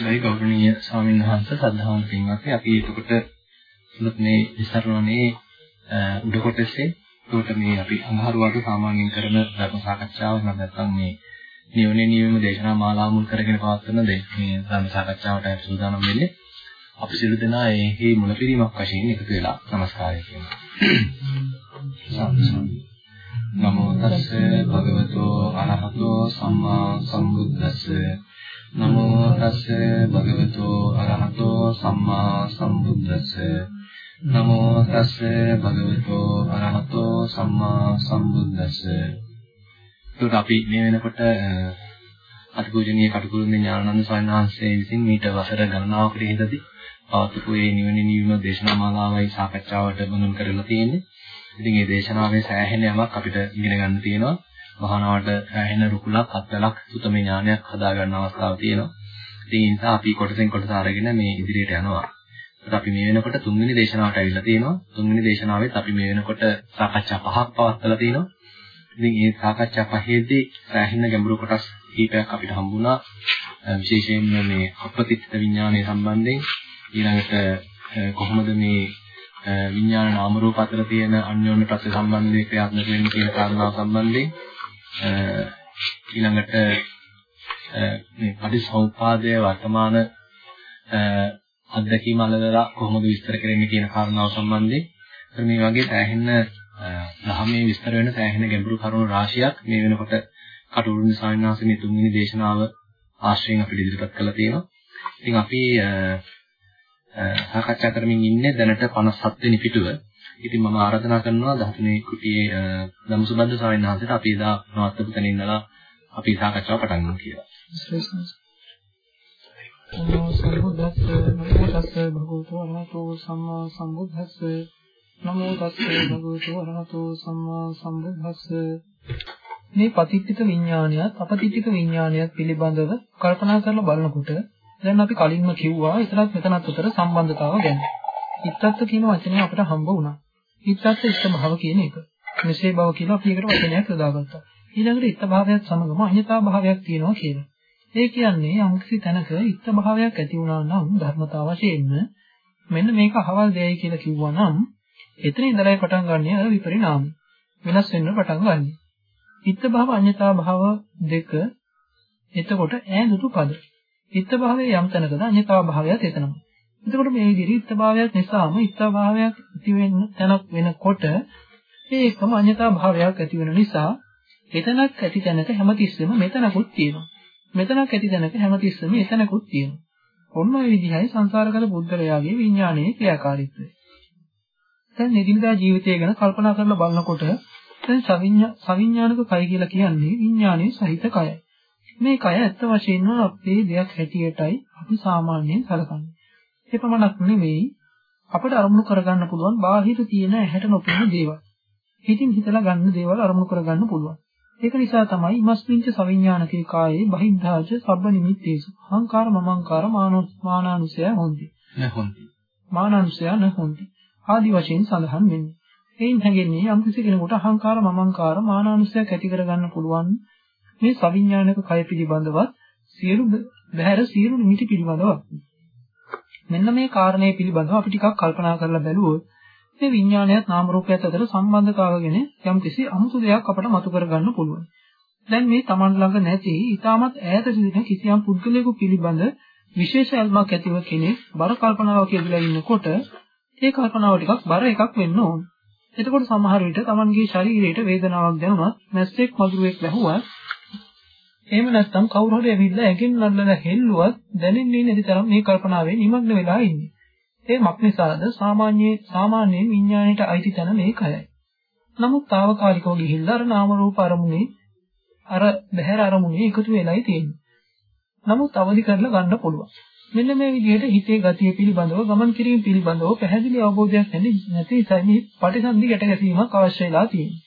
ගයි ගෞරවනීය ස්වාමීන් වහන්සේ සද්ධාවන පින්වත්නි. අපි එතකොට මුලත් මේ විස්තරණනේ උඩ කොටසේ එතකොට මේ අපි අඟහරුවාට සාමාන්‍යයෙන් කරන ධර්ම සාකච්ඡාව නැත්නම් මේ නියෝනේ නියම දේශනා මාලාව මුල් කරගෙන පවත්වන මේ ධර්ම සාකච්ඡාවට සූදානම් වෙන්නේ අපි සියලු දෙනා ඒහි මුලපිරීමක් වශයෙන් එකතු වෙලා নমස්කාරය කියනවා. නමෝ තස්ස භගවතෝ අරහතෝ සම්මා සම්බුද්දස්ස. නමෝ තස්ස භගවතු අරහතෝ සම්මා සම්බුද්දස්ස නමෝ තස්ස භගවතු අරහතෝ සම්මා සම්බුද්දස්ස එතකොට අපි මේ වෙනකොට අතිපූජනීය කටුකුරුන්ගේ ඥානানন্দ සාන්වහන්සේ විසින් මීට වසර ගණනාවකට ඉඳදී පවත්වපු මේ නිවන නිවීම දේශනා මාලාවයි සාකච්ඡාවට බඳුන් කරලා තියෙන්නේ. ඉතින් මේ දේශනාවේ සෑහෙන යමක් අපිට ඉගෙන ගන්න තියෙනවා. භාවනාවට සෑහෙන රුකුලක් අත්දලක් සුතමේ ඥානයක් හදා ගන්න අවස්ථාවක් තියෙනවා. ඉතින් ඒ නිසා අපි කොටසෙන් කොටස අරගෙන මේ ඉදිරියට යනවා. ඒත් අපි මේ වෙනකොට තුන්වෙනි දේශනාවට ඇවිල්ලා තියෙනවා. තුන්වෙනි දේශනාවෙත් අපි මේ වෙනකොට සාකච්ඡා පහක් පවත්වලා තියෙනවා. ඉතින් මේ සාකච්ඡා පහේදී සෑහෙන ගැඹුරු කොටස් කීපයක් අපිට හම්බුණා. විශේෂයෙන්ම මේ අපතිත්ත විඥානය සම්බන්ධයෙන් ඊළඟට කොහොමද මේ විඥාන නාම රූප අතර තියෙන අන්‍යෝන්‍ය ප්‍රත්‍ය සම්බන්ධය ක්‍රියාත්මක වෙන්නේ කියන කාරණාව සම්බන්ධයෙන් ඊළඟට මේ පටිසමුපාදය වර්තමාන අත්දැකීම් අලදලා කොහොමද විස්තර කරන්නේ කියන කාරණාව සම්බන්ධයෙන් මේ වගේ සෑහෙන ධර්මයේ විස්තර වෙන සෑහෙන ගැඹුරු කරුණු රාශියක් මේ වෙනකොට කටුරුන් සාමිනාසනේ තුන්වෙනි දේශනාව ආශ්‍රයෙන් අපිට ඉදිරිපත් කළා තියෙනවා. ඉතින් අපි සාකච්ඡා කරමින් ඉන්නේ දැනට 57 වෙනි පිටුව. ඉතින් මම ආරාධනා කරනවා ධාතුනේ කුටියේ ධම්සුබද්ද ස්වාමීන් වහන්සේට අපි එදා නවත්තපු තැන ඉඳලා අපි සාකච්ඡාව පටන් ගමු කියලා. නමෝ සම්බුද්දස්ස නමෝ තස්ස භගවතු වරහතෝ සම්මා සම්බුද්දස්ස නමෝ තස්ස භගවතු වරහතෝ සම්මා සම්බුද්දස්ස මේ පතිත්තික විඥානයත් අපතිත්තික විඥානයත් පිළිබඳව කල්පනා කරලා බලනකොට දැන් අපි කලින්ම කිව්වා එතනත් මෙතනත් අතර සම්බන්ධතාව ගැන. ඉත්තත්ත කියන වචනේ අපිට හම්බ වුණා. ඉත්තත්ත ඉස්ත භව කියන එක. මෙසේ භව කියලා අපි ඒකට වචනයක් යොදාගත්තා. ඊළඟට ඉත්ත භාවයත් සමගම අඤ්‍යතා භාවයක් තියෙනවා කියලා. ඒ කියන්නේ යම්කිසි තැනක ඉත්ත භාවයක් ඇති වුණා නම් ධර්මතාව වශයෙන්ම මෙන්න මේක අහවල් දෙයයි කියලා කිව්වා නම් එතන ඉඳලා පටන් ගන්න අර විපරිණාම. වෙනස් වෙන්න පටන් ගන්න. ඉත්ත භාව අඤ්‍යතා භාව දෙක එතකොට ඈඳුතු පද. ඉත්ත භාවයේ යම් තැනකද අඤ්‍යතා භාවයත් එතනම. එතකොට මේ විදිහට ඉත්ත භාවයක් නිසාම ඉත්ත භාවයක් ඇති වෙන තැනක් වෙනකොට ඒ එකම අඤ්‍යතා භාවයක් ඇති වෙන නිසා එතනක් ඇති තැනක හැමතිස්සෙම මෙතනකුත් තියෙනවා. මෙතනක් ඇති තැනක හැමතිස්සෙම එතනකුත් තියෙනවා. ඔන්න ඔය විදිහයි සංසාරගත බුද්ධලයාගේ විඥානයේ ක්‍රියාකාරීත්වය. දැන් නිදිනදා ජීවිතය ගැන කල්පනා කරලා බලනකොට දැන් සවිඥානික කය කියලා කියන්නේ විඥානයේ සහිත කයයි. මේ කය ඇත්ත වශයෙන්ම අපේ දෙයක් හැටියටයි අපි සාමාන්‍යයෙන් සැලකන්නේ. ඒ පමණක් නෙවෙයි අපිට අරමුණු කරගන්න පුළුවන් බාහිර තියෙන ඇහැට නොපෙනෙන දේවල්. හිතින් හිතලා ගන්න දේවල් අරමුණු කරගන්න පුළුවන්. ඒක නිසා තමයි මස්මින්ච සවිඥානකේ කායේ බහිද්ධාච සබ්බ නිමිත්තේසු. අහංකාර මමංකාර මානානුසය හොන්ති. නැහොන්ති. මානානුසය නැහොන්ති. ආදි වශයෙන් සඳහන් වෙන්නේ. එයින් හැඟෙන්නේ යම්කිසි කෙනෙකුට අහංකාර මමංකාර මානානුසයක් ඇති කරගන්න පුළුවන් මේ සවිඥානික කය පිළිබඳවත් සියලු බහැර සියලු නිමිති පිළිබඳවත්. මෙන්න මේ කාරණේ පිළිබඳව අපි ටිකක් කල්පනා කරලා බැලුවොත් මේ විඥානයත් නාම රූපයත් අතර සම්බන්ධතාව ගැන යම්කිසි අමුතු දෙයක් අපට මතු කරගන්න පුළුවන්. දැන් මේ Taman ළඟ නැති ඊටමත් ඈත සිටින කිසියම් පුද්ගලයෙකු පිළිබඳ විශේෂ අල්මක් ඇතිව කෙනෙක් බර කල්පනාවක යෙදලා ඉන්නකොට ඒ කල්පනාව ටිකක් බර එකක් වෙන්න ඕන. එතකොට සමහර විට Tamanගේ ශරීරයට වේදනාවක් දැනුණත් මැස්සෙක් මදුරුවෙක් වැහුවත් එහෙම නැත්නම් කවුරු හරි ඇවිල්ලා ඇඟෙන් නල්ලලා හෙල්ලුවත් දැනෙන්නේ නැති තරම් මේ කල්පනාවේ නිමග්න වෙලා ඉන්නේ. ඒ මක් නිසාද සාමාන්‍ය සාමාන්‍යයෙන් විඥාණයට අයිති තැන මේකයි. නමුත් తాවකාලිකව ගිහිල්ලා අර නාම රූප අරමුණේ අර බහැර අරමුණේ එකතු වෙලායි තියෙන්නේ. නමුත් අවදි කරලා ගන්න පුළුවන්. මෙන්න මේ විදිහට හිතේ ගතිය පිළිබඳව ගමන් කිරීම පිළිබඳව පැහැදිලි අවබෝධයක් නැති නිසා මේ පටිසන්ධි ගැට ගැසීමක් අවශ්‍ය වෙලා තියෙනවා.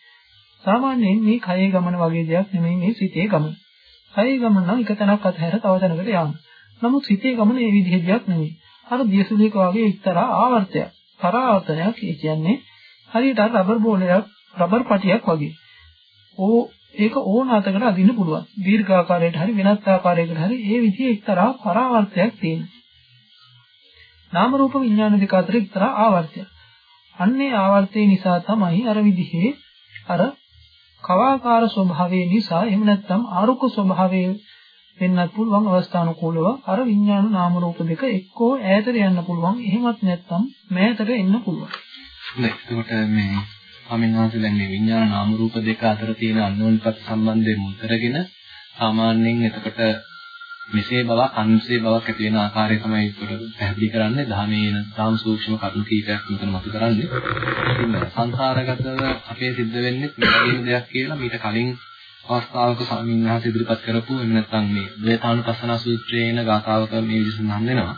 සාමාන්‍යයෙන් මේ කයේ ගමන වගේ දෙයක් නෙමෙයි මේ සිතේ ගමන. කයේ ගමන නම් එක තැනක් අතහැර තව තැනකට යනවා. නමුත් හිතේ ගමන ඒ විදිහේ දෙයක් නෙමෙයි. අර දියසුලියක වගේ එක්තරා ආවර්තයක්. පරාවර්තනයක් ඒ කියන්නේ හරියට රබර් බෝලයක් රබර් පටියක් වගේ. ඕ ඒක ඕන අතකට අදින්න පුළුවන්. දීර්ඝාකාරයට හරි වෙනත් ආකාරයකට හරි ඒ විදිහේ එක්තරා පරාවර්තයක් තියෙනවා. නාම රූප විඥාන දෙක අතර එක්තරා ආවර්තයක්. අන්නේ ආවර්තය නිසා තමයි අර විදිහේ අර කවාකාර ස්වභාවය නිසා එහෙම නැත්නම් ආරුක ස්වභාවය වෙන්නත් පුළුවන් අවස්ථානුකූලව අර විඥාන නාම රූප දෙක එක්කෝ ඈතට යන්න පුළුවන් එහෙමත් නැත්නම් මෑතට එන්න පුළුවන්. නෑ එතකොට මේ ස්වාමීන් වහන්සේ දැන් මේ විඥාන නාම රූප දෙක අතර තියෙන අන්වන්පත් සම්බන්ධය මුල් කරගෙන සාමාන්‍යයෙන් එතකොට මෙසේ බවක් අන්සේ බවක් ඇති වෙන ආකාරය තමයි ඒකට පැහැදිලි කරන්නේ ධාමයේ එන තාම සූක්ෂම කරුණු කීපයක් මෙතන මතු කරන්නේ. ඉතින් සංසාරගතව අපේ සිද්ධ වෙන්නේ මේ දෙයක් කියලා මීට කලින් අවස්ථාවක ස්වාමීන් වහන්සේ ඉදිරිපත් කරපු එහෙම නැත්නම් මේ ද්වේතානුපස්සන සූත්‍රයේ එන ගාථාවක මේ විදිහට සඳහන් වෙනවා.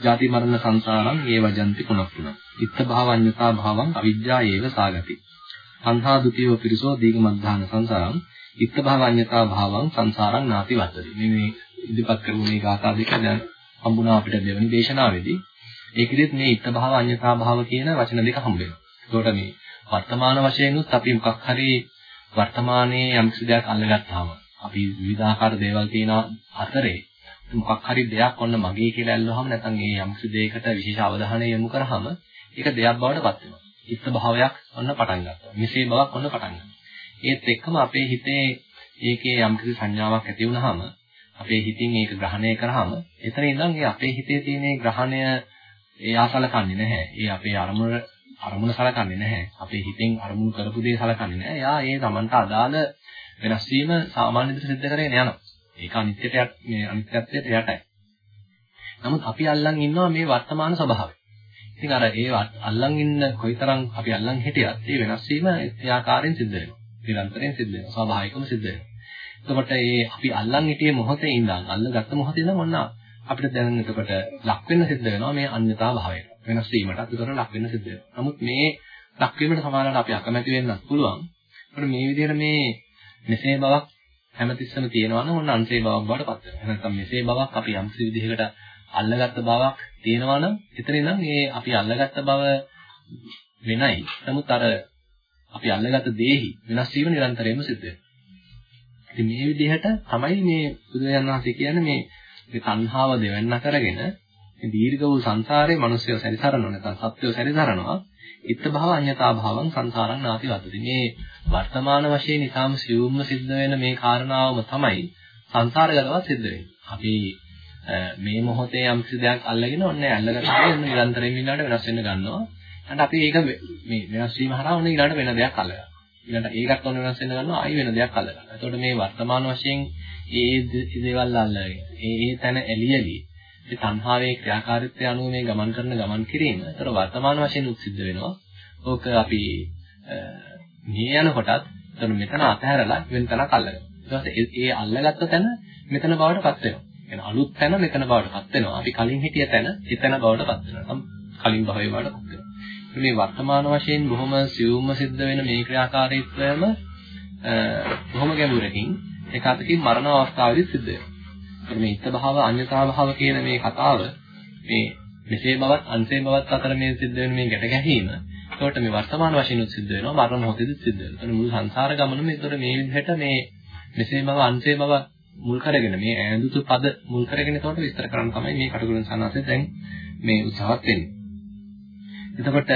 ජාති මරණ සංසාරං ඒ වජන්ති කුණප්පුන. ඉත්ත භාවඤ්ඤතා භාවං අවිජ්ජා ඒව සාගති. සංහා ဒ ුතියෝ පිරිසෝ දීගමද්ධාන සංසාරං ඉත්ත භාවඤ්ඤතා භාවං සංසාරං නාති වද්දති. මේ මේ ඉදිරිපත් කරපු මේ ගාථා දෙක දැන් හම්බුණා අපිට දෙවනි දේශනාවේදී. ඒකෙදිත් මේ ඉත්ත භාව අඤ්ඤතා භාව කියන වචන දෙක හම්බ වෙනවා. ඒකට මේ වර්තමාන වශයෙන්ුත් අපි මොකක් හරි වර්තමානයේ යම් කිසි දෙයක් අල්ලගත්තාම අපි විවිධාකාර දේවල් තියෙන අතරේ මොකක් හරි දෙයක් ඔන්න මගේ කියලා ඇල්ලුවාම නැත්නම් ඒ යම් කිසි දෙයකට විශේෂ අවධානය යොමු කරාම ඒක දෙයක් බවට පත් වෙනවා. ඉත්ත භාවයක් ඔන්න පටන් ගන්නවා. මෙසේ බවක් ඔන්න පටන් ගන්නවා. ඒත් එක්කම අපේ හිතේ ඒකේ යම් කිසි සංඥාවක් ඇති වුනහම අපේ හිතින් ඒක ග්‍රහණය කරාම එතන ඉඳන් ඒ අපේ හිතේ තියෙන ග්‍රහණය එයා සලකන්නේ නැහැ. ඒ අපේ අරමුණ අරමුණ සලකන්නේ නැහැ. අපේ හිතෙන් අරමුණු කරපු දේ සලකන්නේ නැහැ. එයා ඒ Tamanට අදාළ වෙනස් වීම සාමාන්‍ය විදිහට සිද්ධ කරගෙන යනවා. ඒක අනිත්‍යයට මේ අනිත්‍යත්වයට යටයි. නමුත් අපි අල්ලන් ඉන්නවා මේ වර්තමාන ස්වභාවය. ඉතින් අර ඒ අල්ලන් ඉන්න කොයිතරම් අපි අල්ලන් හිටියත් ඒ වෙනස් වීම ඒ ආකාරයෙන් සිද්ධ වෙනවා. නිරන්තරයෙන් සිද්ධ වෙනවා. ස්වාභාවිකවම සිද්ධ වෙනවා. එතකොට ඒ අපි අල්ලන් හිටියේ මොහොතේ ඉඳන් අල්ලගත්ත මොහොතේ ඉඳන් ඔන්න අපිට දැන් එතකොට ලක් වෙන්න සිද්ධ වෙනවා මේ අන්‍යතා භාවයට. වෙනස් වීමටත් උතර ලක් වෙන්න සිද්ධ වෙනවා. නමුත් මේ ලක් වීමට සමානව අපි අකමැති වෙන්නත් පුළුවන්. ඒකට මේ විදිහට මේ මෙසේ බවක් හැමතිස්සම තියෙනවා නම් ඔන්න අන්සේ බවක් බවට පත් වෙනවා. එහෙනම් මෙසේ බවක් අපි යම්කිසි විදිහකට අල්ලගත්ත බවක් තියෙනවා නම් එතන ඉඳන් මේ අපි අල්ලගත්ත බව වෙනයි. නමුත් අර අපි අල්ලගත්ත දේහි වෙනස් වීම නිරන්තරයෙන්ම සිද්ධ වෙනවා. ඉතින් මේ විදිහට තමයි මේ බුදුරජාණන් වහන්සේ කියන්නේ මේ මේ තණ්හාව දෙවන්න කරගෙන මේ දීර්ඝ වූ සංසාරේ මිනිස්සුયો සැරිසරනවා නැත්නම් සත්වයෝ සැරිසරනවා ඉත්ත භව අඤ්‍යතා භවං සංසාරං නාති වදති මේ වර්තමාන වශයෙන් ඊටාම සියුම්ම සිද්ධ වෙන මේ කාරණාවම තමයි සංසාරගතව සිද්ධ වෙන්නේ. අපි මේ මොහොතේ යම් කිසි දෙයක් අල්ලගෙන ඔන්නේ අල්ලගත්තා ඔන්න නිරන්තරයෙන් ඊළඟට වෙනස් වෙන්න ගන්නවා. අන්න අපි ඒක මේ වෙනස් වීම හරහා ඔන්න ඊළඟට වෙන දෙයක් අල්ලගන්නවා. ඊළඟ ඒකත් ඔන්න වෙනස් වෙන ගන්නවා ආයි වෙන දෙයක් අල්ලගන්න. එතකොට මේ වර්තමාන වශයෙන් ඒ දේවල් අල්ලගෙන ඒ ඒ තැන එළියලි ඒ තණ්හාවේ ක්‍රියාකාරීත්වය අනුව මේ ගමන් කරන ගමන් කිරීම. ඒතර වර්තමාන වශයෙන් උත්සිද්ධ වෙනවා. ඕක අපි මේ යනකොටත් එතන මෙතන අතහැරලා වෙන තැනක් අල්ලගන්න. ඊට ඒ අල්ලගත්ත තැන මෙතන බවට පත් වෙනවා. එන අලුත් තැන මෙතන බවට පත් වෙනවා. අපි කලින් හිටිය තැන එතන බවට පත් වෙනවා. කලින් භවයේ බවට මේ වර්තමාන වශයෙන් බොහොම සියුම්ව සිද්ධ වෙන මේ ක්‍රියාකාරීත්වයම බොහොම ගැඹුරකින් ඒක අතකින් මරණ අවස්ථාවේදී සිද්ධ වෙනවා. මේ ඉත්ත භාව අඤ්‍යතා භාව කියන මේ කතාව මේ මෙසේ බවත් අන්සේ බවත් අතර මේ සිද්ධ වෙන මේ ගැට ගැහිම ඒකට මේ වර්තමාන වශයෙන් උත් සිද්ධ වෙනවා මරණ මොහොතේදී සිද්ධ වෙනවා. ඒතර මුළු සංසාර ගමනම ඒතර මේ විදිහට මේ මෙසේ බව අන්සේ බව මුල් කරගෙන මේ ඈඳුතු පද මුල් කරගෙන ඒකට විස්තර කරන්න තමයි මේ කටුකුරුන් සන්නාසයෙන් දැන් මේ උත්සාහත් වෙන්නේ. එතකොට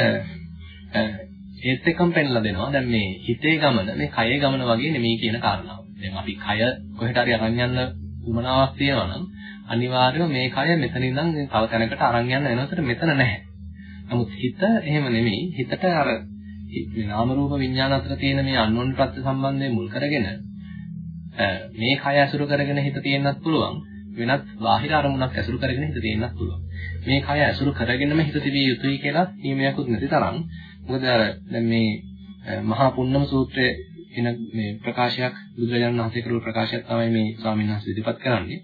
ඒත් එක්කම පෙන්ලා දෙනවා දැන් මේ හිතේ ගමන මේ කයේ ගමන වගේ නෙමෙයි කියන කාරණාව. දැන් අපි කය කොහෙට හරි අරන් යන්න උමනාවක් තියෙනවා නම් අනිවාර්යයෙන්ම මේ කය මෙතන ඉඳන් තව තැනකට අරන් යන්න වෙනකොට මෙතන නැහැ. නමුත් හිත එහෙම නෙමෙයි. හිතට අර නාම රූප විඥාන අතර තියෙන මේ අන්වෝන්‍ය ප්‍රත්‍ය සම්බන්ධය මුල් කරගෙන මේ කය ඇසුරු කරගෙන හිත තියෙන්නත් පුළුවන්. වෙනත් බාහිර අරමුණක් ඇසුරු කරගෙන හිත තියෙන්නත් පුළුවන්. මේ කය ඇසුරු කරගෙනම හිත තිබිය යුතුයි කියලා නියමයක්වත් නැති තරම් මොකද අර දැන් මේ මහා පුන්නම සූත්‍රයේ එන මේ ප්‍රකාශයක් බුදුරජාණන් වහන්සේ කරපු ප්‍රකාශයක් තමයි මේ ස්වාමීන් වහන්සේ ඉදිරිපත් කරන්නේ.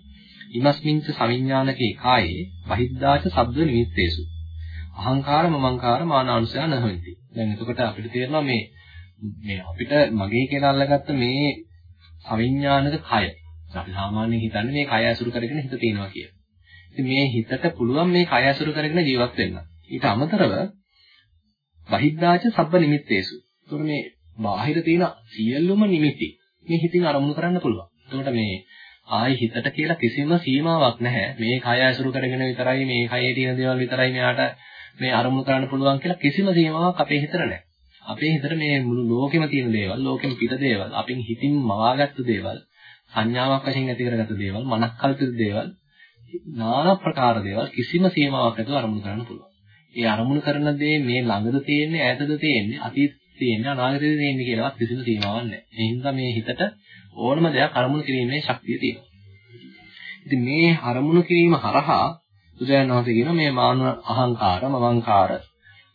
ඉමස්මින්ච සවිඥානකේ කායේ බහිද්දාච සබ්ද නිමිත්තේසු. අහංකාර මමංකාර මානානුසය නැහොන්ති. දැන් එතකොට අපිට තේරෙනවා මේ මේ අපිට මගේ කියලා අල්ලගත්ත මේ සවිඥානික කය. අපි සාමාන්‍යයෙන් හිතන්නේ මේ කය ඇසුරු කරගෙන හිත තියෙනවා කියලා. ඉතින් මේ හිතට පුළුවන් මේ කය ඇසුරු කරගෙන ජීවත් වෙන්න. ඊට අමතරව බහිද්දාච සබ්බ නිමිත්තේසු. ඒතකොට මේ බාහිර තියෙන සියලුම නිමිති මේ හිතින් අරමුණු කරන්න පුළුවන්. එතකොට මේ ආයි හිතට කියලා කිසිම සීමාවක් නැහැ. මේ කය ඇසුරු කරගෙන විතරයි මේ කයේ තියෙන දේවල් විතරයි මෙයාට මේ අරමුණු කරන්න පුළුවන් කියලා කිසිම සීමාවක් අපේ හිතට නැහැ. අපේ හිතට මේ මුළු ලෝකෙම තියෙන දේවල්, ලෝකෙම පිට දේවල්, අපින් හිතින් මවාගත්තු දේවල්, සංඥාවක් වශයෙන් ඇති කරගත්තු දේවල්, මනස්කල්පිත දේවල්, নানা ප්‍රකාර දේවල් කිසිම සීමාවක් නැතුව අරමුණු කරන්න පුළුවන්. ඒ අරමුණු කරන දේ මේ ළඟද තියෙන්නේ, ඈතද තියෙන්නේ, අතීතද තියෙන්නේ, අනාගතද තියෙන්නේ කියලාවත් කිසිම සීමාවක් නැහැ. ඒ හින්දා මේ හිතට ඕනම දෙයක් අරමුණු කිරීමේ ශක්තිය තියෙනවා. ඉතින් මේ අරමුණු කිරීම හරහා බුදුරජාණන් වහන්සේ කියන මේ මාන අහංකාර, මමංකාර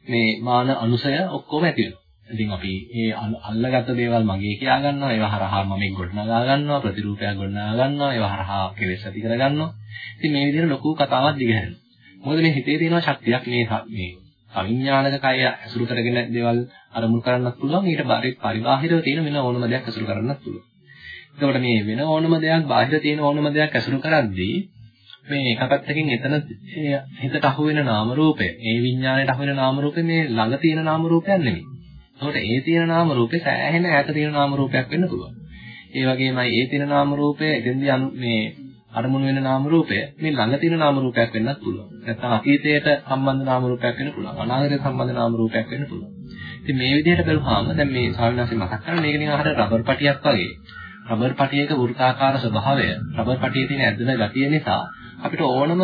මේ මාන අනුසය ඔක්කොම ඇති වෙනවා. ඉතින් අපි මේ අල්ලගත්ත දේවල් මගේ කියා ගන්නවා, ඒවා හරහා මම ගොඩනගා ගන්නවා, ප්‍රතිරූපයක් ගොඩනගා ගන්නවා, ඒවා හරහා කෙලෙස් ඇති කර ගන්නවා. ඉතින් මේ විදිහට ලොකු කතාවක් දිගහැරෙනවා. මොකද මේ හිතේ තියෙන ශක්තියක් මේ මේ අවිඥානික කය ඇසුරු කරගෙන දේවල් අරමුණු කරන්නත් පුළුවන් ඊට පරිබාහිරව තියෙන වෙන ඕනම දෙයක් ඇසුරු කරන්නත් පුළුවන්. එතකොට මේ වෙන ඕනම දෙයක් බාහිර තියෙන ඕනම දෙයක් ඇසුරු කරද්දී මේ එක පැත්තකින් එතන හිතට අහු වෙන නාම රූපය, ඒ විඥාණයට අහු වෙන නාම රූපේ මේ ළඟ තියෙන නාම රූපයක් නෙමෙයි. එතකොට ඒ තියෙන නාම රූපේ සෑහෙන ඈත තියෙන නාම රූපයක් වෙන්න පුළුවන්. ඒ වගේමයි ඒ තියෙන නාම රූපය එතෙන්දී මේ අරමුණු වෙන නාම රූපය මේ ළඟ තියෙන නාම රූපයක් වෙන්නත් පුළුවන්. නැත්නම් අතීතයට සම්බන්ධ නාම රූපයක් වෙන්න පුළුවන්. අනාගතයට සම්බන්ධ නාම රූපයක් වෙන්න පුළුවන්. ඉතින් මේ විදිහට බලුවාම දැන් මේ ස්වාමීන් මතක් කරන්නේ මේක නිකන් අර රබර් පටියක් වගේ. රබර් පටියක වෘත්තාකාර ස්වභාවය, රබර් පටියේ තියෙන ඇදෙන ගතිය නිසා අපිට ඕනම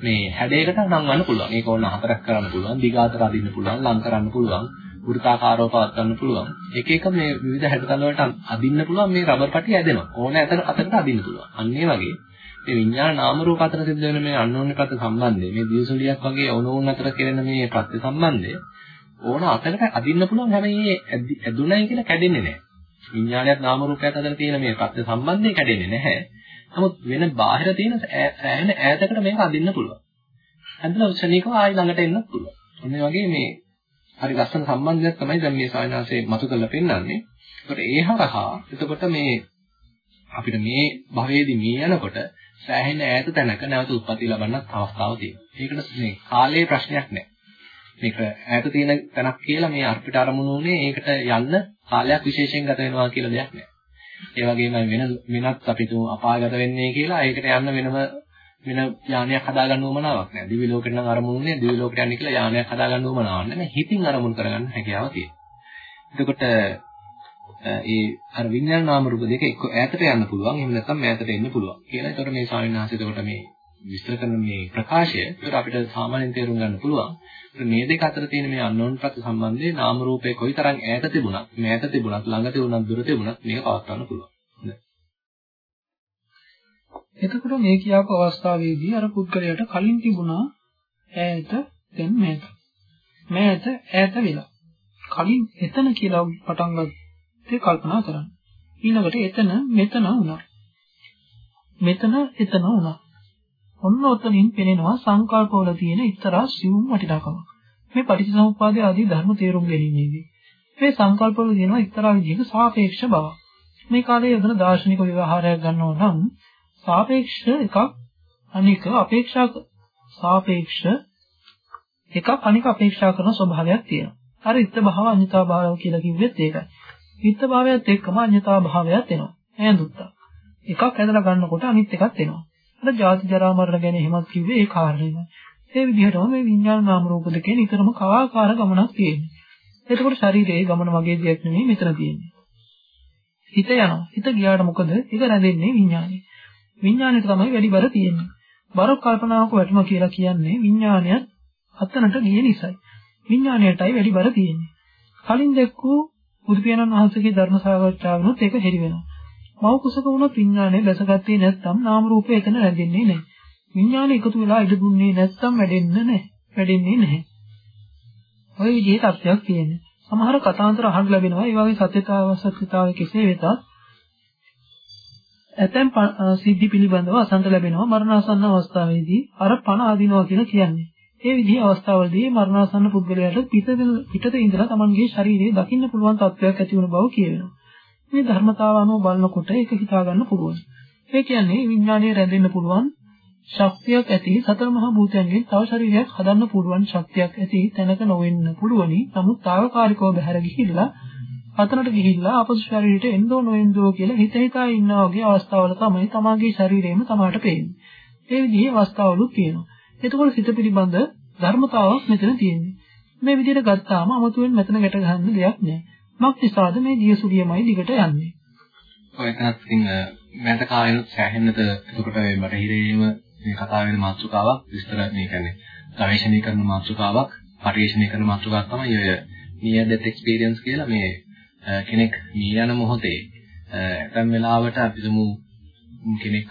මේ හැඩයකට නංවන්න පුළුවන්. ඒක ඕන හතරක් කරන්න පුළුවන්, දිගාතර අදින්න පුළුවන්, ලං කරන්න පුළුවන්, වෘත්තාකාරව පවත් ගන්න පුළුවන්. එක එක මේ විවිධ හැඩතල වලට අදින්න පුළුවන් මේ රබර් පටිය ඇදෙනවා. ඕන අතර අතකට අදින්න පුළුවන්. අන්න ඒ වගේ මේ විඤ්ඤාණ නාම රූප අතර සිද්ධ වෙන මේ අන්‍යෝන්‍ය ප්‍රත්‍ය සම්බන්ධය මේ දියසුලියක් වගේ ඔනෝන් අතර කෙරෙන මේ ප්‍රත්‍ය සම්බන්ධය ඕන අතකට අදින්න පුළුවන් හැබැයි ඇදුණයි කියලා කැඩෙන්නේ නැහැ. විඤ්ඤාණයත් නාම රූපයත් අතර තියෙන මේ ප්‍රත්‍ය සම්බන්ධය කැඩෙන්නේ නැහැ. නමුත් වෙන බාහිර තියෙන ඈන ඈතකට මේක අදින්න පුළුවන්. ඇදලා ක්ෂණිකව ආයි ළඟට එන්නත් පුළුවන්. ඔන්න වගේ මේ හරි ලස්සන සම්බන්ධයක් තමයි දැන් මේ සායනාසේ මතු කරලා පෙන්නන්නේ. ඒකට ඒ හරහා එතකොට මේ අපිට මේ භවයේදී මේ යනකොට සෑහෙන ඈත තැනක නැවත උත්පත්ති ලබන්නත් අවස්ථාවක් තියෙනවා. ඒකට මේ කාලයේ ප්‍රශ්නයක් නැහැ. මේක ඈත තියෙන තැනක් කියලා මේ අර්පිත අරමුණු උනේ ඒකට යන්න කාලයක් විශේෂයෙන් ගත වෙනවා කියලා දෙයක් නැහැ. ඒ වගේම වෙන වෙනත් අපි තු අපායගත වෙන්නේ කියලා ඒකට යන්න වෙනම වෙන යානයක් හදාගන්න උවමනාවක් නැහැ. දිවි ලෝකෙට නම් අරමුණුනේ දිවි ලෝකෙට යන්නේ කියලා යානයක් හදාගන්න උවමනාවක් නැහැ. හිතින් අරමුණු කරගන්න හැකියාව තියෙනවා. එතකොට ඒ අර විඤ්ඤාණ නාම රූප දෙක එක්ක ඈතට යන්න පුළුවන් එහෙම නැත්නම් ඈතට එන්න පුළුවන් කියලා. ඒතකොට මේ ස්වාමීන් වහන්සේ එතකොට මේ විස්තර කරන මේ ප්‍රකාශය ඒතකොට අපිට සාමාන්‍යයෙන් තේරුම් ගන්න පුළුවන්. මේ දෙක අතර තියෙන මේ අන්නෝන් ප්‍රත්‍ය සම්බන්ධයේ නාම රූපේ කොයිතරම් ඈත තිබුණත්, මෑත තිබුණත්, ළඟ තිබුණත්, දුර තිබුණත් මේක පවත්වන්න පුළුවන්. එතකොට මේ කියාපු අවස්ථාවේදී අර පුද්ගලයාට කලින් තිබුණා ඈත දැන් මෑත. මෑත ඈත වෙලා. කලින් එතන කියලා පටන් ගත්තා ඒ කල්පනා කරන්න. ඊළඟට එතන මෙතන වුණා. මෙතන එතන වුණා. ඔන්න ඔතනින් පෙනෙනවා සංකල්පවල තියෙන ඉතරා සිවුම් වටිනාකම. මේ පටිච්චසමුප්පාදයේ ආදී ධර්ම තේරුම් ගැනීමේදී මේ සංකල්පවල තියෙනවා ඉතරා විදිහක සාපේක්ෂ බව. මේ කාලේ යොදන දාර්ශනික ව්‍යවහාරයක් ගන්නවා නම් සාපේක්ෂ එකක් අනික අපේක්ෂා සාපේක්ෂ එකක් අනික අපේක්ෂා කරන ස්වභාවයක් තියෙනවා. අර ඉත්ත භාව අනිතා භාව කියලා කිව්වෙත් ඒකයි. හිත භාවයත් එක්කම අඤ්‍යතා භාවයත් එනවා. ඈඳුත්තා. එකක් ඇදලා ගන්නකොට අනිත් එකත් එනවා. අර ජාති ජරා මරණ ගැන එහෙමත් කිව්වේ ඒ කාරණේම. ඒ විදිහටම මේ විඤ්ඤාණ නාම රූප දෙකේ නිතරම කාකාර ගමනක් තියෙනවා. එතකොට ශරීරයේ ගමන වගේ දෙයක් නෙමෙයි මෙතන තියෙන්නේ. හිත යනවා. හිත ගියාට මොකද? ඒක රැඳෙන්නේ විඤ්ඤාණය. විඤ්ඤාණයට තමයි වැඩි බර තියෙන්නේ. බර කල්පනාවක වැටුණා කියලා කියන්නේ විඤ්ඤාණයත් අතනට ගිය නිසායි. විඤ්ඤාණයටයි වැඩි බර තියෙන්නේ. කලින් දැක්කූ බුදු පියාණන් වහන්සේගේ ධර්ම සාකච්ඡාවනොත් ඒක හෙරි වෙනවා. මව කුසක වුණොත් විඥානය දැසගත්තේ නැත්නම් නාම රූපය එතන රැඳෙන්නේ නැහැ. විඥානය එකතු වෙලා ඉඩ දුන්නේ නැත්නම් වැඩෙන්නේ නැහැ. වැඩෙන්නේ නැහැ. ඔය විදිහේ තත්ත්වයක් තියෙනවා. සමහර කතාන්තර අහන්න ලැබෙනවා. ඒ වගේ සත්‍යතාව සත්‍යතාවය කෙසේ වෙතත් ඇතැම් සිද්ධි පිළිබඳව අසන්න ලැබෙනවා මරණාසන්න අවස්ථාවේදී අර පණ අදිනවා කියලා කියන්නේ. ඒ විදිහේ අවස්ථාවලදී මරණාසන්න පුද්ගලයාට පිටත ඉඳලා Tamanගේ ශරීරය දකින්න පුළුවන් තත්ත්වයක් ඇති වුණ බව කියවෙනවා. මේ ධර්මතාව අනුව බලනකොට ඒක හිතා ගන්න පුළුවන්. ඒ කියන්නේ විඥානය රැඳෙන්න පුළුවන් ශක්තියක් ඇති සතර මහා භූතයන්ගෙන් තව ශරීරයක් හදන්න පුළුවන් ශක්තියක් ඇති තැනක නොවෙන්න පුළුවනි. නමුත් తాවකාලිකව බහැර ගිහිල්ලා අතනට ගිහිල්ලා ආපසු ශරීරයට එන්නෝ නොඑන්නෝ කියලා හිත හිතා ඉන්නා වගේ අවස්ථාවල තමයි තමාගේ ශරීරයම තමාට පේන්නේ. ඒ විදිහේ අවස්ථාවලුත් තියෙනවා. එතකොට සිත පිළිබඳ ධර්මතාවක් මෙතන තියෙන්නේ. මේ විදිහට ගත්තාම 아무තුවෙන් මෙතන ගැට ගන්න දෙයක් නැහැ. මක් නිසාද මේ දියසුලියමයි දිගට යන්නේ. ඔය එකත් ඉතින් මට කායනොත් සෑහෙන්නද එතකොට මට හිරේම මේ කතා වෙන මාතෘකාවක් විස්තර මේ කියන්නේ ගවේෂණය කරන මාතෘකාවක් පරිශීලනය කරන මාතෘකාවක් තමයි ඔය near death experience කියලා මේ කෙනෙක් මිය යන මොහොතේ ඇතැම් වෙලාවට අපි තුමු කෙනෙක්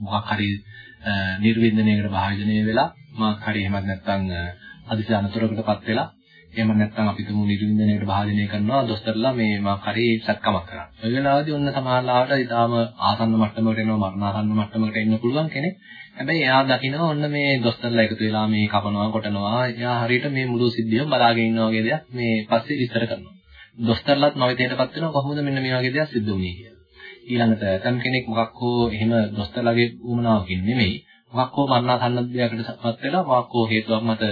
මොකක් හරි නිර්වින්දනයකට භාජනය වෙලා මොකක් හරි එහෙමත් නැත්නම් අදිසි අනතුරකටපත් වෙලා එහෙම නැත්නම් අපි තුමු නිර්වින්දනයකට භාජනය කරනවා දොස්තරලා මේ මොකක් හරි සත්කමක් කරා. ඒ වෙලාවදී ඔන්න සමහරලාට ඊටාම ආසන්න මට්ටමකට එනවා මරණාසන්න මට්ටමකට එන්න පුළුවන් කෙනෙක්. හැබැයි එයා දකිනවා ඔන්න මේ දොස්තරලා එකතු වෙලා මේ කපනවා කොටනවා. එයා හරියට මේ මුළු සිද්ධියම බලාගෙන ඉන්නා වගේ දෙයක් මේ පස්සේ විස්තර කරනවා. දොස්තරලාත් මවිතයටපත් වෙනවා කොහොමද මෙන්න මේ වගේ දෙයක් සිද්ධ වුනේ කියලා. ඊළඟට තම් කෙනෙක් මොකක් හෝ එහෙම දොස්තරලාගේ උමනාවකින් නෙමෙයි මොකක් හෝ මරණාසන්න දෙයකටපත් වෙලා මොකක් හෝ හේතුවක් මත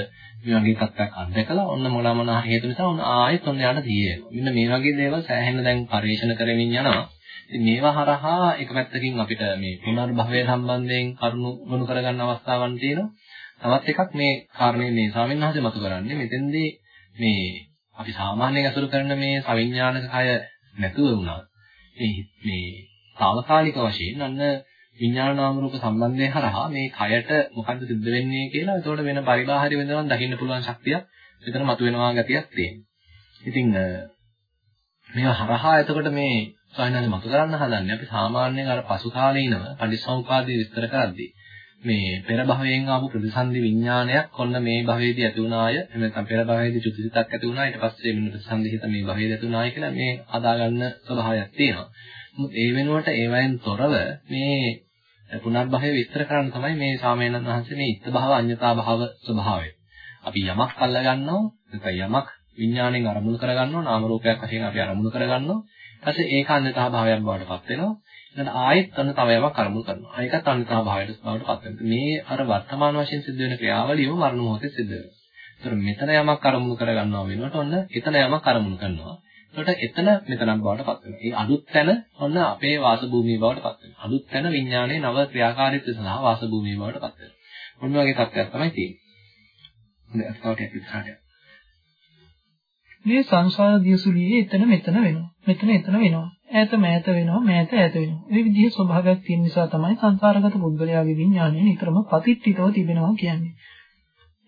මේ වගේ තත්ත්වයක් අත්දැකලා ඔන්න මොනවා මොනවා හේතු නිසා ඔන්න ආයෙත් ඔන්න යන්න තියෙනවා. මෙන්න මේ වගේ දේවල් සෑහෙන දැන් පරිශන කරමින් යනවා. ඉතින් මේවා හරහා එක පැත්තකින් අපිට මේ පුනර්භවය සම්බන්ධයෙන් කරුණු ගොනු කරගන්න අවස්ථාවක් තියෙනවා. තවත් එකක් මේ කාරණේ මේ ස්වාමීන් වහන්සේ මතු කරන්නේ මෙතෙන්දී මේ අපි සාමාන්‍යයෙන් අසුරු කරන මේ සවිඥානික කය නැතුව වුණා. මේ මේ తాවකාලික වශයෙන් අන්න විඥාන නාම රූප සම්බන්ධය හරහා මේ කයට මොකද්ද සිද්ධ වෙන්නේ කියලා ඒතකොට වෙන පරිබාහිර වෙනවන් දකින්න පුළුවන් ශක්තියක් මෙතන මතුවෙනවා ගතියක් තියෙනවා. ඉතින් මේවා හරහා එතකොට මේ සායනන්නේ මතු කරන්න හදන්නේ අපි සාමාන්‍යයෙන් අර පසු කාලීනව පටිච්චසමුපාදයේ විස්තර කරද්දී මේ පෙර භවයෙන් ආපු ප්‍රතිසන්දි විඥානයක් කොන්න මේ භවයේදී ඇති වුණාය එහෙම නැත්නම් පෙර භවයේදී චුතිසිතක් ඇති වුණා ඊට පස්සේ මෙන්න ප්‍රතිසන්දි හිත මේ භවයේදී ඇති වුණාය කියලා මේ හදාගන්න ස්වභාවයක් තියෙනවා. ඒ වෙනුවට ඒවෙන් තොරව මේ පුනර්භවය විස්තර කරන්න තමයි මේ සාමයන් වහන්සේ මේ ඉත්ත භව අඤ්‍යතා භව ස්වභාවය. අපි යමක් අල්ල ගන්නවා නැත්නම් යමක් විඥාණයෙන් අරමුණු කරගන්නවා නාම රූපයක් වශයෙන් අපි අරමුණු කරගන්නවා. ඊපස්සේ ඒක අඤ්‍යතා භාවයක් බවට පත් වෙනවා. ඊට ආයෙත් අන්න තව යමක් අරමුණු කරනවා. ඒකත් අඤ්‍යතා භාවයට බවට පත් වෙනවා. මේ අර වර්තමාන වශයෙන් සිද්ධ වෙන ක්‍රියාවලියම මරණ මොහොතේ සිද්ධ වෙනවා. ඒතර මෙතන යමක් අරමුණු කරගන්නවා වෙනකොට ඔන්න එතන යමක් අරමුණු කරනවා. එතකොට එතන මෙතනක් බවට පත් වෙනවා. ඒ අලුත් තැන ඔන්න අපේ වාස භූමිය බවට පත් වෙනවා. අලුත් තැන විඥානයේ නව ක්‍රියාකාරීත්වය සඳහා වාස භූමිය බවට පත් වෙනවා. මොන වගේ තත්ත්වයක් තමයි තියෙන්නේ. හොඳයි අත්කවට ඉස්සරහට. මේ සංසාර දියසුලියේ එතන මෙතන වෙනවා. මෙතන එතන වෙනවා. ඈත මෑත වෙනවා මෑත ඈත වෙනවා. මේ විදිහේ ස්වභාවයක් තියෙන නිසා තමයි සංසාරගත පුද්ගලයාගේ විඥානය නිතරම පතිට්ඨිතව තිබෙනවා කියන්නේ.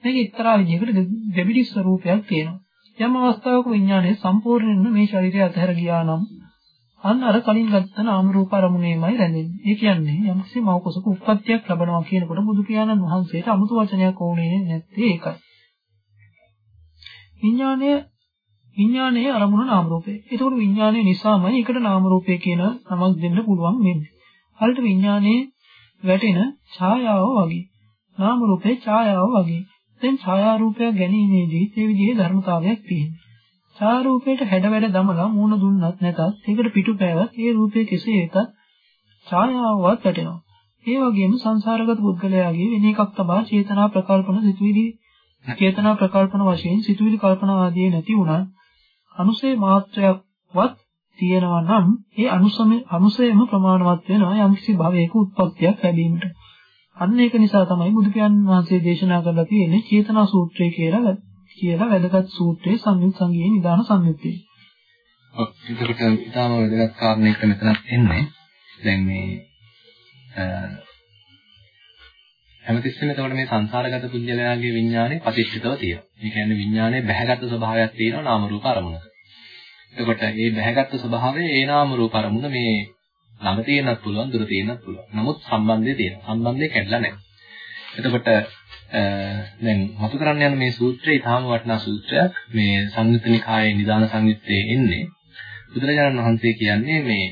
මේක එක්තරා විදිහකට දෙබිඩි ස්වરૂපයක් තියෙනවා. යම් අවස්ථාවක විඥානය සම්පූර්ණයෙන්ම මේ ශරීරය අතහැර ගියා නම් අන්න අර කලින් ගත්ත නාම රූප අරමුණේමයි රැඳෙන්නේ. ඒ කියන්නේ යම්කිසි මෞකසක උත්පත්තියක් ලැබනවා කියනකොට බුදු පියාණන් වහන්සේට අමුතු වචනයක් ඕනේ නැත්තේ ඒකයි. විඥානය විඥානයේ අරමුණ නාම රූපේ. ඒකෝට විඥානය නිසාමයි ඒකට නාම රූපේ කියන නමක් දෙන්න පුළුවන් වෙන්නේ. හරියට විඥානයේ වැටෙන ඡායාව වගේ. නාම රූපේ ඡායාව වගේ. දැන් ඡායාරූපයක් ගැනීමේදී මේ විදිහේ ධර්මතාවයක් තියෙනවා. ඡායාරූපයට හැඩ වැඩ දමලා මූණ දුන්නත් නැතත් ඒකට පිටුපෑවත් ඒ රූපයේ කෙසේ එකක් ඡායාවවත් වැටෙනවා. ඒ වගේම සංසාරගත පුද්ගලයාගේ වෙන එකක් තමයි චේතනා ප්‍රකල්පන සිතුවිලි චේතනා ප්‍රකල්පන වශයෙන් සිතුවිලි කල්පනා ආදී නැති වුණා අනුසේ මාත්‍රයක්වත් තියෙනවා නම් ඒ අනුසම අනුසයම ප්‍රමාණවත් වෙනවා යම්කිසි භවයක උත්පත්තියක් ලැබීමට. අන්න ඒක නිසා තමයි බුදු පියාණන් වහන්සේ දේශනා කරලා තියෙන්නේ චේතනා සූත්‍රය කියලා කියලා වැදගත් සූත්‍රයේ සංයුත් සංගයේ නිදාන සංයුත්තේ. ඔව් ඒකට ඉතාම වැදගත් කාරණයකට මෙතනත් එන්නේ. දැන් මේ හැමතිස්සෙම එතකොට මේ සංසාරගත පුද්ගලයාගේ විඥානය ප්‍රතිෂ්ඨිතව තියෙනවා. ඒ කියන්නේ විඥානයේ බැහැගත් ස්වභාවයක් තියෙනවා නාම රූප අරමුණක. එතකොට මේ බැහැගත් ස්වභාවය ඒ නාම රූප අරමුණ මේ ළඟ තියෙන්නත් පුළුවන් දුර තියෙන්නත් පුළුවන්. නමුත් සම්බන්ධය තියෙනවා. සම්බන්ධය කැඩලා නැහැ. එතකොට දැන් මතු කරන්න යන මේ සූත්‍රය ඊටාම වටිනා සූත්‍රයක්. මේ සංයුත්ත නිකායේ නිදාන සංයුත්තේ එන්නේ බුදුරජාණන් වහන්සේ කියන්නේ මේ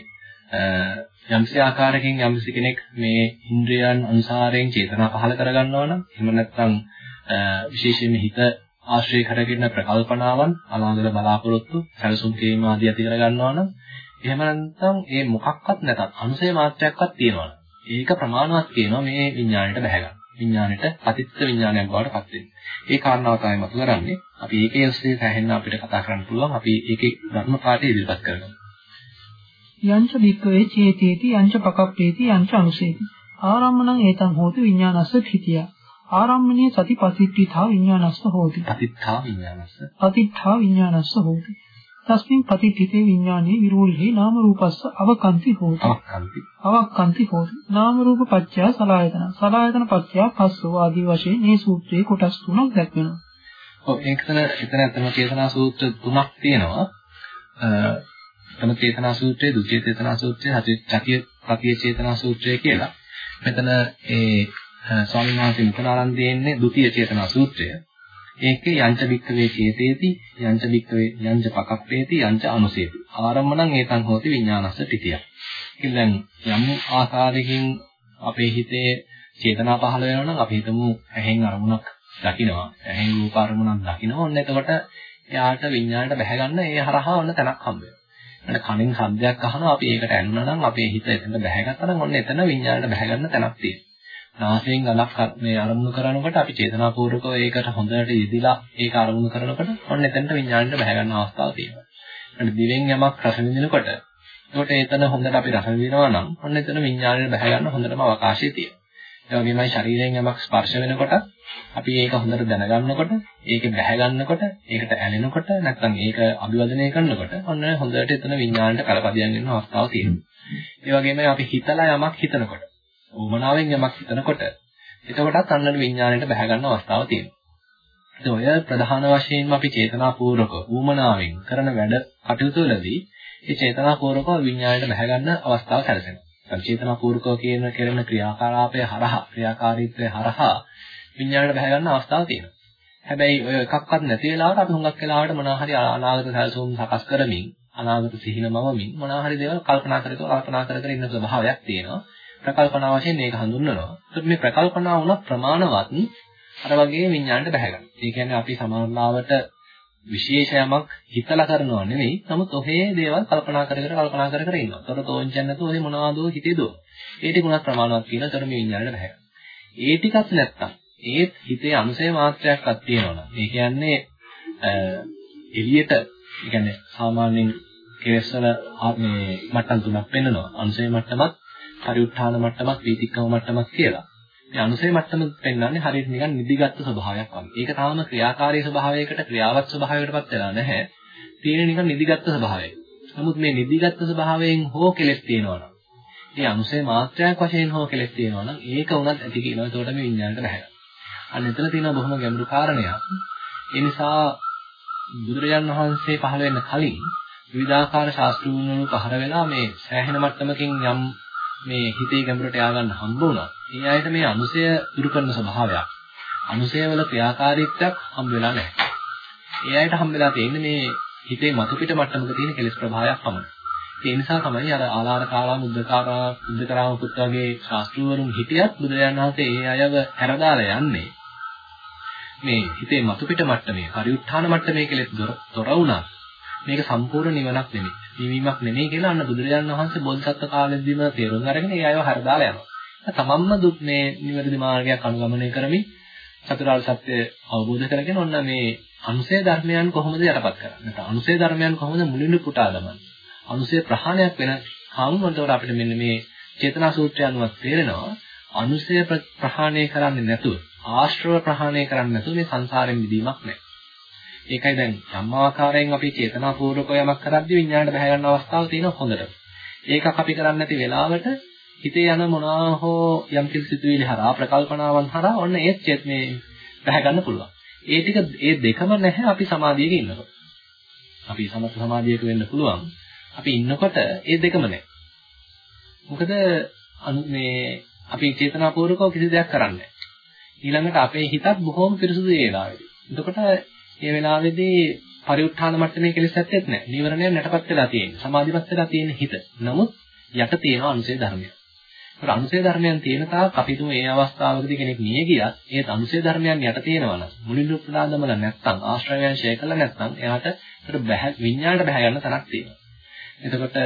යම්සි ආකාරයකින් යම්සි කෙනෙක් මේ ඉන්ද්‍රියයන් අනුසාරයෙන් චේතනා පහළ කරගන්නවා නම් එහෙම නැත්නම් විශේෂයෙන්ම හිත ආශ්‍රය කරගෙන ප්‍රකල්පනාවන් අනාගත බලාපොරොත්තු සැලසුම් කිරීම ආදී ඇති කරගන්නවා නම් එහෙම නැත්නම් ඒ මොකක්වත් නැතත් අනුසය මාත්‍රයක්වත් තියෙනවා. ඒක ප්‍රමාණවත් කියනවා මේ විඥාණයට බැහැ ගන්න. විඥාණයට පතිත්ත විඥානයක් බවට පත් වෙන්නේ. ඒ කාරණාව තමයි මතු කරන්නේ. අපි ඒකේ ඔස්සේ සෑහෙන්න අපිට කතා කරන්න පුළුවන්. අපි ඒකේ ධර්ම පාඩේ ඉදිරිපත් කරගමු. යංච වික්කවේ චේතේති යංච පකප්පේති යංච අනුසේති. ආරම්මණං ඒතං හෝති විඥානස්ස තිතිය. ආරම්මණීය සති පතිත්ථා විඥානස්ස හෝති. පතිත්ථා විඥානස්ස. පතිත්ථා විඥානස්ස හෝති. තස්මින් පතිත්ථිතේ විඥානේ විරෝල්හි නාම රූපස්ස අවකන්ති හෝති. අවකන්ති. අවකන්ති හෝති. නාම රූප පත්‍ය සලආයතන. සලආයතන පත්‍ය පස්සෝ ආදී වශයෙන් මේ සූත්‍රයේ කොටස් තුනක් දැක්වෙනවා. ඔව් ඒකතන එතන ඇත්තම චේතනා සූත්‍ර තුනක් තියෙනවා. තම චේතනා සූත්‍රය, ဒုတိ ය චේතනා සූත්‍රය, චතිය පතිය චේතනා සූත්‍රය කියලා. මෙතන ඒ ස්වාමීන් වහන්සේ මුතන ආරම්භ දෙන්නේ ဒုတိ ය චේතනා සූත්‍රය. ඒකේ යංච බික්කවේ චේතේති යංච බික්කවේ යංච පකප්පේති යංච අනුසේති ආරම්මණං ඒතං හෝති විඥානස්ස තිතිය. ඉතින් දැන් යම් ආකාරයකින් අපේ හිතේ චේතනා පහළ වෙනවා නම් අපි හිතමු ඇහෙන් අරමුණක් දකිනවා. ඇහෙන් රූප අරමුණක් දකිනවා. ඔන්න එතකොට එයාට විඥාණයට බැහැ ගන්න ඒ හරහා ඔන්න තැනක් හම්බ වෙනවා. කනින් ශබ්දයක් අහනවා අපි ඒකට ඇනුණා නම් අපේ හිත එතන බැහැගත්තා නම් ඔන්න එතන විඥාණයට බැහැ ගන්න තැනක් තියෙනවා. නාසයෙන් ගලක් මේ අරමුණු කරනකොට අපි චේතනාපූර්වකව ඒකට හොඳට යෙදිලා ඒක අරමුණු කරනකොට ඔන්න එතනට විඥාණයට බහැ ගන්න අවස්ථාවක් තියෙනවා. ඊට දිවෙන් යමක් රස විඳිනකොට එතකොට එතන හොඳට අපි රස විඳිනවා නම් ඔන්න එතන විඥාණයට බහැ ගන්න හොඳටම අවකාශය තියෙනවා. ඒ වගේමයි ශරීරයෙන් යමක් ස්පර්ශ වෙනකොට අපි ඒක හොඳට දැනගන්නකොට ඒක බැහැ ගන්නකොට ඒකට ඇලෙනකොට නැත්නම් ඒක අභිවදනය කරනකොට ඔන්න හොඳට එතන විඥාණයට කලපදියම් වෙන අවස්ථාවක් තියෙනවා. ඒ වගේමයි අපි හිතලා යමක් හිතනකොට උමනාවෙන් යමක් හිතනකොට එතකොටත් අන්නර විඥාණයට බැහැ ගන්න අවස්ථාව තියෙනවා. ඉතින් ඔය ප්‍රධාන වශයෙන්ම අපි චේතනාපූර්වක ඌමනාවෙන් කරන වැඩ කටයුතු වලදී ඒ චේතනාපූර්වක විඥාණයට බැහැ ගන්න අවස්ථාව සැලසෙනවා. දැන් චේතනාපූර්වකව කියන කරන ක්‍රියාකාරාපය හරහා ක්‍රියාකාරීත්වය හරහා විඥාණයට බැහැ ගන්න අවස්ථාව තියෙනවා. හැබැයි ඔය එකක්වත් නැති වෙලාවට අපි හුඟක් වෙලාවට මොනවා හරි අනාගත සැලසුම් සකස් කරමින් අනාගත සිහිනමවමින් මොනවා හරි දේවල් කල්පනා කරලා කල්පනා කර කර ඉන්න ස්වභාවයක් තියෙනවා. ප්‍රකල්පනා වශයෙන් මේක හඳුන්වනවා. ඒත් මේ ප්‍රකල්පනා වුණත් ප්‍රමාණවත් අර වගේ විඥාණයට බැහැ ගන්න. ඒ කියන්නේ අපි සමානලාවට විශේෂයමක් හිතලා කරනවා නෙවෙයි. නමුත් ඔහේ දේවල් කල්පනා කර කර කල්පනා කර කර ඉන්නවා. ඒතර තෝංචන් නැතුව ඔහේ මොනවාදෝ හිතේ දුව. ඒ ටික උනත් ප්‍රමාණවත් කියන තර මේ විඥාණයට බැහැ ඒ ටිකත් නැත්තම් ඒත් හිතේ අනුසය මාත්‍රයක්වත් තියෙනවා. ඒ කියන්නේ එළියට ඒ කියන්නේ සාමාන්‍යයෙන් කෙලෙස් වල මේ මට්ටම් තුනක් පෙන්නනවා. අනුසය මට්ටමත් පරිඋත්ථාන මට්ටමක් වීතික්කම මට්ටමක් කියලා. මේ අනුසය මට්ටම පෙන්වන්නේ හරියට නිකන් නිදිගත් ස්වභාවයක් වගේ. ඒක තාම ක්‍රියාකාරී ස්වභාවයකට ක්‍රියාවත් ස්වභාවයකටපත් වෙලා නැහැ. තියෙන නිකන් නිදිගත් ස්වභාවයක. නමුත් මේ නිදිගත් ස්වභාවයෙන් හෝ කෙලෙස් තියෙනවා නම් මේ අනුසය මාත්‍රයක් වශයෙන් හෝ කෙලෙස් තියෙනවා නම් ඒක උනත් ඇති කියනවා. ඒකට මේ විඤ්ඤාණයට බහැලා. අන්න එතන තියෙන බොහොම ගැඹුරු කාරණයක්. ඒ නිසා බුදුරජාණන් වහන්සේ පහළ වෙන්න කලින් විවිධාකාර ශාස්ත්‍රඥයෝ පහළ වෙලා මේ සෑහෙන මට්ටමකින් යම් මේ හිතේ ගැඹුරට ය아가න්න හම්බ වුණා. ඒ අයට මේ අනුසය දුරු කරන ස්වභාවයක්. අනුසය වල ක්‍රියාකාරීත්වයක් හම්බ වෙලා නැහැ. ඒ අයට හම්බ වෙලා තියෙන්නේ මේ හිතේ මතු පිට මට්ටමක තියෙන කෙලෙස් ප්‍රභාවයක් පමණයි. ඒ නිසා තමයි අර ආලාර කාලා මුද්දකාරා මුද්දකරාම පුත් වගේ ශාස්ත්‍රවරුන් හිටියත් බුදුරජාණන් වහන්සේ ඒ අයව හැරදාලා යන්නේ. මේ හිතේ මතු පිට මට්ටමේ පරිඋත්ථාන මට්ටමේ කෙලෙස් තොර වුණා. මේක සම්පූර්ණ නිවනක් නෙමෙයි. නිවීමක් නෙමෙයි කියලා අන්න බුදුරජාණන් වහන්සේ බෝධිසත්ව කාලෙදීම තේරුම් අරගෙන ඒ අයව හරදාලා යනවා. තමන්ම දුක් මේ නිවැරදි මාර්ගයක් අනුගමනය කරමින් චතුරාර්ය සත්‍ය අවබෝධ කරගෙන ඔන්න මේ අනුසය ධර්මයන් කොහොමද යටපත් කරන්නේ? නැත්නම් අනුසය ධර්මයන් කොහොමද මුලින්ම පුටා දමන්නේ? අනුසය ප්‍රහාණයක් වෙන කවුරුන්ටවත් අපිට මෙන්න මේ චේතනා සූත්‍රය අනුව තේරෙනවා අනුසය ප්‍රහාණය කරන්නේ නැතුව ආශ්‍රව ප්‍රහාණය කරන්නේ නැතුව මේ සංසාරයෙන් මිදීමක් නැහැ. ඒකයි දැන් යම් ආකාරයෙන් අපි චේතනාපූර්වක යමක් කරද්දී විඥාණයට බහැ ගන්න අවස්ථාව තියෙනවා හොඳට. ඒකක් අපි කරන්නේ නැති වෙලාවට හිතේ යන මොනවා හෝ යම් කිසි සිතුවිලි හරහා ප්‍රකල්පනාවන් හරහා ඔන්න ඒත් චේත මේ බහැ ගන්න පුළුවන්. ඒ ටික ඒ දෙකම නැහැ අපි සමාධියක ඉන්නකොට. අපි සමත සමාධියක වෙන්න පුළුවන්. අපි ඉන්නකොට ඒ දෙකම නැහැ. මොකද මේ අපි චේතනාපූර්වකව කිසි දෙයක් කරන්නේ ඊළඟට අපේ හිතත් බොහොම පිරිසුදු ඒ වෙලාවේදී. එතකොට ඒ වෙලාවේදී පරිඋත්ථාන මට්ටමේ කෙලෙස් ඇත්තෙත් නැහැ. නීවරණයන් යටපත් වෙලා තියෙන්නේ. සමාධිමත් වෙලා තියෙන හිත. නමුත් යට තියෙන අනුසය ධර්මයන්. ඒත් අනුසය ධර්මයන් තියෙන තාක් අපි තුමු මේ අවස්ථාවකදී කෙනෙක් මිය ගියත් ඒත් අනුසය ධර්මයන් යට තියෙනවා නම් මුලින් උපදාදමල නැත්නම් ආශ්‍රයයන් ෂේ කළා නැත්නම් එයාට ඒකට බහැ විඤ්ඤාණයට බහැ ගන්න තරක් තියෙනවා. එතකොට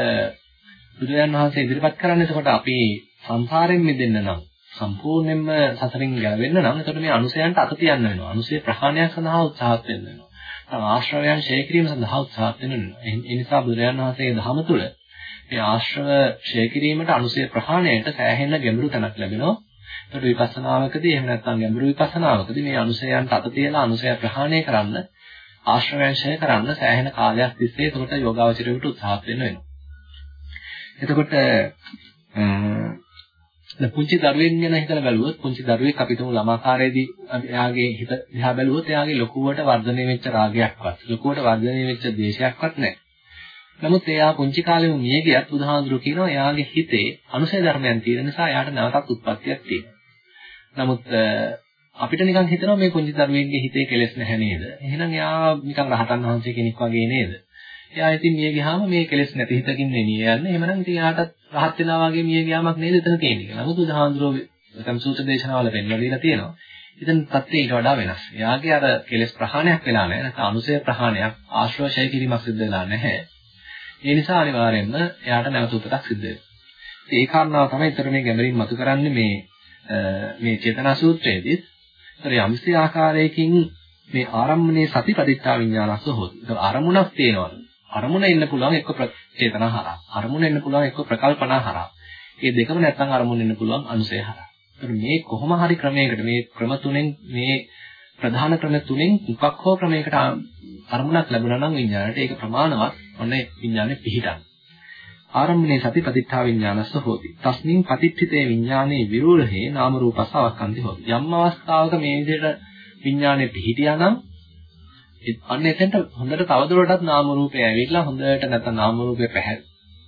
බුදුරජාන් වහන්සේ ඉදිරිපත් කරන්නේ එතකොට අපි සංසාරයෙන් මිදෙන්න නම් සම්පූර්ණයෙන්ම සසරින් ගැලවෙන්න නම් එතකොට මේ අනුසයන්ට අත තියන්න වෙනවා. අනුසය ප්‍රහාණය සඳහා උත්සාහත් වෙන්න වෙනවා. තම ආශ්‍රවයන් ඡය කිරීම සඳහා උත්සාහත් වෙන්න වෙනවා. ඒ නිසා බුදුරජාණන් වහන්සේගේ ධහම තුළ මේ ආශ්‍රව ඡය කිරීමට අනුසය ප්‍රහාණයට සෑහෙන ගැඹුරු තැනක් ලැබෙනවා. ඒකට විපස්සනාවකදී එහෙම නැත්නම් ගැඹුරු විපස්සනාවකදී මේ අනුසයන්ට අත තියලා අනුසය ප්‍රහාණය කරන්න ආශ්‍රවයන් ඡය කරන්න සෑහෙන කාලයක් තිස්සේ එතකොට යෝගාවචරයට උත්සාහත් වෙන්න වෙනවා. එතකොට දැන් පුංචි දරුවෙක් ගැන හිතලා බැලුවොත් පුංචි දරුවෙක් අපි තුමු ළමාකාරයේදී එයාගේ හිත දිහා බැලුවොත් එයාගේ ලොකුවට වර්ධනය වෙච්ච රාගයක්වත් ලොකුවට වර්ධනය වෙච්ච ද්වේෂයක්වත් නැහැ. නමුත් එයා පුංචි කාලෙම මිය ගියත් බුදුහාඳුරු කියනවා එයාගේ හිතේ අනුසය ධර්මයන් තියෙන නිසා එයාට නැවතත් උත්පත්තියක් තියෙනවා. නමුත් අපිට නිකන් හිතනවා මේ පුංචි දරුවෙක්ගේ හිතේ කෙලෙස් නැහැ නේද? එහෙනම් එයා නිකන් රහතන් වහන්සේ කෙනෙක් වගේ නේද? එයා ඉතින් මිය ගියාම මේ කෙලෙස් නැති හිතකින් නෙමෙයි යන්නේ. එහෙමනම් ඉතින් එයාටත් රහත් වෙනා වගේ මිය ගියාමක් නේද එතන තියෙන්නේ කියලා. නමුත් බුදුහාඳුරෝ නැත්නම් සූත්‍ර දේශනාවල පෙන්වලා දීලා තියෙනවා. ඉතින් තත්ත්වය ඊට වඩා වෙනස්. එයාගේ අර කෙලෙස් ප්‍රහාණයක් වෙලා නැහැ. නැත්නම් අනුසය ප්‍රහාණයක් ආශ්‍රවශය කිරීමක් සිද්ධ වෙලා නැහැ. ඒ නිසා අනිවාර්යයෙන්ම එයාට නැවත උපතක් සිද්ධ වෙනවා. ඒ කාරණාව තමයි ඊතර මේ ගැඹුරින් මතු කරන්නේ මේ මේ චේතනා සූත්‍රයේදී. ඒතර යම්සි ආකාරයකින් මේ ආරම්මනේ සතිපදිත්තා විඥානස්ස හොති. ඒක අරමුණක් තියෙනවා. අරමුණ එන්න පුළුවන් එක්ක චේතනා හරහා. අරමුණ එන්න පුළුවන් එක්ක ප්‍රකල්පනා හරහා. මේ දෙකම නැත්තම් අරමුණ එන්න පුළුවන් අනුසය හරහා. මේ කොහොම හරි ක්‍රමයකට මේ ක්‍රම තුනෙන් මේ ප්‍රධාන ක්‍රම තුනෙන් එකක් හෝ ක්‍රමයකට අරමුණක් ලැබුණා නම් විඥාණයට ඒක ප්‍රමාණවත් ඔන්න විඥානේ පිහිටන. ආරම්භනේ සතිපතිත්ථා විඥානස්ස හෝති. තස්මින් පතිත්ථිතේ විඥානේ විරූঢ়ේ නාම රූපස්ස අවක්ඛන්ති හෝති. යම් අවස්ථාවක මේ විදිහට විඥානේ පිහිටියා නම් අන්න එතෙන්ට හොඳට තවදුරටත් නාම රූපය ඇවිල්ලා හොඳට නැත්නම් නාම රූපේ පැහැ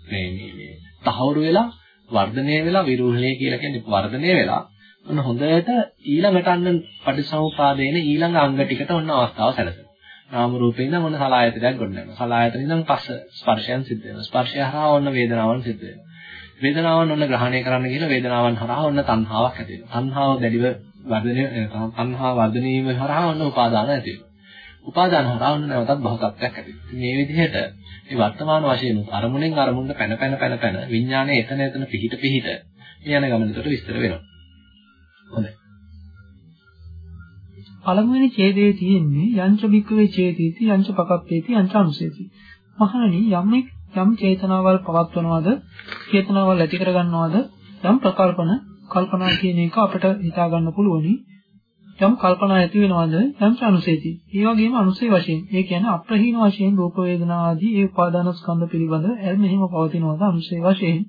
මේ මේ තහවුරු වෙලා වර්ධනය වෙලා විරුහලේ කියලා කියන්නේ වර්ධනය වෙලා ඔන්න හොඳට ඊළඟට අන්න පටිසමුපාදේන ඊළඟ අංග ටිකට ඔන්න අවස්ථාව සැලසෙනවා. නාම රූපේ ඉඳන් ඔන්න සලආයතනයක් ගොඩනගනවා. සලආයතන ඉඳන් පස්ස ස්පර්ශයන් සිද්ධ වෙනවා. ස්පර්ශය හරහා ඔන්න වේදනාවන් සිද්ධ වෙනවා. වේදනාවන් ඔන්න ග්‍රහණය කරන්න කියලා වේදනාවන් හරහා ඔන්න තණ්හාවක් ඇති වෙනවා. තණ්හාව දැඩිව වර්ධනය තණ්හා වර්ධනය වීම හරහා ඔන්න උපාදාන ඇති වෙනවා. උපාදාන හරහා ඔන්න නැවතත් භවකත්වයක් ඇති වෙනවා. මේ විදිහට මේ වර්තමාන වශයෙන් අරමුණෙන් අරමුණට පැන පැන පැන පැන විඥානයේ එතන එතන පිහිට පිහිට යන ගමනකට විස්තර වෙනවා. හොඳයි. පළමුවෙනි ඡේදයේ තියෙන්නේ යංච බික්කවේ ඡේදීති යංච පකප්පේති යංච අනුසේති. මහණනි යම්ෙක් යම් චේතනාවල් පවත්වනවද චේතනාවල් ඇති කරගන්නවද යම් ප්‍රකල්පන කල්පනා කියන එක අපිට හිතා ගන්න පුළුවනි. යම් කල්පනා ඇති වෙනවද යම් අනුසේති. ඒ වගේම අනුසේ වශයෙන් ඒ කියන්නේ අප්‍රහීන වශයෙන් රූප වේදනා ආදී ඒ උපාදාන ස්කන්ධ පිළිබඳ එල් මෙහිම පවතිනවද අනුසේ වශයෙන්.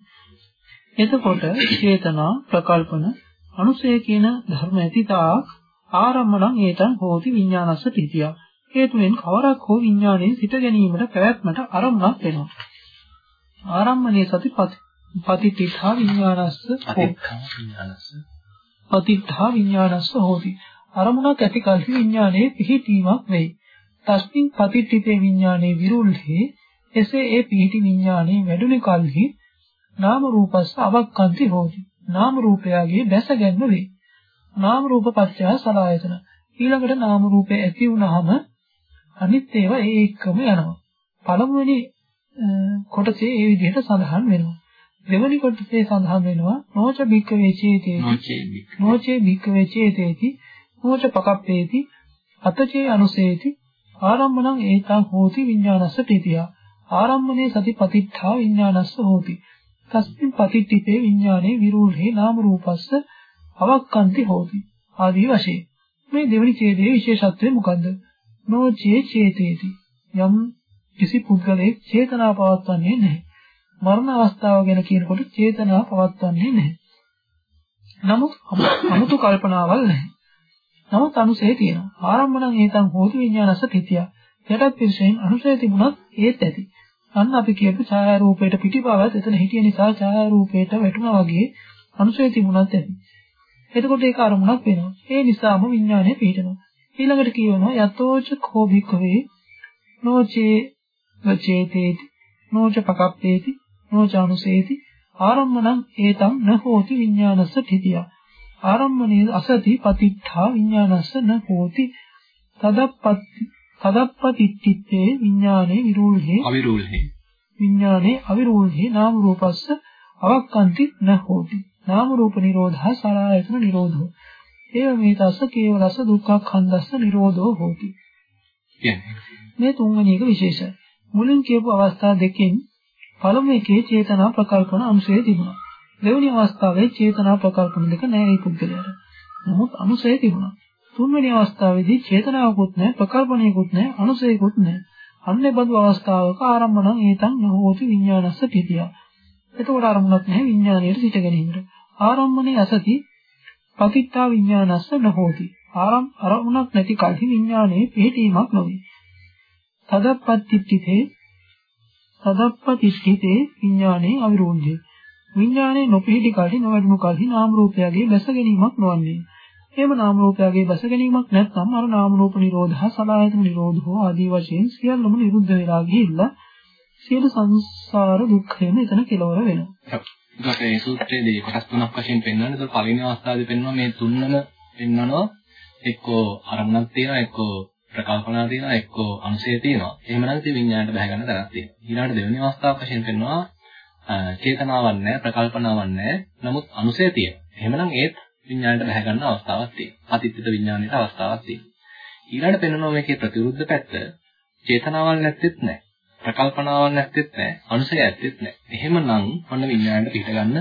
එතකොට චේතනා ප්‍රකල්පන අනුසේ කියන ධර්ම ඇතිතාක් ආරම්මණං ඒතං හෝති විඥානස්ස තිතිය. හේතුවෙන් කවරක් හෝ විඥානයේ සිට ගැනීමට පැවැත්මට අරමුණක් වෙනවා. ආරම්මණයේ සතිපති පතිතිඨා විඥානස්ස පතිඨා විඥානස්ස හෝති අරමුණක් ඇති කලෙහි විඥානයේ පිහිටීමක් වෙයි. තස්මින් පතිට්ඨිතේ විඥානයේ විරුල්හි එසේ ඒ පිහිටි විඥානයේ වැඩුණු කලෙහි නාම රූපස්ස අවක්කන්ති හෝති. නාම රූපයගේ දැස ගැන්ම වේ. නාම රූප පත්‍ය සලආයතන. ඊළඟට නාම රූපේ ඇති වුනහම අනිත් ඒවා ඒ එක්කම යනවා. පළමුවෙනි කොටසේ ඒ විදිහට සඳහන් වෙනවා. දෙවැනි කොටසේ සඳහන් වෙනවා නොච බික්ක වේචේතේති නොචේ බික්ක වේචේතේති නොච පකප්පේති. අතචේ අනුසේති. ආරම්මණං ඒතං හෝති විඥානස්ස තීතිය. ආරම්මනේ සතිපතිත්ථා විඥානස්ස හෝති. තස්මින් පතිට්ඨිතේ විඥානේ විරූঢ়ේ නාම රූපස්ස අවක්කන්ති හෝති ආදී වශයෙන් මේ දෙවනි ඡේදයේ විශේෂත්වය මොකද්ද නොචේ චේතේති යම් කිසි පුද්ගලයෙක් චේතනා පවත්වන්නේ නැහැ මරණ අවස්ථාව ගැන කියනකොට චේතනා පවත්වන්නේ නැහැ නමුත් අමුතු කල්පනාවල් නැහැ නමුත් අනුසය තියෙනවා. ආරම්භණං ඒතං හෝති විඥානස තිතිය. යටත් පිරිසෙන් අනුසය තිබුණත් ඒත් ඇති. අන්න අපි කියපු ඡායා රූපයට පිටිපවත් එතන හිටිය නිසා ඡායා රූපයට වැටුණා වගේ අනුසය තිබුණත් ඇති. එතකොට ඒක අරමුණක් වෙනවා. ඒ නිසාම විඥානය පිහිටනවා. ඊළඟට කියනවා යතෝච කෝභිකවේ නොචේ වචේතේති නොච පකප්පේති නොච අනුසේති ආරම්මණං ඒතං නහෝති විඥානස්ස තිතිය. ආරම්මණේ අසති පතිත්ථා විඥානස්ස න හෝති තදප්පති තදප්පතිත්‍ත්‍යේ විඥානේ විරූල්හේ අවිරූල්හේ විඥානේ අවිරූල්හේ නාම රූපස්ස අවක්කන්ති න හෝති නාම රූප නිරෝධා සලආයතන නිරෝධෝ. ඒව මේ තස්ස කේවලස දුක්ඛ ඛන්දස්ස නිරෝධෝ හෝති. මේ තුන්වෙනි එක විශේෂයි. මුලින් කියපු අවස්ථා දෙකෙන් පළමු එකේ චේතනා ප්‍රකල්පන අංශය තිබුණා. දෙවෙනි අවස්ථාවේ චේතනා ප්‍රකල්පන දෙක නැහැ ඒ පුද්ගලයාට. නමුත් අනුසය තිබුණා. තුන්වෙනි අවස්ථාවේදී චේතනාවකුත් නැහැ ප්‍රකල්පණයකුත් නැහැ අනුසයකුත් නැහැ. අන්නේ බඳු අවස්ථාවක ආරම්භණං ඒතං නහෝති විඥානස්ස තිතිය. එතකොට අරමුණක් නැහැ විඥාණයට සිට ගැනීමට ආරම්මනේ අසති පතිත්තා විඥානස්ස නහෝති. ආරම් අරමුණක් නැති කල්හි විඥානයේ පිහිටීමක් නොවේ. තදප්පත්තිත්තේ තදප්පතිස්ථිතේ විඥානයේ අවිරෝධය. විඥානයේ නොපිහිටි කල්හි නොවැඩුණු කල්හි නාම රූපයගේ බැස ගැනීමක් නොවන්නේ. එහෙම නාම රූපයගේ බැස ගැනීමක් නැත්නම් අර නාම රූප නිරෝධහ සලආයතන නිරෝධෝ ආදී වශයෙන් සියල්ලම නිරුද්ධ වෙලා ගිහිල්ලා සියලු සංසාර දුක්ඛයම එතන කෙලවර වෙනවා. ඒකට මේ සූත්‍රයේදී කොටස් තුනක් වශයෙන් පෙන්වන්නේ. ඒක පළවෙනි අවස්ථාවේදී පෙන්වනවා මේ තුන්නම පෙන්වනවා එක්කෝ අරමුණක් තියෙනවා එක්කෝ ප්‍රකල්පනා තියෙනවා එක්කෝ අනුසය තියෙනවා. එහෙමනම් ඉතින් විඤ්ඤාණයට බහැ ගන්න තරක් තියෙනවා. ඊළඟට දෙවෙනි අවස්ථාව වශයෙන් පෙන්වනවා චේතනාවක් නැහැ ප්‍රකල්පනාවක් නැහැ. නමුත් අනුසය තියෙනවා. එහෙමනම් ඒත් විඤ්ඤාණයට බහැ ගන්න අවස්ථාවක් තියෙනවා. අතිත්‍ිත විඤ්ඤාණයට අවස්ථාවක් තියෙනවා. ඊළඟට පෙන්වනවා මේකේ ප්‍රතිවිරුද්ධ පැත්ත චේතනාවක් නැත්තේත් නැහැ. ප්‍රකල්පනාවක් නැත්තේත් නැහැ අනුසය ඇත්තේත් නැහැ එහෙමනම් ඔන්න විඥාණයට පිට ගන්න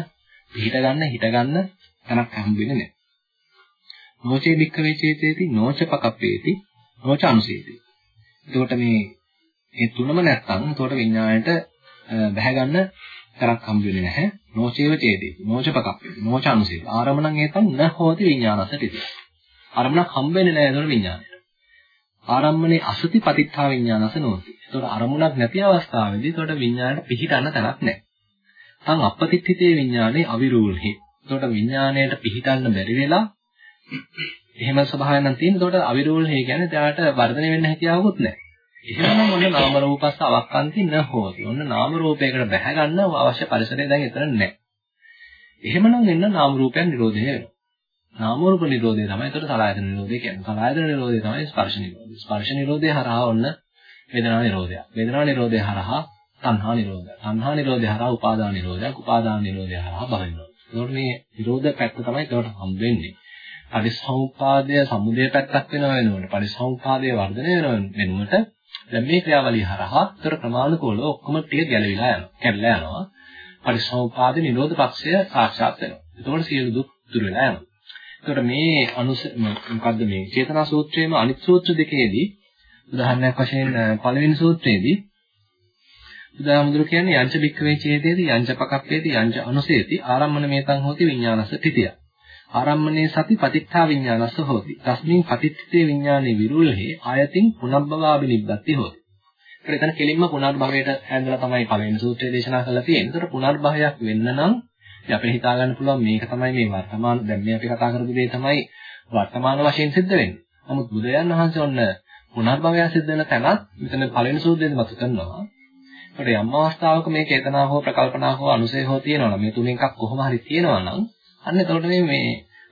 පිට ගන්න හිට ගන්න තනක් හම්බෙන්නේ නැහැ නොචේ වික්කවේ චේතේති නොච පකප්පේති නොච අනුසේති. එතකොට මේ මේ තුනම නැත්තම් එතකොට විඥාණයට බැහැ ගන්න තරක් හම්බෙන්නේ නැහැ. නොචේව චේතේති නොච පකප්පේති නොච අනුසේති. ආරමණං ඒතං න හෝති විඥානසට ඉති ආරමණක් හම්බෙන්නේ නැහැ එතකොට විඥාණයට. ආරම්මනේ අසති පතිත්තා විඥානස නොති. ඒතකොට අරමුණක් නැති අවස්ථාවේදී ඒතකොට විඥාණයට පිහිටන්න තැනක් නැහැ. තන් අපපතිත්ථිතේ විඥානේ අවිරූල්හි. ඒතකොට විඥාණයට පිහිටන්න බැරි වෙලා එහෙම ස්වභාවයක් නම් තියෙන. ඒතකොට අවිරූල්හි කියන්නේ එයාට වර්ධනය වෙන්න හැකියාවකුත් නැහැ. එහෙමනම් ඔන්න නාම රූපස්ස අවක්කාන්ති න හෝති. ඔන්න නාම රූපයකට බැහැ ගන්න අවශ්‍ය පරිසරය දැන් එතන නැහැ. එහෙමනම් එන්න නාම රූපයන් නිරෝධය වෙනවා. නාම රූප නිරෝධය තමයි ඒතර සලආයතන නිරෝධය කියන්නේ. සලආයතන නිරෝධය තමයි ස්පර්ශ නිරෝධය. ස්පර්ශ නිරෝධය හරහා ඔන්න වේදනා නිරෝධය. වේදනා නිරෝධය හරහා තණ්හා නිරෝධය. තණ්හා නිරෝධය හරහා උපාදාන නිරෝධය. උපාදාන නිරෝධය හරහා භව නිරෝධය. ඒකට මේ නිරෝධ පැත්ත තමයි ඒකට හම් වෙන්නේ. පරිසම්පාදය සමුදය පැත්තක් වෙනවා වෙනකොට පරිසම්පාදය වර්ධනය වෙනවට දැන් මේ ක්‍රියාවලිය හරහා ඒතර ප්‍රමාණිකවල ඔක්කොම ටික ගැලවිලා යනවා. කැඩලා යනවා. පරිසම්පාද නිරෝධ පක්ෂය සාක්ෂාත් වෙනවා. එතකොට සියලු දුක් දුර වෙලා යනවා. එතකොට මේ අනුස මොකද්ද මේ? චේතනා සූත්‍රයේම අනිත් සූත්‍ර දෙකේදී උදාහරණයක් වශයෙන් පළවෙනි සූත්‍රයේදී බුදුහාමුදුරු කියන්නේ යංච බික්කවේ චේතේති යංච පකප්පේති යංච අනුසේති ආරම්මන මේතං හෝති විඥානස්ස තිතිය. ආරම්මනේ සති පතිත්ථා විඥානස්ස හෝති. තස්මින් පතිත්ථිතේ විඥානේ විරුල්හි ආයතින් පුනබ්බවාබි නිබ්බති හෝති. ඒකට එතන කෙලින්ම පුනර්භවයට ඇඳලා තමයි පළවෙනි සූත්‍රය දේශනා කරලා තියෙන්නේ. ඒතර පුනර්භවයක් වෙන්න නම් ඉතින් අපිට හිතා ගන්න පුළුවන් මේක තමයි මේ වර්තමාන දැන් මේ අපි කතා කරපු දේ තමයි වර්තමාන වශයෙන් සිද්ධ වෙන්නේ. නමුත් බුදුරජාණන් වහන්සේ ඔන්න පුනර්භවය සිද්ධ වෙන තැනත් මෙතන පළවෙනි සූත්‍රයේදී මතු කරනවා. ඒකට යම් අවස්ථාවක මේ චේතනා හෝ ප්‍රකල්පනා හෝ අනුසය හෝ තියෙනවා මේ තුනෙන් එකක් කොහොම හරි තියෙනවා නම් අන්න එතකොට මේ මේ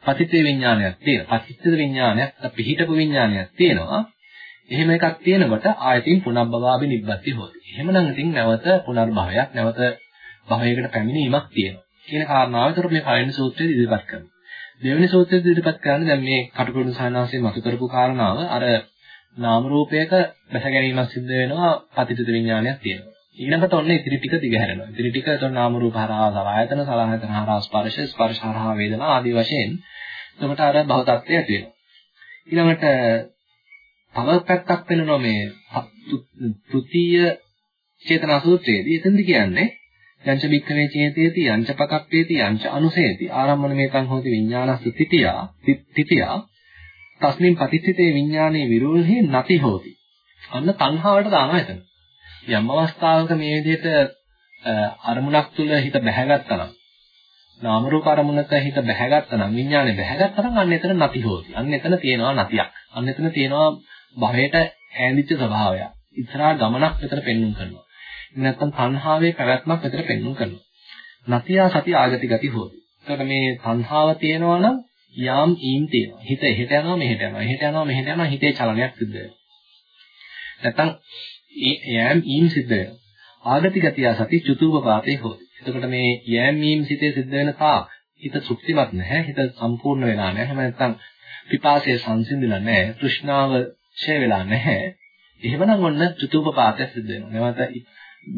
පතිත්ත්ව විඥානයක් තියෙනවා. පතිත්ත්ව විඥානයක් පිහිටපු විඥානයක් තියෙනවා. එහෙම එකක් තියෙනකොට ආයතින් පුනබ්බවාබි නිබ්බති හොති. එහෙමනම් ඉතින් නැවත පුනර්භවයක් නැවත භවයකට පැමිණීමක් තියෙනවා. කියන කාරණාව ඒතර මේ පළවෙනි සූත්‍රයේ ඉදිරිපත් කරනවා. දෙවෙනි සූත්‍රයේ ඉදිරිපත් කරන්නේ දැන් මේ කටුකුරුණු සානාංශයේ මතු කරපු කාරණාව අර නාම රූපයක බැස ගැනීමක් සිද්ධ වෙනවා පතිත විඥානයක් තියෙනවා. ඊළඟට ඔන්න ඉතිරි ටික දිගහැරෙනවා. ඉතිරි ටික එතකොට නාම රූප හරහා සලආයතන සලආයතන හරහා ස්පර්ශ ස්පර්ශ හරහා වේදනා ආදී වශයෙන් එතකොට අර භව tattya ඇති වෙනවා. ඊළඟට තව පැත්තක් වෙනවා මේ තෘතීය චේතනා සූත්‍රයේදී එතෙන්ද කියන්නේ යංච බික්කවේ චේතේති යංච පකප්පේති යංච අනුසේති. ආරම්මන මේතං හෝති විඥානස්ස තිතියා තිතියා. තස්මින් පටිච්චිතේ විඥානේ විරෝධේ නැති හෝති. අන්න තණ්හාවට දානවා එතන. යම් අවස්ථාවක මේ විදිහට අරමුණක් තුල හිත බැහැගත්තා නම් නාම රූප අරමුණක හිත බැහැගත්තා නම් විඥානේ බැහැගත්තා නම් අන්න එතන නැති හෝති. අන්න එතන තියෙනවා නැතියක්. අන්න එතන තියෙනවා භවයට ඈඳිච්ච ස්වභාවයක්. ඉස්සරහා ගමනක් විතර පෙන්වන්න කරනවා. නැත්නම් තණ්හාවේ පැවැත්මක් විතර පෙන්වන්න කරනවා. නතියා සති ආගති ගති හොදි. එතකොට මේ තණ්හාව තියෙනවා නම් යාම් ඊම් තියෙනවා. හිත එහෙට යනවා මෙහෙට යනවා. එහෙට යනවා මෙහෙට යනවා හිතේ චලනයක් සිද්ධ වෙනවා. නැත්නම් යාම් ඊම් සිද්ධ වෙනවා. ආගති ගතිය සති චතුූපපාතේ හොදි. එතකොට මේ යාම් ඊම් සිතේ සිද්ධ වෙන තාක් හිත තෘප්තිමත් නැහැ. හිත සම්පූර්ණ වෙලා නැහැ. එහෙම නැත්නම් පිපාසය සංසිඳිලා නැහැ. තෘෂ්ණාව ඡය වෙලා නැහැ. එහෙමනම් ඔන්න චුතුපපාතය සිද්ධ වෙනවා. නැවත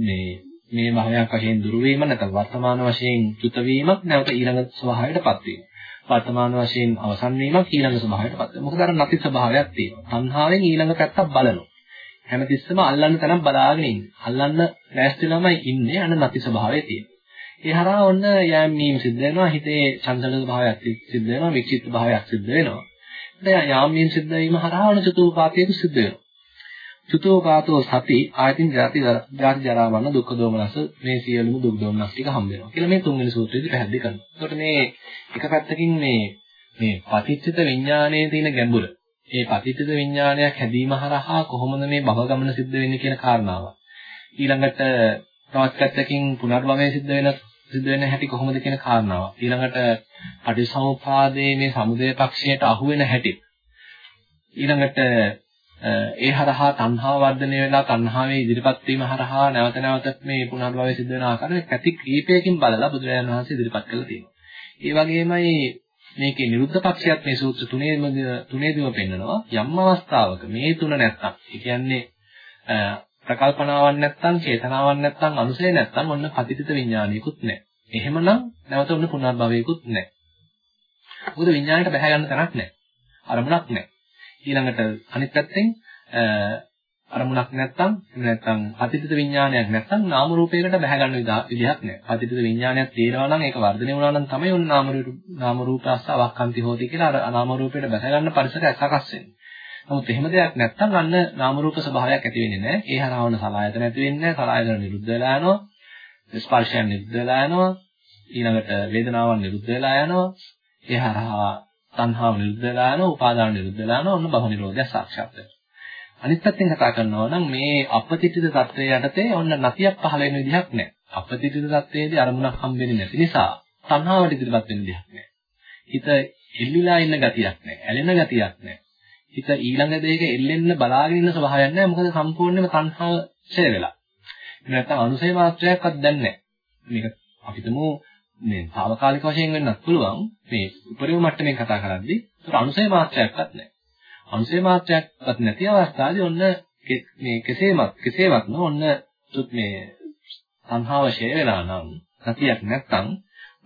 මේ මේ භවයක් වශයෙන් දුරු වීම නැත්නම් වර්තමාන වශයෙන් චුත වීමක් නැවත ඊළඟ ස්වභාවයටපත් වීම. වර්තමාන වශයෙන් අවසන් වීමක් ඊළඟ ස්වභාවයටපත් වෙනවා. මොකද අර නැති ස්වභාවයක් තියෙනවා. සංහාවෙන් ඊළඟ පැත්තක් බලනවා. හැමතිස්සෙම අල්ලන්න තරම් බලාගෙන ඉන්නේ. අල්ලන්න ලෑස්තිලාමයි ඉන්නේ අන්න නැති ස්වභාවය තියෙනවා. ඒ හරහා ඔන්න යෑම් මීම් සිද්ධ වෙනවා. හිතේ චංචල භාවයක් සිද්ධ වෙනවා. වික්ෂිප්ත භාවයක් සිද්ධ වෙනවා. දැන් යාම් මීම් සිද්ධ වීම හරහා ඔන්න චතුපාතයක සිද්ධ වෙනවා. චුතෝපාතෝ සති ආයතින් ජාති ජාති ජරා මරණ දුක්ඛ දෝමනස මේ සියලුම දුක් දෝමනස් ටික හම්බ වෙනවා කියලා මේ තුන්වෙනි සූත්‍රයේදී පැහැදිලි කරනවා. එතකොට මේ එක පැත්තකින් මේ මේ පටිච්චිත විඥානයේ තියෙන ගැඹුර ඒ පටිච්චිත විඥානයක් හැදීම හරහා කොහොමද මේ භව ගමන සිද්ධ වෙන්නේ කියන කාරණාව. ඊළඟට තවත් පැත්තකින් පුනර්භවය සිද්ධ වෙන සිද්ධ වෙන හැටි කොහොමද කියන කාරණාව. ඊළඟට පටිසමුපාදයේ මේ සමුදය පක්ෂයට අහු වෙන හැටි. ඊළඟට ඒ හරහා තණ්හාව වර්ධනය වෙලා තණ්හාවේ ඉදිරිපත් වීම හරහා නැවත නැවතත් මේ පුනර්භවය සිද්ධ වෙන ආකාරය පැති කීපයකින් බලලා බුදුරජාණන් වහන්සේ ඉදිරිපත් කළා තියෙනවා. ඒ වගේමයි මේකේ නිරුද්ධ පක්ෂයත් මේ සූත්‍ර තුනේම තුනේදීම පෙන්නනවා යම් අවස්ථාවක මේ තුන නැත්තම් ඒ කියන්නේ ප්‍රකල්පනාවක් නැත්තම් චේතනාවක් නැත්තම් අනුසය නැත්තම් ඔන්න පතිතිත විඥානියකුත් නැහැ. එහෙමනම් නැවත ඔන්න පුනර්භවයකුත් නැහැ. මොකද විඥාණයට බහැ ගන්න තරක් නැහැ. අරමුණක් නැහැ. ඊළඟට අනිත් පැත්තෙන් අරමුණක් නැත්තම් නැත්තම් අතීත විඥානයක් නැත්තම් නාම රූපයකට බැහැ ගන්න විදිහක් නැහැ. අතීත විඥානයක් තියෙනවා නම් ඒක වර්ධනය වුණා නම් තමයි ඔන්න නාම රූප නාම රූපස්ස අවක්칸ති හෝති කියලා අර නාම රූපයට බැහැ ගන්න පරිසරය සකස් වෙන්නේ. නමුත් එහෙම දෙයක් නැත්තම් අන්න නාම රූප ස්වභාවයක් ඇති වෙන්නේ නැහැ. ඒ හරහාවන සලආයතන ඇති වෙන්නේ නැහැ. සලආයතන නිරුද්ධ වෙලා යනවා. ස්පර්ශයන් නිරුද්ධ වෙලා යනවා. ඊළඟට වේදනාවන් නිරුද්ධ වෙලා යනවා. ඒ හරහා තණ්හාව නිරුද්ධ වෙලා යනවා, උපාදාන නිරුද්ධ වෙලා යනවා, ඔන්න භව නිරෝධය සාක්ෂාත් වෙනවා. අනිත් පැත්තෙන් කතා කරනවා නම් මේ අපතිතිත தත්ත්වයේ යටතේ ඔන්න නැතියක් පහළ වෙන විදිහක් නැහැ. අපතිතිත தත්ත්වයේදී අරමුණක් හම්බෙන්නේ නැති නිසා තණ්හාවට ඉදිරිපත් වෙන විදිහක් නැහැ. හිත එල්ලිලා ඉන්න ගතියක් නැහැ. ඇලෙන ගතියක් නැහැ. හිත ඊළඟ දෙයක එල්ලෙන්න බලාගෙන ඉන්න ස්වභාවයක් නැහැ. මොකද සම්පූර්ණයෙන්ම තණ්හාව ඡය වෙලා. නැත්නම් අනුසය මාත්‍රයක්වත් දැන් නැහැ. මේක අපිටම මේ తాවකාලික වශයෙන් වෙන්නත් පුළුවන්. මේ උපරිම මට්ටමින් කතා කරද්දී ඒක අනුසය මාත්‍රයක්වත් නැහැ. අනුසය මාත්‍රයක්වත් නැති අවස්ථාවේ ඔන්න මේ කෙසේමත් කෙසේවත් නොන්න මේ සංහාව ෂය වෙලා නම් සතියක් නැත්තම්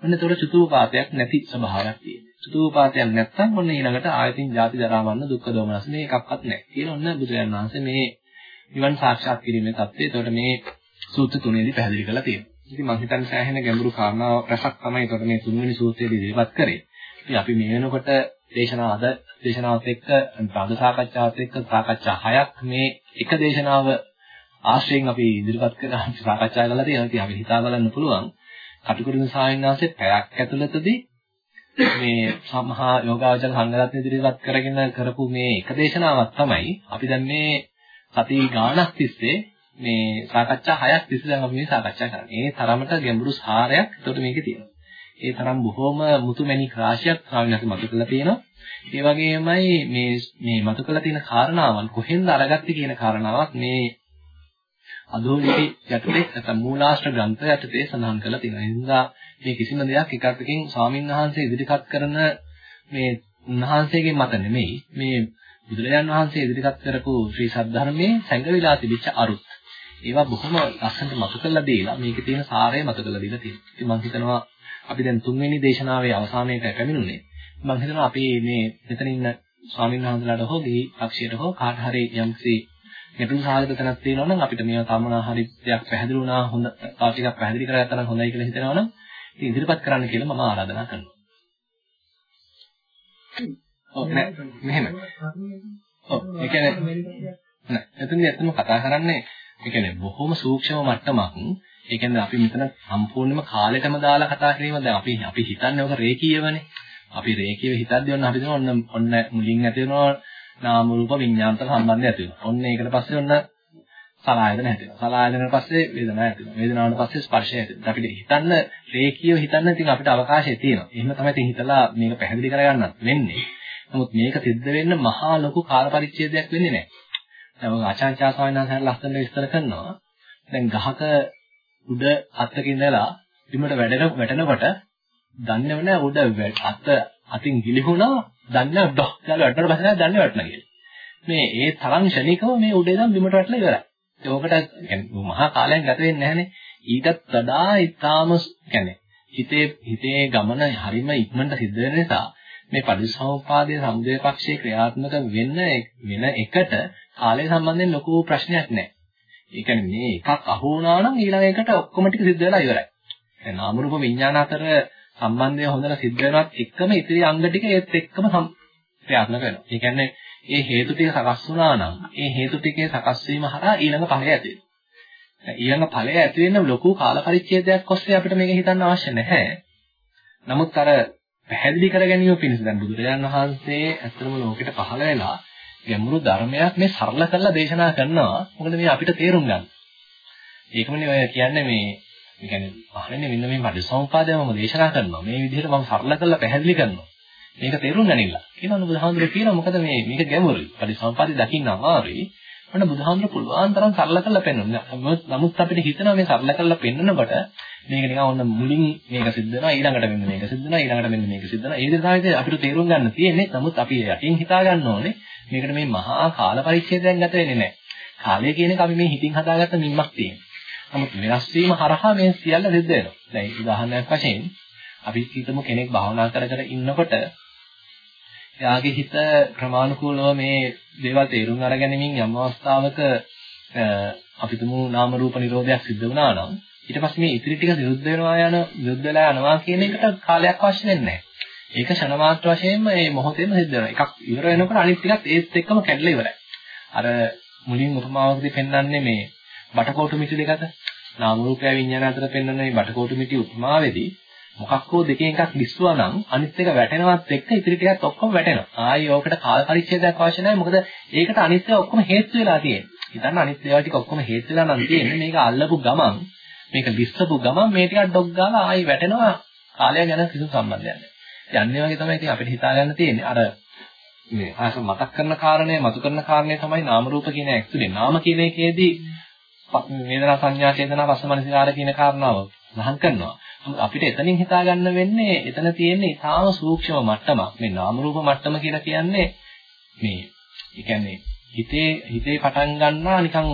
ඔන්න ඒතර චතුූපාතයක් නැති ස්වභාවයක් තියෙනවා. චතුූපාතයක් නැත්තම් ඔන්න ඊළඟට ආයතින් ජාති ජරා මරණ දුක්ඛ දෝමනස් මේ එකක්වත් නැහැ. කියන ඔන්න බුදුරජාණන් වහන්සේ මේ නිවන් සාක්ෂාත් කිරීමේ தත්ත්වය ඒතකොට මේ සූත්‍ර තුනේදී පැහැදිලි කරලා තියෙනවා. ඉතින් මම හිතන්නේ සෑහෙන ගැඹුරු කාරණා රසක් තමයි ඒතකොට මේ තුන්වෙනි සූත්‍රයේදී ඉදිරිපත් කරේ. ඉතින් අපි මේ වෙනකොට දේශනාව අද දේශනාවත් එක්ක අද සාකච්ඡාවත් එක්ක සාකච්ඡා හයක් මේ එක දේශනාව ආශ්‍රයෙන් අපි ඉදිරිපත් කරලා සාකච්ඡා කරලා තියෙනවා. ඉතින් අපි හිතා බලන්න පුළුවන් කටුකුරුන් සාහිණාංශේ පැයක් ඇතුළතදී මේ සමහා යෝගාවචර සංගරත්න ඉදිරිපත් කරගෙන කරපු මේ එක දේශනාවක් තමයි අපි දැන් මේ සති ගාණක් තිස්සේ මේ සාකච්ඡා හයක් තිස්සේ දැන් අපි මේ සාකච්ඡා කරන්නේ. ඒ තරමට ගැඹුරු සාරයක් ඒකට මේකේ තියෙනවා. ඒ තරම් බොහෝම මුතුමැණික් රාශියක් ස්වාමීන් වහන්සේ මතු කළා තියෙනවා. ඒ වගේමයි මේ මේ මතු කළා තියෙන කාරණාවන් කොහෙන්ද අරගත්තේ කියන කාරණාවක් මේ අදෝලිපි යටතේ නැත්නම් මූලාශ්‍ර ග්‍රන්ථ යටතේ සඳහන් කරලා තියෙනවා. ඒ නිසා මේ කිසිම දෙයක් එකwidehatකින් ස්වාමීන් වහන්සේ ඉදිරිපත් කරන මේ උන්වහන්සේගේ මත නෙමෙයි මේ බුදුරජාන් වහන්සේ ඉදිරිපත් කරපු ශ්‍රී සද්ධර්මයේ සැඟවිලා තිබිච්ච අරුත්. ඒවා බොහොම ලස්සනට මතු කරලා දීලා මේකේ තියෙන සාරය මතු කරලා දීලා තියෙනවා. ඉතින් මම හිතනවා අපි දැන් තුන්වෙනි දේශනාවේ අවසානයේට පැමිණුනේ. මම හිතනවා අපි මේ මෙතන ඉන්න ස්වාමීන් වහන්සේලාට හෝ දී අක්ෂයට හෝ කාට හරි යම්කිසි ගැටළු සාධක තැනක් තියෙනවා නම් අපිට මේවා තමනා හරි දෙයක් පැහැදිලි වුණා හොඳ තව ටිකක් පැහැදිලි කරගත්තා නම් හොඳයි කියලා හිතනවා නම් ඉතින් ඉදිරිපත් කරන්න කියලා මම ආරාධනා කරනවා. ඔව් නෑ මෙහෙම. ඔව් ඒ කියන්නේ නෑ එතනදී ඇත්තම කතා කරන්නේ ඒ කියන්නේ බොහොම සූක්ෂම මට්ටමක් ඒ කියන්නේ අපි මෙතන සම්පූර්ණයෙන්ම කාලෙටම දාලා කතා කිරීම දැන් අපි අපි හිතන්නේ ඔක රේකීයවනේ. අපි රේකීයව හිතද්දී ඔන්න අපි ඔන්න ඔන්න මුලින් ඇති වෙනවා නාම රූප විඤ්ඤාණතර සම්බන්ධය ඇති වෙනවා. ඔන්න ඒකට පස්සේ ඔන්න සලආයතන ඇති වෙනවා. සලආයතනට පස්සේ වේදනාව ඇති වෙනවා. වේදනාවට පස්සේ ස්පර්ශය ඇති වෙනවා. අපිට හිතන්න රේකීයව හිතන්න ඉතින් අපිට අවකාශය තියෙනවා. එහෙම තමයි ඉතින් හිතලා මේක පැහැදිලි කරගන්නත් වෙන්නේ. නමුත් මේක සිද්ධ වෙන්න මහා ලොකු කාල පරිච්ඡේදයක් වෙන්නේ නැහැ. දැන් ආචාර්ය ස්වාමීන් වහන්සේ ලස්සනට විස්තර කරනවා. දැන් ගහක උඩ අත්තක ඉඳලා බිමට වැටෙන වැටෙනකොට දන්නේව නැහැ උඩ අත අතින් ගිලිහුණා දන්නේ ඩොක් කියලා වැටෙනට පස්සේ දන්නේ වැටුණා කියලා. මේ ඒ තරම් ශනිකව මේ උඩ ඉඳන් බිමට වැටලා ඉවරයි. ඒකට මහා කාලයක් ගත වෙන්නේ නැහනේ. ඊටත් වඩා ඊටාම කියන්නේ හිතේ හිතේ ගමන හරිම ඉක්මනට සිද්ධ වෙන නිසා මේ පරිසම්පාදයේ සමුදය පක්ෂයේ ක්‍රියාත්මක වෙන්න වෙන එකට කාලය සම්බන්ධයෙන් ලොකු ප්‍රශ්නයක් නැහැ. ඒ කියන්නේ මේ එකක් අහු වුණා නම් ඊළඟ එකට ඔක්කොම ටික සිද්ධ වෙලා ඉවරයි. ඒ නාම රූප විඥාන අතර සම්බන්ධය හොඳට සිද්ධ වෙනවත් එක්කම ඉතිරි අංග ටික ඒත් එක්කම ක්‍රියාත්මක වෙනවා. ඒ කියන්නේ ඒ හේතු ටික සකස් වුණා නම් ඒ හේතු ටිකේ සකස් වීම හරහා ඊළඟ ඵලය ඇති වෙනවා. ඊළඟ ඵලය ඇති වෙන්න ලොකු කාල පරිච්ඡේදයක් ඔස්සේ අපිට මේක හිතන්න අවශ්‍ය නැහැ. නමුත් අර පැහැදිලි කර ගැනීම පිණිස දැන් බුදුරජාණන් වහන්සේ ඇත්තම ලෝකෙට පහළ වෙලා ගැඹුරු ධර්මයක් මේ සරල කරලා දේශනා කරනවා. මොකද මේ අපිට තේරුම් ගන්න. ඒකමනේ ඔය කියන්නේ මේ ඒ කියන්නේ අහන්නේ මෙන්න මේ පටිසමුපාදය මම දේශනා කරනවා. මේ විදිහට මම සරල කරලා පැහැදිලි කරනවා. මේක තේරුම් ගනින්න. කියනවා බුදුහාමුදුරුවෝ කියනවා මොකද මේ මේක ගැඹුරුයි. පටිසමුපාදය දකින්න අමාරුයි. මොන බුදුහාමුදුරුවෝ පුළුවන් තරම් සරල කරලා පෙන්වනවා. නමුත් අපිට හිතෙනවා මේ සරල කරලා පෙන්නකොට මේක නිකන් ඔන්න මුලින් මේක සිද්ධ වෙනවා ඊළඟට මෙන්න මේක සිද්ධ වෙනවා ඊළඟට මෙන්න මේක සිද්ධ වෙනවා. ඒ විදිහට තමයි අපිට තේරුම් ගන්න තියෙන්නේ. නමුත් අපි යටින් හිතා ගන්න ඕනේ මේකට මේ මහා කාල පරිච්ඡේදයක් ගත වෙන්නේ නැහැ. කාලය කියන එක අපි මේ හිතින් හදාගත්ත මින්මක් තියෙනවා. නමුත් වෙනස් වීම හරහා මේ සියල්ල සිද්ධ වෙනවා. දැන් උදාහරණයක් වශයෙන් අපි හිතමු කෙනෙක් භාවනා කර කර ඉන්නකොට එයාගේ හිත ක්‍රමානුකූලව මේ දේවල් තේරුම් අරගෙනමින් යම් අවස්ථාවක අපි තුමු නාම රූප නිරෝධයක් සිද්ධ වුණා නම් ඊට පස්සේ මේ ඉතිරි ටික විරුද්ධ වෙනවා යන විරුද්ධ වෙලා යනවා කියන එකට කාලයක් අවශ්‍ය වෙන්නේ නැහැ. ඒක ෂණ මාත්‍ර වශයෙන්ම මේ මොහොතේම සිද්ධ වෙනවා. එකක් ඉවර වෙනකොට අනිත් ටිකත් ඒත් එක්කම කැඩලා ඉවරයි. අර මුලින් උපමාවකදී පෙන්වන්නේ මේ බටකොටු මිටි දෙකට නාම රූපය විඤ්ඤාණ අතර පෙන්වන මේ බටකොටු මිටි උපමාවේදී මොකක් හෝ දෙකෙන් එකක් ලිස්සුවා නම් අනිත් එක වැටෙනවත් එක්ක ඉතිරි ටිකත් ඔක්කොම වැටෙනවා. ආයි ඕකට කාල පරිච්ඡේදයක් අවශ්‍ය නැහැ. මොකද ඒකට අනිත් ඒවා ඔක්කොම හේතු වෙලා තියෙන්නේ. හිතන්න අනිත් ඒවා ටික ඔක්කොම හේතු වෙලා නම් තියෙන්නේ. මේක අල්ලපු ගමන් මේක ලිස්සපු ගමන් මේ ටිකක් ඩොග් ගාලා ආයි වැටෙනවා. කාලය ගැන කිසිදු සම්බන්ධයක් නැහැ. යන්නේ වගේ තමයි ඉතින් අපිට හිතා ගන්න තියෙන්නේ. අර මේ ආස මතක් කරන කාරණය, මතු කරන කාරණය තමයි නාම රූප කියන ඇක්චුලි. නාම කියන එකේදී වේදනා සංඥා චේතනා රසමනසිකාර කියන කාරණාව සඳහන් කරනවා. අපිට එතනින් හිතා ගන්න වෙන්නේ එතන තියෙන්නේ ඊටාම සූක්ෂම මට්ටමක්. මේ නාම රූප මට්ටම කියලා කියන්නේ මේ ඒ කියන්නේ හිතේ හිතේ පටන් ගන්නා නිකන්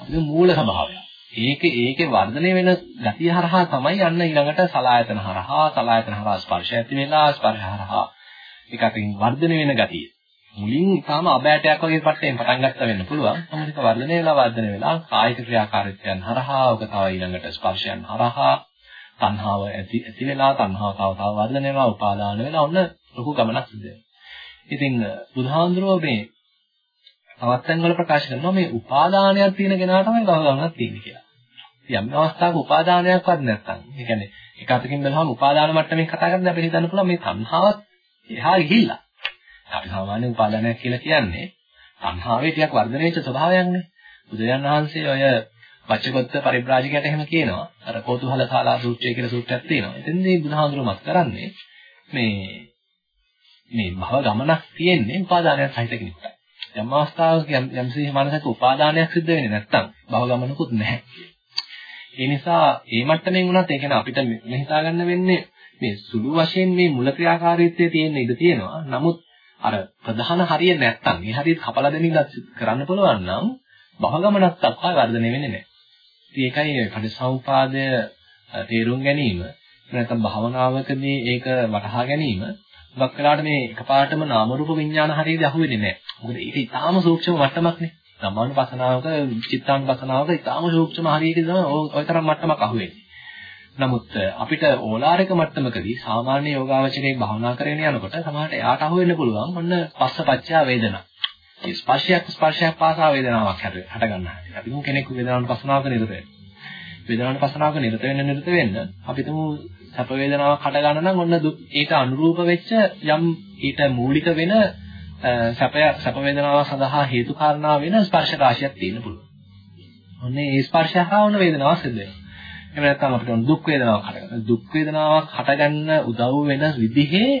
අපේ මූල ස්වභාවය. ඒක ඒකේ වර්ධනය වෙන ගතිය හරහා තමයි යන්න ඊළඟට සලායතන හරහා සලායතන හරහා ස්පර්ශය ඇති වෙලා ස්පර්ශ හරහා ඒකකින් වර්ධනය වෙන ගතිය. මුලින් තාම අබෑටයක් වගේ පට්ටෙන් පටන් ගත්ත වෙන්න පුළුවන්. සමහරවිට වර්ධනය වෙලා වර්ධනය වෙලා කායික ක්‍රියාකාරීත්වයන් හරහා ඔක තව ඊළඟට ස්පර්ශයන් හරහා තණ්හාව ඇති ඇති වෙලා තණ්හාව තව තව වර්ධනය වෙනවා උපාදාන වෙලා ඔන්න ලොකු ගමනක් සිද්ධ වෙනවා. ඉතින් බුදුහාඳුරෝ මේ තවත් තැන්වල ප්‍රකාශ කරනවා මේ උපාදානයක් තියෙන කෙනා තමයි භව ගමනක් තියෙන්නේ කියලා. යම් අවස්ථාවක උපාදානයක්වත් නැත්නම් ඒ කියන්නේ එක අතකින් බලහම උපාදාන මට්ටමින් කතා කරද්දී අපිට හිතන්න පුළුවන් මේ තණ්හාවත් එහා ගිහිල්ලා. අපි සාමාන්‍ය උපාදානයක් කියලා කියන්නේ තණ්හාවේ ටිකක් වර්ධනය වෙච්ච ස්වභාවයක්නේ. බුදුරජාණන් වහන්සේ ඔය වච්චකොත්ත පරිබ්‍රාජකයට එහෙම කියනවා. අර කෝතුහල ශාලා සූත්‍රය කියලා සූත්‍රයක් තියෙනවා. එතෙන්දී බුදුහාඳුරුමත් කරන්නේ මේ මේ භව ගමනක් තියෙන්නේ උපාදානයක් සහිත කෙනෙකුට. යම් අවස්ථාවක යම් යම්සේ මනසක උපාදානයක් සිද්ධ වෙන්නේ නැත්තම් භව ගමනකුත් නැහැ. ඒ නිසා මේ මට්ටමින් වුණත් ඒ කියන්නේ අපිට මෙ හිතා ගන්න වෙන්නේ මේ සුළු වශයෙන් මේ මුල ක්‍රියාකාරීත්වයේ තියෙන ඉඩ තියෙනවා. නමුත් අර ප්‍රධාන හරිය නැත්තම් මේ හරියට කපලා දෙමින් කරන්න පුළුවන් නම් භව ගමනක් දක්වා වර්ධනය වෙන්නේ නැහැ. ඉතින් ඒකයි පටිසමුපාදය තේරුම් ගැනීම නැත්නම් භාවනාවකදී ඒක වටහා ගැනීම හුඟක් වෙලාවට මේ එකපාරටම නාම රූප විඥාන හරියදී අහුවෙන්නේ නැහැ. මොකද ඒක ඊටාම සූක්ෂම මට්ටමක්නේ. ධම්මානුපසනාවක චිත්තානුපසනාවක ඊටාම සූක්ෂම හරියකදී තමයි ওই තරම් මට්ටමක් අහුවෙන්නේ. නමුත් අපිට ඕලාරික මට්ටමකදී සාමාන්‍ය යෝගාවචරයේ භාවනා කරගෙන යනකොට සමහරට එයාට අහුවෙන්න පුළුවන් ඔන්න පස්සපච්චා වේදනා. ඒ ස්පර්ශයක් ස්පර්ශයක් පාසා වේදනාවක් හට ගන්නවා. අපි තුමු කෙනෙක් වේදනාවට පසනාවක නිරත වෙනවා. වේදනාවට පසනාවක නිරත වෙන්න නිරත වෙන්න අපි තුමු සැප වේදනාවක් හට ගන්න නම් ඔන්න ඊට අනුරූප වෙච්ච යම් ඊට මූලික වෙන සැපය සැප වේදනාව සඳහා හේතු කාරණා වෙන ස්පර්ශ රාශියක් තියෙන්න පුළුවන්. ඔන්න ඒ ස්පර්ශය හා වුණ වේදනාවක් සිද්ධ වෙනවා. එහෙම නැත්නම් අපිට දුක් වේදනාවක් හටගන්න. දුක් වේදනාවක් හටගන්න උදව් වෙන විදිහේ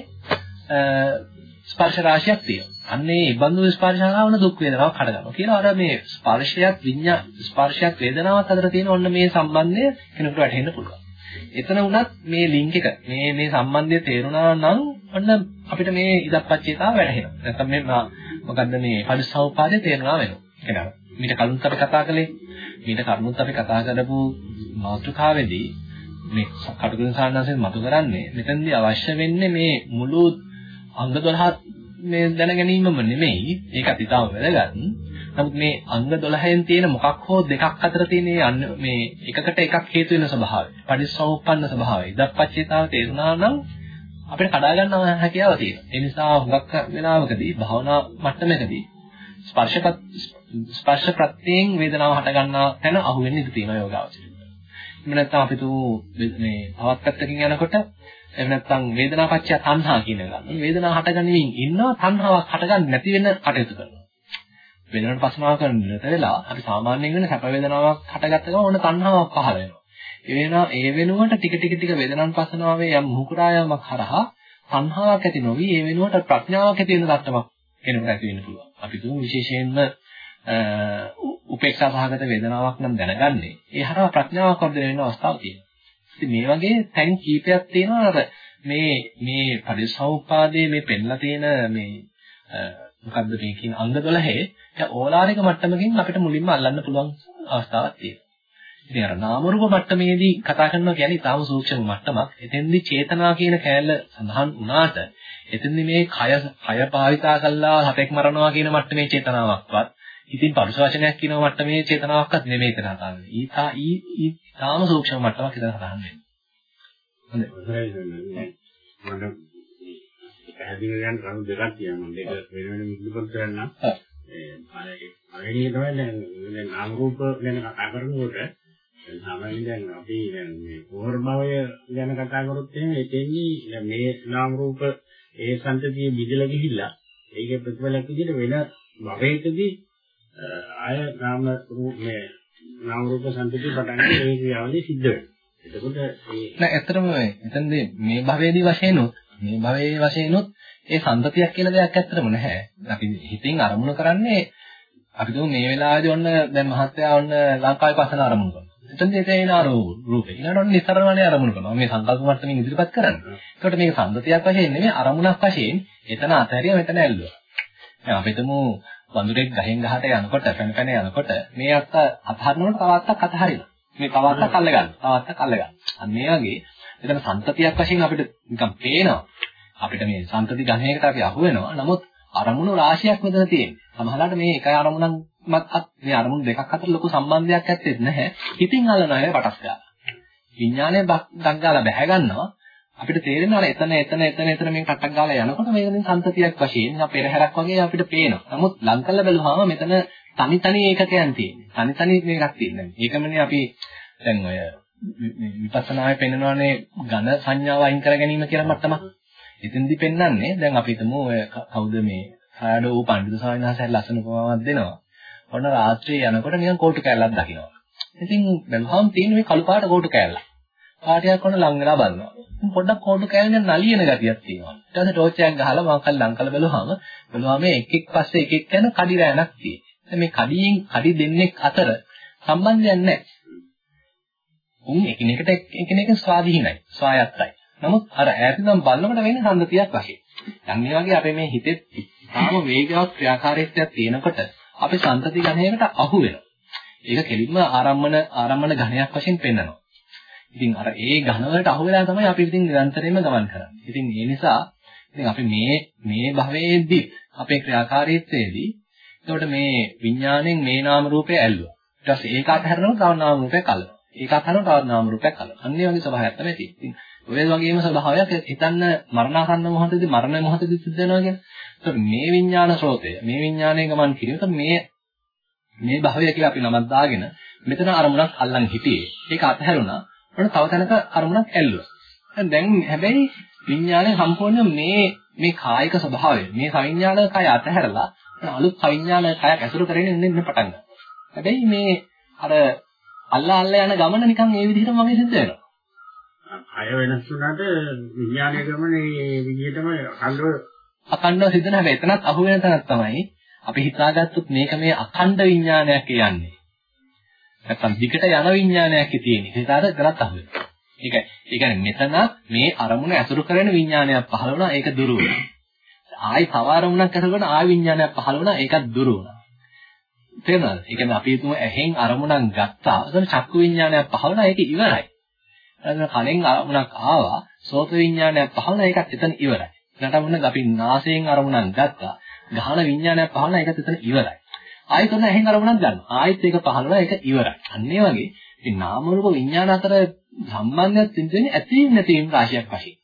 ස්පර්ශ රාශියක් තියෙනවා. අන්න ඒ බඳු ස්පර්ශනාවන දුක් වේදනාවක් හටගන්නවා. කියලා අර මේ ස්පර්ශයක් විඤ්ඤා ස්පර්ශයක් වේදනාවක් අතර තියෙන ඔන්න මේ සම්බන්ධය කෙනෙකුට වැටහෙන්න පුළුවන්. එතන වුණත් මේ ලින්ක් එක මේ මේ සම්බන්ධය තේරුණා නම් ඔන්න අපිට මේ ඉදප්පච්චේතාව වැටහෙනවා. නැත්නම් මේ මොකද්ද මේ පරිසෞපාදේ තේරුණා වෙනවා. එහෙනම් මීට කලින් අපි කතා කළේ මීට කරුණුත් අපි කතා කරපු මාතෘකාවේදී මේ කටුකුරුන් සාන්නන්සෙන් මතු කරන්නේ මෙතනදී අවශ්‍ය වෙන්නේ මේ මුළු අංග 12 මේ දැන ගැනීමම නෙමෙයි ඒකත් ඉතාම වැදගත්. නමුත් මේ අංග 12න් තියෙන මොකක් හෝ දෙකක් අතර තියෙන මේ එකකට එකක් හේතු වෙන ස්වභාවය. පරිසම්පන්න ස්වභාවය. ඉදප්පච්චේතාව තේරුණා නම් අපිට කඩා ගන්නව හැකියාව තියෙනවා. ඒ නිසා හුඟක් වෙලාවකදී භාවනා මට්ටමකදී ස්පර්ශපත් ස්පර්ශ ප්‍රත්‍යයෙන් වේදනාව හට ගන්නා තැන අහු වෙන්න ඉඩ තියෙනවා යෝගාවචරයට. එහෙම නැත්නම් අපි තු මේ තවත් පැත්තකින් යනකොට එහෙම නැත්නම් වේදනාපච්චය තණ්හා කියන එක ගන්න. වේදනාව හටගනිමින් ඉන්නවා තණ්හාවක් හටගන්නේ නැති වෙන කටයුතු කරනවා. වේදනාවට පස්නාව කරන නිරත වෙලා අපි සාමාන්‍යයෙන් වෙන සැප වේදනාවක් හටගත්ත ගමන් ඔන්න තණ්හාවක් පහළ වෙනවා. ඒ වෙනවා ඒ වෙනුවට ටික ටික ටික වේදනාන් පස්නාවේ යම් මුහුකුරායාමක් හරහා තණ්හාවක් ඇති නොවි ඒ වෙනුවට ප්‍රඥාවක් ඇති වෙන තත්ත්වයක් කෙනෙකුට ඇති වෙන්න පුළුවන්. අපි තුමු විශේෂයෙන්ම උපේක්ෂා සහගත වේදනාවක් නම් දැනගන්නේ. ඒ හරහා ප්‍රඥාවක් වර්ධනය වෙන අවස්ථාවක් තියෙනවා. ඉතින් මේ වගේ තැන් කීපයක් තියෙනවා අර මේ මේ පරිසෞපාදයේ මේ පෙන්ලා තියෙන මේ මොකද්ද මේ කියන අංග 12 දැන් ඕලාරික මට්ටමකින් අපිට මුලින්ම අල්ලන්න පුළුවන් අවස්ථාවක් තියෙනවා. ඉතින් අර නාම රූප මට්ටමේදී කතා කරනවා කියන්නේ ඊටාම සූක්ෂම මට්ටමක්. එතෙන්දී චේතනා කියන කෑල්ල සඳහන් වුණාට එතෙන්දී මේ කය කය භාවිතා කළා හතෙක් මරනවා කියන මට්ටමේ චේතනාවක්වත් ඉතින් පරුස වචනයක් කියන මට්ටමේ චේතනාවක්වත් නෙමෙයි එතන හදාන්නේ. ඊටා ඊටාම සූක්ෂම මට්ටමක් එතන හදාන්න වෙන්නේ. හොඳයි. පැහැදිලි කරගන්න කරුණු දෙකක් තියෙනවා. දෙක වෙන වෙන විදිහට කරන්න. ඒ පළවෙනි තමයි දැන් නාම රූප ගැන කතා කරනකොට සාමාන්‍යයෙන් දැන් අපි දැන් මේ පොහොර භවය ගැන කතා කරොත් එහෙනම් එතෙන්දී මේ නාම රූප ඒ සංතතිය බිඳලා ගිහිල්ලා ඒකේ ප්‍රතිඵලයක් විදිහට වෙන භවයකදී ආය නාම රූප මේ නාම රූප සංතතිය පටන් ගන්න ඒ ක්‍රියාවලිය සිද්ධ වෙනවා. එතකොට ඒ නෑ ඇත්තටම එතනදී මේ භවයේදී වශයෙන් උත් මේ භවයේ වශයෙන් උත් ඒ සම්පතියක් කියලා දෙයක් ඇත්තටම නැහැ. අපි හිතින් අරමුණු කරන්නේ අපි දුන්නේ මේ වෙලාවේදී ඔන්න දැන් මහත්තයා ඔන්න ලංකාවේ පස්සන අරමුණු කරනවා. එතෙන් එතේන රූපේ. ඊළඟට ඔන්න නිතරමනේ අරමුණු කරනවා. මේ සංකල්ප මට්ටමින් ඉදිරිපත් කරන්නේ. ඒකට මේක සම්පතියක් වශයෙන් නෙමෙයි අරමුණක් වශයෙන් එතන අතහැරිය මෙතන ඇල්ලුවා. දැන් අපි හිතමු වඳුරෙක් ගහෙන් ගහට යනකොට පැන පැන යනකොට මේ අත්ත අතහරිනකොට තව අත්තක් අතහරිනවා. මේ තව අත්තක් අල්ල ගන්න. තව අත්තක් අල්ල ගන්න. අන්න ඒ වගේ එතන සම්පතියක් වශයෙන් අපිට නිකන් පේනවා. අපිට මේ සම්පති ගණයකට අපි අහු වෙනවා. නමුත් අරමුණු රාශියක් මෙතන තියෙන්නේ. සමහරවිට මේ එක අරමුණක්වත් මේ අරමුණු දෙකක් අතර ලොකු සම්බන්ධයක් ඇත්තේ නැහැ. හිතින් අල්ලන අය පටස් ගන්නවා. විඥානය දක් ගාලා බැහැ ගන්නවා. අපිට තේරෙනවා එතන එතන එතන එතන මේ කටක් ගාලා යනකොට මේක දැන් සම්පතියක් වශයෙන් පෙරහැරක් වගේ අපිට පේනවා. නමුත් ලං කළ බැලුවාම මෙතන තනි තනි ඒකකයන් තියෙන්නේ. තනි තනි මේකක් තියෙනවා. ඒකමනේ අපි දැන් ඔය විපස්සනාවේ පෙන්නනවානේ ඝන සංඥාව අයින් කර ගැනීම කියලා මට්ටමක්. එතෙන්දි පෙන්වන්නේ දැන් අපි හිතමු ඔය කවුද මේ සායඩෝ පඬිතු සාවිනාසයන් ලස්සන උපමාවක් දෙනවා. ඔන්න රාත්‍රියේ යනකොට නිකන් කෝටු කෑල්ලක් දකිනවා. ඉතින් බැලුවම තියෙන මේ කළු පාට කෝටු කෑල්ල. පාටියක් ඔන්න ලං වෙලා බලනවා. පොඩ්ඩක් කෝටු කෑල්ලෙන් නලියන ගතියක් තියෙනවා. ඊට පස්සේ ටෝච් එකක් ගහලා මම කල් ලං කළ බැලුවාම බැලුවාම මේ එක එක පස්සේ එක එක යන කඩි රෑනක් තියෙනවා. මේ කඩියෙන් කඩි දෙන්නෙක් අතර සම්බන්ධයක් නැහැ. උන් එකිනෙකට එකිනෙක ස්වාධීනයි, ස්වායත්තයි. නමුත් අර ඈතින්නම් බලනකොට වෙන්නේ සම්දතියක් වශයෙන්. දැන් මේ වගේ අපේ මේ හිතේ තාම වේගවත් ක්‍රියාකාරීත්වයක් තියෙනකොට අපි සම්තති ගණයකට අහු වෙනවා. ඒක කෙලින්ම ආරම්මන ආරම්මන ඝණයක් වශයෙන් පෙන්වනවා. ඉතින් අර ඒ ඝන වලට අහු වෙලා තමයි අපි ඉතින් නිරන්තරයෙන්ම ගමන් කරන්නේ. ඉතින් ඒ නිසා ඉතින් අපි මේ මේ භවයේදී අපේ ක්‍රියාකාරීත්වයේදී එතකොට මේ විඥාණයෙන් මේ නාම රූපය ඇල්ලුවා. ඊට පස්සේ ඒක අතහැරනකොට තව නාම රූපයක් අල්ලනවා. ඒක අතහැරනකොට තව නාම රූපයක් අල්ලනවා. අන්න ඒ වගේ ස්වභාවයක් තමයි තියෙන්නේ. ඔය වගේම ස්වභාවයක් හිතන්න මරණාසන්න මොහොතේදී මරණ මොහොතේදී සිද්ධ වෙනවා කියන්නේ. ඒත් මේ විඥාන ස්රෝතය මේ විඥානයේ ගමන් කිරීම මේ මේ භවය කියලා අපි නමක් දාගෙන මෙතන අරමුණක් අල්ලන් හිටියේ. ඒක අතහැරුණා. ඔන්න තව තැනක අරමුණක් ඇල්ලුවා. දැන් හැබැයි විඥානය සම්පූර්ණ මේ මේ කායික ස්වභාවය මේ සවිඥානික කය අතහැරලා අලුත් සවිඥානික කයක් ඇසුරු කරගෙන ඉන්න පටන් ගන්නවා. හැබැයි මේ අර අල්ලා අල්ලා යන ගමන නිකන් ඒ විදිහටම වගේ සිද්ධ වෙනවා. අය වෙනස් වුණාට විඥානයේ ගමනේ මේ විදිහටම අඛණ්ඩව අඛණ්ඩව සිද්ධ නැහැ. එතනත් අහු වෙන තැනක් තමයි අපි හිතාගත්තොත් මේක මේ අඛණ්ඩ විඥානයක් කියන්නේ. නැත්තම් දිගට යන විඥානයක් තියෙන්නේ. ඒකට එතනත් අහු වෙනවා. ඒක ඒ කියන්නේ මෙතන මේ අරමුණ ඇසුරු කරන විඥානයක් පහළ වුණා ඒක දුරු වුණා. ආයි තව අරමුණක් ඇසුරු කරන ආයි විඥානයක් පහළ වුණා ඒකත් දුරු වුණා. තේරුණාද? ඒ කියන්නේ අපි හිතමු ඇහෙන් අරමුණක් ගත්තා. එතන චක්කු විඥානයක් පහළ වුණා ඒක ඉවරයි. එතන කනෙන් අරමුණක් ආවා. සෝත විඥානයක් පහළ වුණා ඒකත් එතන ඉවරයි. ඊළඟට මොනද අපි නාසයෙන් අරමුණක් ගත්තා. ගහන විඥානයක් පහළ වුණා ඒකත් එතන ඉවරයි. ආයෙත් ඔන්න ඇහෙන් අරමුණක් ගන්නවා. ආයෙත් ඒක පහළ වුණා ඒක ඉවරයි. අන්න ඒ වගේ මේ නාම රූප විඥාන අතර සම්බන්ධයක් තියෙන්නේ ඇතීම් නැතිවීම රාශියක් වශයෙන්.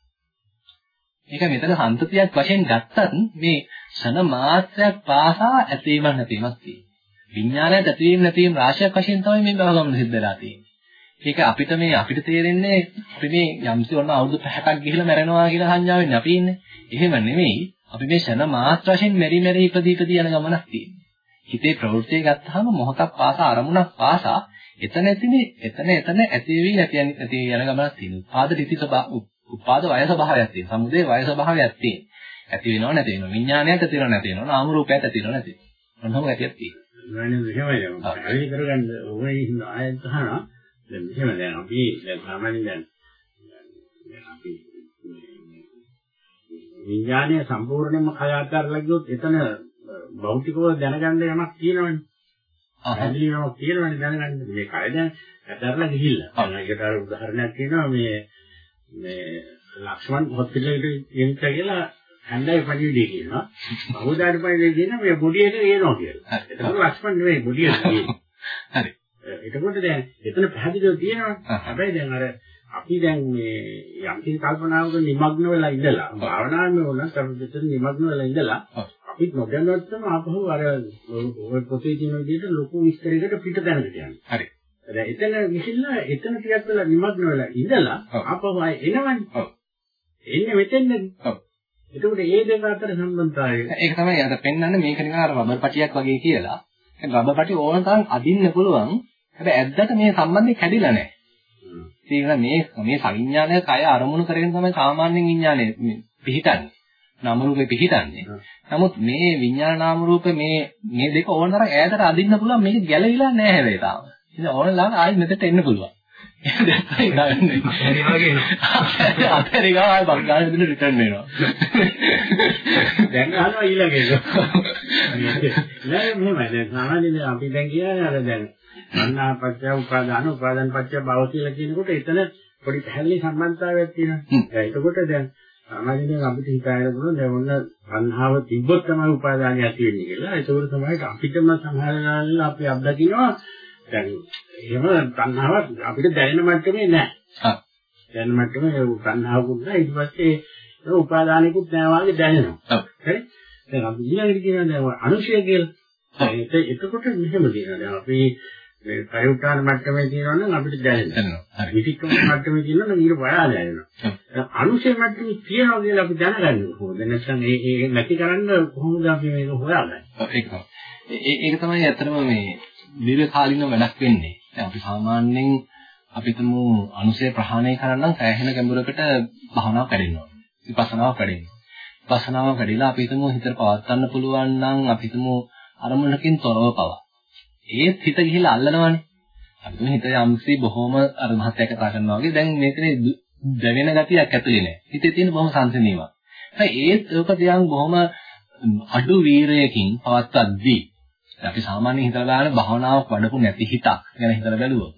මේක මෙතන සම්තතියක් වශයෙන් ගත්තත් මේ ෂණ මාත්‍රයක් පාසා ඇතීමක් නැතිවීමක් තියෙනවා. විඥානයට ඇතිවීම නැතිවීම රාශියක් වශයෙන් තමයි මේ භවගමන සිද්ධ වෙලා තියෙන්නේ. ඒක අපිට මේ අපිට තේරෙන්නේ අපි මේ යම්සි වුණ අවුරුදු 5ක් ගිහිල්ලා මැරෙනවා කියලා සංඥාවෙන්නේ අපි ඉන්නේ. එහෙම නෙමෙයි. අපි මේ ෂණ මාත්‍ර වශයෙන් මෙරි මෙරි ඉපදී ඉපදී යන ගමනක් තියෙනවා. හිතේ ප්‍රවෘත්තිය ගත්තාම මොහොතක් පාසා අරමුණක් පාසා එතන ඇතිනේ එතන එතන ඇති වෙවි නැති නැති යන ගමනක් තියෙනවා. උපාද රිති ස්වභාව උපාද වය ස්වභාවයක් තියෙනවා. සමුදේ වය ස්වභාවයක් තියෙනවා. ඇති වෙනව නැති වෙනව. විඥානයක් ඇති වෙනව නැති වෙනව. නාම රූපයක් ඇති වෙනව නැති වෙනව. මොනවාම ඇතියක් තියෙනවා. නෑ එහෙමයි දැන් හරි කරගන්න ඕනේ හින්දා ආයෙත් අහනවා දැන් මෙහෙම දැන් අපි දැන් සාමාන්‍යයෙන් දැන් අපි විඥානය සම්පූර්ණයෙන්ම කය අත්හැරලා ගියොත් එතන භෞතිකව දැනගන්න යමක් තියෙනවනේ පැහැදිලිවම තියෙනවනේ දැනගන්න මේ කය දැන් අත්හැරලා ගිහිල්ලා ඒකට අර උදාහරණයක් තියෙනවා මේ මේ ලක්ෂ්මන් හොස්පිටල් එකට ගෙනිච්ච කියලා හන්දයි පණිවිඩය කියනවා. බහුදාට පණිවිඩය කියන මේ බොඩි එක ගේනවා කියලා. ඒක ලක්ෂ්මන් නෙවෙයි බොඩි එක ගේන්නේ. හරි. එතකොට දැන් එතන පැහැදිලිව තියෙනවා. හැබැයි දැන් අර අපි දැන් මේ යම් කිසි කල්පනාවක නිමග්න වෙලා ඉඳලා භාවනාවේ අපි දෙතන නිමග්න වෙලා ඉඳලා අපි නොදැනුවත්වම ආපහු අර පොතේ තියෙන විදිහට ලොකු විස්තරයකට පිට දැනගට යනවා. හරි. දැන් එතන ගිහිල්ලා එතන ටිකක් වෙලා නිමග්න වෙලා ඉඳලා ආපහු ආයෙ එනවනේ. ඔව්. එන්නේ මෙතෙන්ද? ඔව්. එතකොට මේ දෙක අතර සම්බන්ධතාවය ඒක තමයි අර පෙන්වන්නේ මේක නිකන් අර රබර් පටියක් වගේ කියලා. ඒ රබර් පටිය ඕන තරම් අදින්න පුළුවන්. හැබැයි ඇද්දට මේ සම්බන්ධය කැඩිලා නැහැ. ඒක මේ මේ සංඥානය කය අරමුණු කරගෙන තමයි සාමාන්‍යයෙන් විඥානය පිහිටන්නේ. නාම රූපේ පිහිටන්නේ. නමුත් මේ විඥාන නාම රූප මේ මේ දෙක ඕන තරම් ඈතට අදින්න පුළුවන් මේක ගැලවිලා නැහැ හැබැයි තාම. ඉතින් ඕන ළඟ ආයෙත් මෙතෙට එන්න පුළුවන්. දැක්කයි නන්නේ. අතේ ගාව ආයෙ බංගාන දෙන්න රිටර්න් වෙනවා. දැන් අහනවා ඊළඟ එක. නෑ මෙහෙමයි දැන් සාමාන්‍යයෙන් අපි දැන් කියන්නේ අර දැන් මන්නා පත්‍ය උපාදාන උපාදාන පත්‍ය භව කියලා කියනකොට එතන පොඩි පැහැදිලි සම්බන්ධතාවයක් තියෙනවා. එතකොට දැන් සාමාන්‍යයෙන් අපිට හිතාගෙන පුළුවන් දැන් සංහාව තිබ්බොත් තමයි උපාදානය ඇති වෙන්නේ කියලා. ඒකවල තමයි අපිටම සමහර වෙලාවල අපි අත්දකින්නවා දැන් එහෙම තණ්හාවක් අපිට දැනෙන මට්ටමේ නැහැ. හා. දැනෙන මට්ටමේ තණ්හාවකුත් නැහැ. ඊට පස්සේ උපාදානිකුත් නැහැ වගේ දැනෙනවා. හරි? දැන් අපි ඊළඟට කියනවා දැන් අනුශය කියලා. ඒක එතකොට මෙහෙම කියනවා. දැන් අපි මේ ප්‍රයෝගාන මට්ටමේ තියෙනවා නම් අපිට දැනෙනවා. විතික්‍රම මට්ටමේ තියෙනවා නම් ඊට වඩා දැනෙනවා. දැන් අනුශය මට්ටමේ තියෙනවා කියලා අපි දැනගන්න ඕනේ. නැත්නම් ඒ ඒ නැති කරන්න කොහොමද අපි මේක හොයාගන්නේ? ඒක ඒක තමයි ඇත්තටම මේ දීර්ඝ කාලිනව වැඩක් වෙන්නේ. දැන් අපි සාමාන්‍යයෙන් අපිටම අනුසය ප්‍රහාණය කරන්න සෑහෙන ගැඹුරකට භාවනාවක් වැඩෙනවා. විපස්සනාවක් වැඩෙනවා. විපස්සනාවක් වැඩිලා අපි හිතමු හිතට පවත්වන්න පුළුවන් නම් අපි හිතමු අරමුණකින් තොරව පවා. ඒත් හිත ගිහිලා අල්ලනවනේ. අපි හිතමු හිත යම්සි බොහොම අර මහත්ය කතා කරනවා වගේ දැන් මේකනේ දැවෙන ගතියක් ඇතුලේ නැහැ. හිතේ තියෙන බොහොම සංසිඳීමක්. හැබැයි ඒත් ඔක තියන් බොහොම අඩු වීරයකින් පවත්වද්දී අපි සාමාන්‍යයෙන් හිතලා දාන භාවනාවක් වඩපු නැති හිතක් ගැන හිතලා බැලුවොත්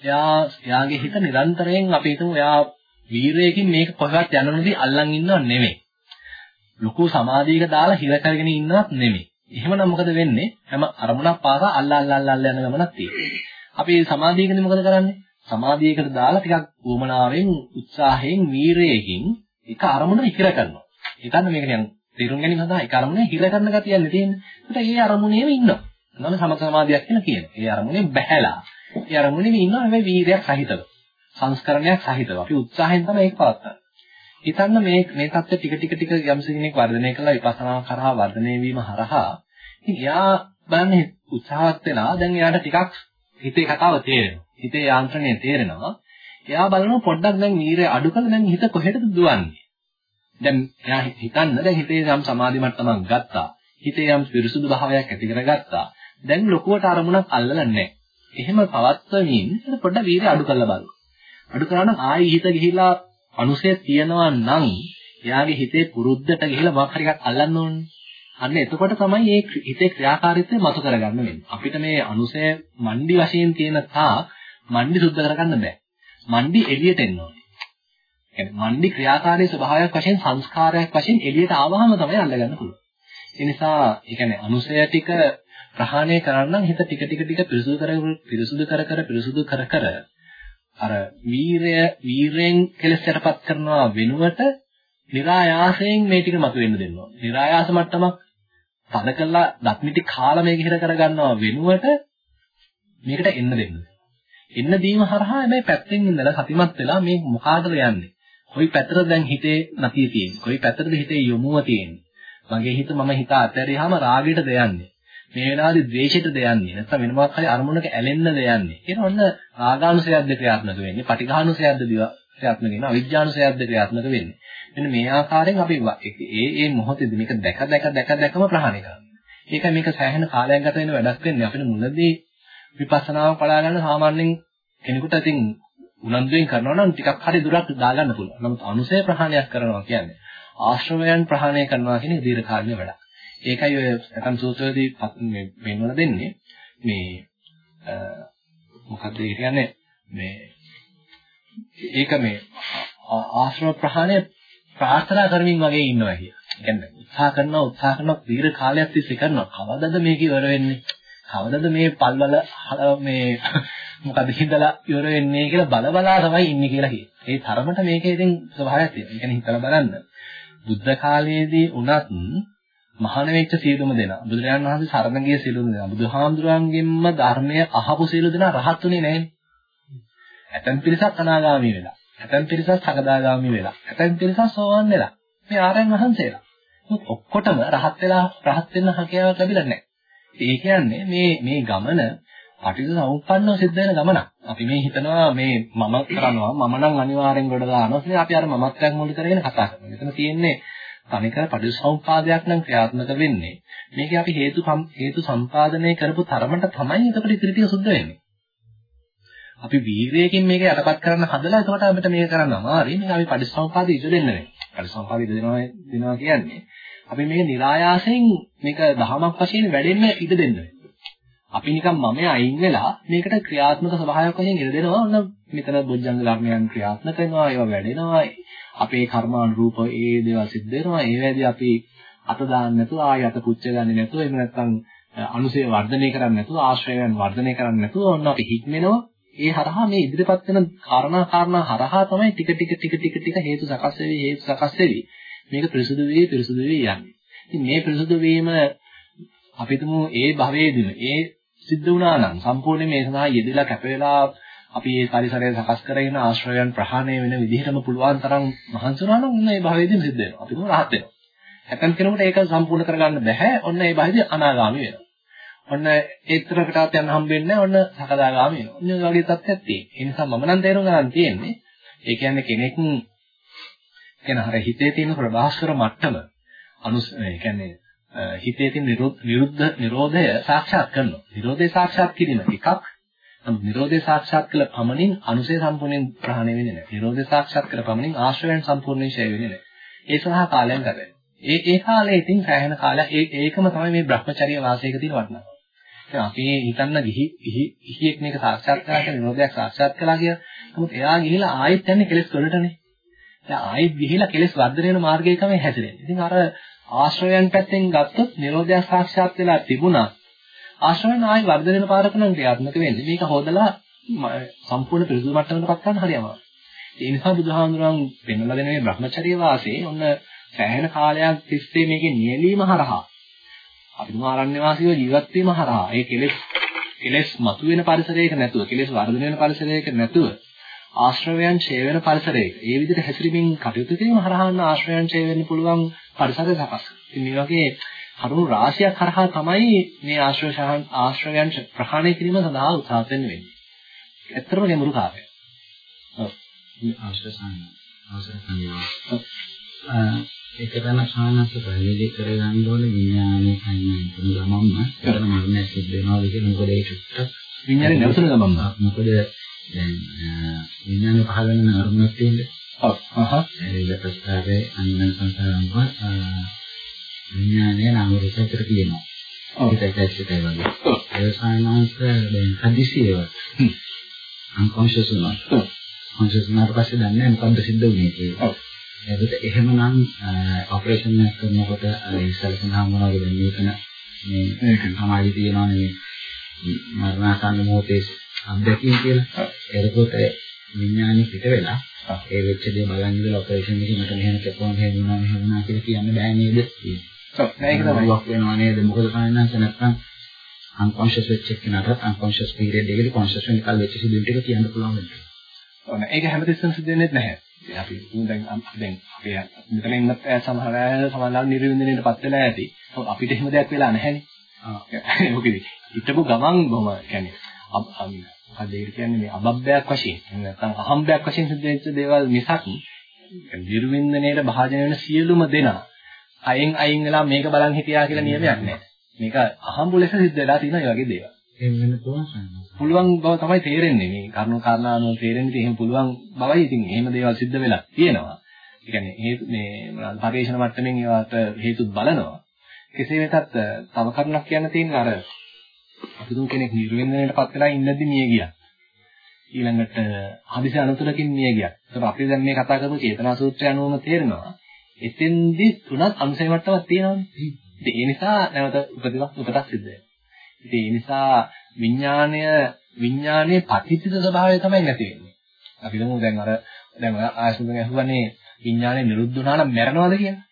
එයා එයාගේ හිත නිරන්තරයෙන් අපි හිතමු එයා වීරයකින් මේක කොහෙවත් යන්න නොදී අල්ලන් ඉන්නව නෙමෙයි. ලොකු සමාධියක දාලා හිර කරගෙන ඉන්නවත් නෙමෙයි. එහෙමනම් මොකද වෙන්නේ? හැම අරමුණක් පාසා අල්ලා අල්ලා අල්ලා යන ගමනක් තියෙනවා. අපි සමාධියකදී මොකද කරන්නේ? සමාධියකට දාලා ටිකක් උවමනාවෙන් උත්සාහයෙන් වීරයකින් එක අරමුණ ඉහිර කරනවා. හිතන්න මේක නිකන් තේරුම් ගැනීම සඳහා එක අරමුණේ හිර කරන ගතියන්නේ තියෙන්නේ. ඒකට ඒ අරමුණේම ඉන්නවා. නම සම සමාධියක් කියලා කියනවා. ඒ අරමුණේ බැහැලා. ඒ අරමුණේම ඉන්නවා හැබැයි වීරයක් සහිතව. සංස්කරණයක් සහිතව. අපි උත්සාහයෙන් තමයි ඒක පවත්වන්නේ. හිතන්න මේ මේ தත්ත්ව ටික ටික ටික යම්ස කෙනෙක් වර්ධනය කළා විපස්සනා කරා වර්ධනය වීම හරහා ඉතින් එයා බලන්නේ උත්සාහවත් වෙලා දැන් එයාට ටිකක් හිතේ කතාව තේරෙනවා. හිතේ යාන්ත්‍රණය තේරෙනවා. එයා බලනවා පොඩ්ඩක් දැන් වීරය අඩු කරලා දැන් හිත කොහෙටද දුවන්නේ? දැන් එයා හිතන්න දැන් හිතේ යම් සමාධි මට්ටමක් ගත්තා. හිතේ යම් පිරිසුදු භාවයක් ඇති කරගත්තා. දැන් ලොකුවට අරමුණක් අල්ලලා නැහැ. එහෙම පවත්වමින් පොඩ්ඩක් වීරය අඩු කරලා බලන්න. අඩු කරානම් ආයි හිත ගිහිලා අනුසය තියනවා නම් එයාගේ හිතේ පුරුද්දට ගිහිලා මොකක් හරි එකක් අල්ලන්න ඕනේ. අන්න එතකොට තමයි මේ හිතේ ක්‍රියාකාරීත්වය මතු කරගන්න වෙන්නේ. අපිට මේ අනුසය මණ්ඩි වශයෙන් තියෙන තා මණ්ඩි සුද්ධ කරගන්න බෑ. මණ්ඩි එළියට එන්න ඕනේ. මණ්ඩි ක්‍රියාකාරී ස්වභාවයක් වශයෙන් සංස්කාරයක් වශයෙන් එළියට ආවහම තමයි අල්ලගන්න පුළුවන්. ඒ නිසා, ඒ කියන්නේ අනුසය ටික ප්‍රහාණය කරන්න නම් හිත ටික ටික ටික පිරිසුදු කර පිරිසුදු කර කර පිරිසුදු කර කර අර වීරය වීරයෙන් කෙලස් යටපත් කරනවා වෙනුවට નિરાයාසයෙන් මේ ටික මතුවෙන්න දෙන්න ඕනේ. નિરાයාස මට්ටමක් තද කළා දත් මිටි කාලා මේක හිර කරගන්නවා වෙනුවට මේකට එන්න දෙන්න. එන්න දීම හරහා මේ පැත්තෙන් ඉඳලා සතිමත් වෙලා මේ මොකාටද යන්නේ? කොයි පැත්තටද දැන් හිතේ නැතිය තියෙන්නේ? කොයි පැත්තටද හිතේ යොමුව තියෙන්නේ? මගේ හිත මම හිත අතරියාම රාගයටද යන්නේ? මේ වෙලාවේදී ද්වේෂයටද යන්නේ? නැත්නම් වෙන මොකක් හරි අරමුණක ඇලෙන්නද යන්නේ? කියන ඔන්න රාගානුසයක්ද ක්‍රියාත්මක වෙන්නේ? පටිඝානුසයක්ද ක්‍රියාත්මක වෙන්නේ? අවිජ්ජානුසයක්ද ක්‍රියාත්මක වෙන්නේ? මෙන්න මේ ආකාරයෙන් අපි ඒ ඒ මොහොතේදී මේක දැක දැක දැක දැකම ප්‍රහාණය කරනවා. ඒකයි මේක සෑහෙන කාලයක් ගත වෙන වැඩක් වෙන්නේ. අපිට මුලදී විපස්සනාව පලා ගන්න සාමාන්‍යයෙන් කෙනෙකුට ඉතින් උනන්දුවෙන් කරනවා නම් ටිකක් හරි දුරක් දාගන්න පුළුවන්. නමුත් අනුසය ප්‍රහාණයක් කරනවා කියන්නේ ආශ්‍රවයන් ප්‍රහාණය කරනවා කියන දීර්ඝ කාලීන වැඩක්. ඒකයි ඔය නැතම් සූත්‍රයේදී මේ වෙනවල දෙන්නේ මේ මොකද්ද කියන්නේ මේ ඒක මේ ආශ්‍රව ප්‍රහාණය ප්‍රාර්ථනා කරමින් වගේ ඉන්නවා කිය. කියන්නේ උත්සාහ කරනවා උත්සාහ කරනවා දීර්ඝ කාලයක් තිස්සේ කරනවා. කවදද මේක ඉවර වෙන්නේ? කවදද මේ පල්වල මේ මොකද හිඳලා ඉවර වෙන්නේ කියලා බල බලා තමයි ඉන්නේ කියලා කියනවා. ඒ තරමට මේකේ ඉතින් ස්වභාවයක් තියෙනවා. ඒ කියන්නේ හිතලා බලන්න. බුද්ධ කාලයේදී උනත් මහාන වෙච්ච සියලුම දෙනා බුදුරජාණන් වහන්සේ සරණ ගිය සියලුම දෙනා බුදුහාමුදුරන්ගෙන්ම ධර්මය අහපු සියලු දෙනා රහත්ුනේ නැහැනේ. ඇතැම් පිරිසක් අනාගාමී වෙලා. ඇතැම් පිරිසක් සකදාගාමී වෙලා. ඇතැම් පිරිසක් සෝවාන් වෙලා. මේ ආරයන් වහන්සේලා. ඔක්කොටම රහත් වෙලා රහත් වෙන්න හැකියාවක් ලැබිලා නැහැ. ඒ කියන්නේ මේ මේ ගමන පටිච්චසමුප්පන්නව සිද්ධ වෙන ගමනක්. අපි මේ හිතනවා මේ මම කරනවා මම නම් අනිවාර්යෙන් ගොඩ දානවා. ඉතින් අපි අර මමත්වයක් මුල් කරගෙන කතා කරනවා. මෙතන තියෙන්නේ තනිකර පටිච්චසමුපාදයක් නම් ක්‍රියාත්මක වෙන්නේ. මේකේ අපි හේතු හේතු සම්පාදනය කරපු තරමට තමයි එතකොට ඉතිරි ටික සුද්ධ වෙන්නේ. අපි වීරයකින් මේක යටපත් කරන්න හදලා එතකොට අපිට මේක කරන්න අමාරුයි. මේක අපි පටිච්චසමුපාදෙ ඉඳ දෙන්න වෙනවා. පටිච්චසමුපාදෙ ඉඳ දෙනවා දෙනවා කියන්නේ අපි මේක નિરાයාසයෙන් මේක දහමක් වශයෙන් වැඩෙන්න ඉඩ දෙන්න අපි නිකන් මම අයින් වෙලා මේකට ක්‍රියාත්මක ස්වභාවයක් වශයෙන් ඉඩ දෙනවා. ඔන්න මෙතන බොජ්ජංග ධර්මයන් ක්‍රියාත්මක වෙනවා, ඒවා වැඩෙනවා. අපේ කර්මානුරූප ඒ දේවල් සිද්ධ වෙනවා. ඒ වෙලාවේදී අපි අත දාන්න නැතුව ආය අත පුච්ච ගන්නේ නැතුව එහෙම නැත්නම් අනුසය වර්ධනය කරන්නේ නැතුව ආශ්‍රයයන් වර්ධනය කරන්නේ නැතුව ඔන්න අපි හික්මෙනවා. ඒ හරහා මේ ඉදිරිපත් වෙන කාරණා කාරණා හරහා තමයි ටික ටික ටික ටික ටික හේතු සකස් වෙවි හේතු සකස් වෙවි. මේක පිරිසුදු වෙවි පිරිසුදු වෙවි යන්නේ. ඉතින් මේ පිරිසුදු වීම අපිටම ඒ භවයේදීම ඒ සිද්ධ වුණා නම් සම්පූර්ණයෙන් මේ සඳහා යෙදিলা කැප වෙලා අපි මේ පරිසරය සකස් කරගෙන ආශ්‍රයයන් ප්‍රහාණය වෙන විදිහටම පුළුවන් තරම් මහන්සි වුණා නම් ඔන්න ඒ භවයේදීම සිද්ධ වෙනවා. අපි කොහොමද rahat වෙනවා. හැතැම් කෙනෙකුට ඒක සම්පූර්ණ කරගන්න බැහැ. ඔන්න ඒ භවයේදී අනාගාමී වෙනවා. ඔන්න ඒතරකටවත් යන්න හම්බෙන්නේ නැහැ. ඔන්න සකදාගාමී වෙනවා. ඔන්න ඒ වගේ තත්ත්වයක් තියෙනවා. ඒ නිසා මම නම් තේරුම් ගන්න තියෙන්නේ ඒ කියන්නේ කෙනෙක් කියන හර හිතේ තියෙන ප්‍රභාස්කර මට්ටම අනුස් ඒ කියන්නේ හිතේ තියෙන නිරුද්ධ නිරෝධය සාක්ෂාත් කරනවා. නිරෝධය සාක්ෂාත් කිරීම එකක් නමුත් Nirodhe සාක්ෂාත් කළ පමණින් අනුසය සම්පූර්ණයෙන් ප්‍රහාණය වෙන්නේ නැහැ. Nirodhe සාක්ෂාත් කළ පමණින් ආශ්‍රයයන් සම්පූර්ණයෙන් ඡය වෙන්නේ නැහැ. ඒ සඳහා කාලයක් ගත වෙනවා. ඒ ඒ කාලේ ඉතින් සෑහෙන කාලයක් ඒ ඒකම තමයි මේ Brahmacharya වාසයක තියෙන වටිනාකම. දැන් අපි හිතන්න ගිහි ගිහි ගිහියෙක් මේක සාක්ෂාත් කරලා කියන Nirodhayak සාක්ෂාත් කළා කියලා. නමුත් එයා ගිහිලා ආයෙත් යන්නේ කෙලෙස් වලටනේ. දැන් ආයෙත් ගිහිලා කෙලෙස් වර්ධනය වෙන මාර්ගයකම හැසිරෙන්නේ. ඉතින් අර ආශ්‍රයයන් පැත්තෙන් ගත්තොත් Nirodhayak සාක්ෂාත් වෙලා තිබුණා ආශ්‍රවයන් ආයි වර්ධනය වෙන පාරක නම් ක්‍රියාත්මක වෙන්නේ. මේක හොදලා සම්පූර්ණ පිරිසුදු මට්ටමකට පත් කරන්න හරි අමාරුයි. ඒ නිසා බුදුහාමුදුරන් පෙන්වලා දෙන මේ Brahmacharya වාසයේ ඔන්න සෑහෙන කාලයක් තිස්සේ මේකේ නියැලීම හරහා අපි තුමාරණ්‍ය වාසීව ජීවත් වීම හරහා ඒ කෙලෙස් කෙලෙස් මතුවෙන පරිසරයක නැතුව කෙලෙස් වර්ධනය වෙන පරිසරයක නැතුව ආශ්‍රවයන් ඡේ වෙන පරිසරයක ඒ විදිහට හැසිරීමෙන් කටයුතු කිරීම හරහා ආශ්‍රවයන් ඡේ වෙන්න පුළුවන් පරිසරය සකස්. ඉතින් මේ වගේ කරුණු රාශියක් කරහා තමයි මේ ආශ්‍රයයන් ආශ්‍රයයන් ප්‍රහාණය කිරීම සඳහා උත්සාහ වෙන්නේ. ඇත්තටම ගැඹුරු කාර්යයක්. ඔව්. ආශ්‍රය ආශ්‍රය ඒක තමයි සානස පැහැදිලි කරගන්න ඕනේ විඥානයේ කයින් තුන ගමම්ම කරන මරණය සිද්ධ වෙනවා කියන මොකද ඒ චුට්ටක් විඥානේ නැවතුන ගමම්ම මොකද දැන් විඥානය පහළ වෙන අරමුණක් තියෙන්නේ. ඔව්. අහහ. ඒක ප්‍රස්තාවේ අනිමන් සංසාරම්ව විඥානය නාම රූප විතර කියනවා. ඔව්. ඒකයි ඇත්තටම වගේ. ඒ සායනාංශ දැන් හදිසියව. අන්කොන්ෂස් වුණා. ඔව්. කොන්ෂස් වුණාට පස්සේ දන්නේ නැහැ මොකද්ද සිද්ධ වුනේ කියලා. ඔව්. ඒකට එහෙමනම් ඔපරේෂන් එකක් කරනකොට ඉස්සල්කම හම්බුනා වගේ දැන් මේකන මේ. සමාජයේ තියෙනවානේ මේ මරණාසන්න මොහොතේ අත්දැකීම් කියලා. එතකොට විඥානෙ පිට වෙලා. ඒ වෙච්ච දේ බලන් ඉඳලා ඔපරේෂන් එකේ මට මෙහෙම කැපුවා මෙහෙම වුණා මෙහෙම වුණා කියලා කියන්න බෑ නේද? ඔව්. ඒක තමයි. වක් වෙනවා නේද? මොකද කයන්නාස නැත්නම් unconscious වෙච්ච කෙනාට unconscious period එකේදී conscious වෙන කල් වෙච්ච සිදුවීම් ටික කියන්න පුළුවන් වෙනවා. ඔන්න ඒක හැමතිස්සෙම සිද්ධ වෙන්නේ නැහැ. අපි දැන් දැන් අපි මෙතන ඉන්නත් අය සමහර අය සමහරවල් නිර්වින්දනයටපත් වෙලා ඇති. අපිට එහෙම දෙයක් වෙලා නැහැනේ. ආ. මොකද හිටපු ගමන් අබ් අම් මොකද ඒක කියන්නේ මේ අබබ්බයක් වශයෙන් නැත්නම් අහම්බයක් වශයෙන් සිද්ධ වෙච්ච දේවල් මිසක් නිර්වින්දනයේට භාජන වෙන සියලුම දෙනා අයෙන් අයින් වෙලා මේක බලන් හිටියා කියලා නියමයක් නැහැ. මේක අහම්බු ලෙස සිද්ධ වෙලා තියෙන ඒ වගේ දේවල්. එහෙම වෙන්න පුළුවන්. පුළුවන් බව තමයි තේරෙන්නේ මේ කරුණු කාරණා අනුව තේරෙන්නේ එහෙම පුළුවන් බවයි ඉතින් එහෙම දේවල් සිද්ධ වෙලා තියෙනවා. ඒ කියන්නේ හේතු මේ මොනවාද පරිේශන මට්ටමින් ඒවට හේතුත් බලනවා. කෙසේ වෙතත් තව කරුණක් කියන්න තියෙන්නේ අර අපි දුන් කෙනෙක් නිර්වින්දනයටපත් වෙලා ඉන්නදී මිය ගියා. ඊළඟට හදිසි අනතුරකින් මිය ගියා. ඒතකොට අපි දැන් මේ කතා කරපු චේතනා සූත්‍රය අනුවම තේරෙනවා. එතෙන්දි තුනක් අනුසය මට්ටමක් තියෙනවානේ. ඉතින් ඒ නිසා නැවත උපදිනක් උපතක් සිද්ධ වෙනවා. ඉතින් ඒ නිසා විඥාණය විඥානයේ පතිතිත ස්වභාවය තමයි නැති වෙන්නේ. අපි හිතමු දැන් අර දැන් ඔය ආයසුන්ගෙන් අහුවනේ විඥානය නිරුද්ධ වුණා නම් මැරෙනවද කියලා.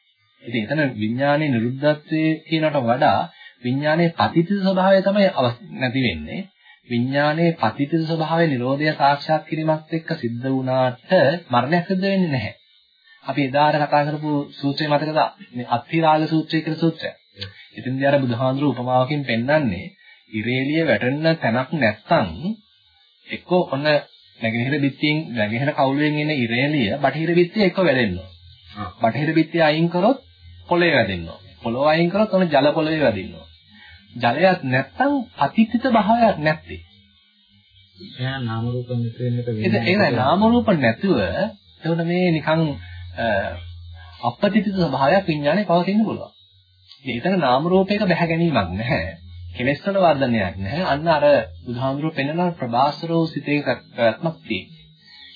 ඉතින් එතන විඥානයේ නිරුද්ධත්වයේ කියනකට වඩා විඥානයේ පතිතිත ස්වභාවය තමයි නැති වෙන්නේ. විඥානයේ පතිතිත ස්වභාවයේ නිරෝධය සාක්ෂාත් කිරීමත් එක්ක සිද්ධ වුණාට මරණයක් සිද්ධ වෙන්නේ නැහැ. අපි එදාට කතා කරපු සූත්‍රය මතකද? මේ අත්තිරාග සූත්‍රය කියලා සූත්‍රය. ඉතින්දී අර බුදුහාඳුරු උපමාවකින් පෙන්වන්නේ ඉරේලිය වැටෙන්න තැනක් නැත්නම් එක්ක ඔන්න නැගෙනහිර බිත්තියෙන් නැගෙනහිර කවුළුවෙන් එන ඉරේලිය බටහිර බිත්තිය එක්ක වැදෙන්නවා. බටහිර බිත්තිය අයින් කරොත් පොළවේ වැදෙන්නවා. පොළොව අයින් කරොත් ඔන්න ජල පොළවේ වැදෙන්නවා. ජලයක් නැත්නම් අතිත්‍ිත භාවයක් නැත්තේ. එයා නාම රූප මිත්‍ර වෙන්න ඒක ඒකයි නාම රූප නැතුව එතකොට මේ නිකන් අපපතිත ස්වභාවයක් විඥානේ පවතින්න පුළුවන්. ඉතින් එතන නාම රූපයක බැහැ ගැනීමක් නැහැ. කෙලෙස් වල වර්ධනයක් නැහැ. අන්න අර බුදුහාමුදුරුව පෙන්වන ප්‍රබාස්තරෝ සිතේ පැවැත්මක් තියෙනවා.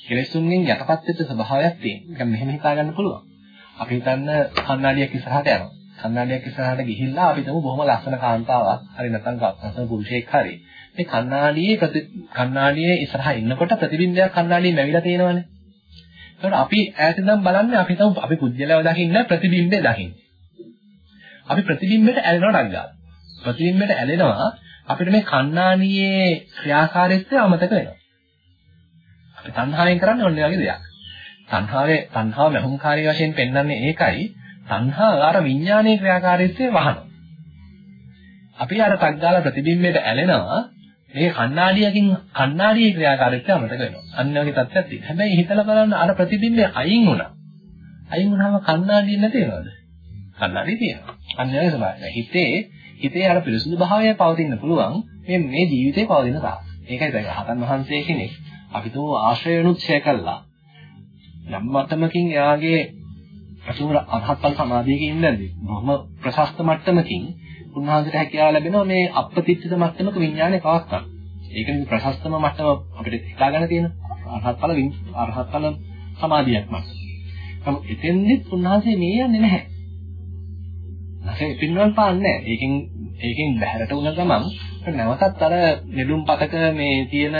කෙලෙසුන්ගෙන් යටපත් වෙච්ච ස්වභාවයක් තියෙනවා. නිකන් මෙහෙම හිතා ගන්න පුළුවන්. අපි හිතන්න කන්නඩියක් ඉස්සරහට යනවා. කන්නඩියක් ඉස්සරහට ගිහිල්ලා අපි තමු බොහොම ලස්සන කාන්තාවක් හරි නැත්නම් ලස්සන පුරුෂයෙක් හරි. මේ කන්නඩියේ ප්‍රති කන්නඩියේ ඉස්සරහා ඉන්නකොට ප්‍රතිබිම්බයක් කන්නඩියෙන් ලැබිලා තියෙනවනේ. ඒකට අපි ඈත ඉඳන් බලන්නේ අපි තමු අපි කුජලව දකින්න ප්‍රතිබිම්බය දකින්නේ. අපි ප්‍රතිබිම්බයට ඇලෙනවා ඩග්ගා. ප්‍රතිබිම්බයට ඇලෙනවා අපිට මේ කණ්ණාඩියේ ක්‍රියාකාරීත්වය අමතක වෙනවා. අපි තණ්හාවෙන් කරන්නේ ඔන්න වගේ දෙයක්. තණ්හාවේ තණ්හාව මහුම්කාරී වශයෙන් පෙන්වන්නේ ඒකයි තණ්හා අර විඥානයේ ක්‍රියාකාරීත්වය වහනවා. අපි අර තග්ගාල ප්‍රතිබිම්බයට ඇලෙනවා මේ කණ්ණාඩියකින් කණ්ණාඩියේ ක්‍රියාකාරීත්වය අමතක වෙනවා. අන්න වගේ තත්ත්වයක් තියෙනවා. හැබැයි හිතලා බලන්න අර ප්‍රතිබිම්බය අයින් වුණා. අයින් වුණාම කණ්ණාඩිය නැති වෙනවද? කණ්ණාඩිය තියෙනවා. අන්න ඒ ස්වභාවය. හිතේ හිතේ අර පිරිසුදු භාවය පවතින්න පුළුවන් මේ මේ ජීවිතේ පවතින තාක්. ඒකයි දැන් රහතන් වහන්සේ කෙනෙක් අපි තෝ ආශ්‍රය වෙනුත් ඡය කළා. යම් මට්ටමකින් එයාගේ අසුර අරහත්ඵල සමාධියක ඉඳන්දී බොහොම ප්‍රශස්ත මට්ටමකින් උන්වහන්සේට හැකියාව ලැබෙනවා මේ අපපතිච්චිත මට්ටමක විඥානය පවත්වා. ඒකනේ ප්‍රශස්තම මට්ටම අපිට හිතාගන්න තියෙන අරහත්ඵල අරහත්ඵල සමාධියක් මත. නමුත් එතෙන්දිත් උන්වහන්සේ මේ යන්නේ නැහැ. නැසේ පින්වල් පාන්නේ නැහැ. ඒකෙන් ඒකෙන් බැහැරට වුණ ගමන් නැවතත් අර නෙළුම් පතක මේ තියෙන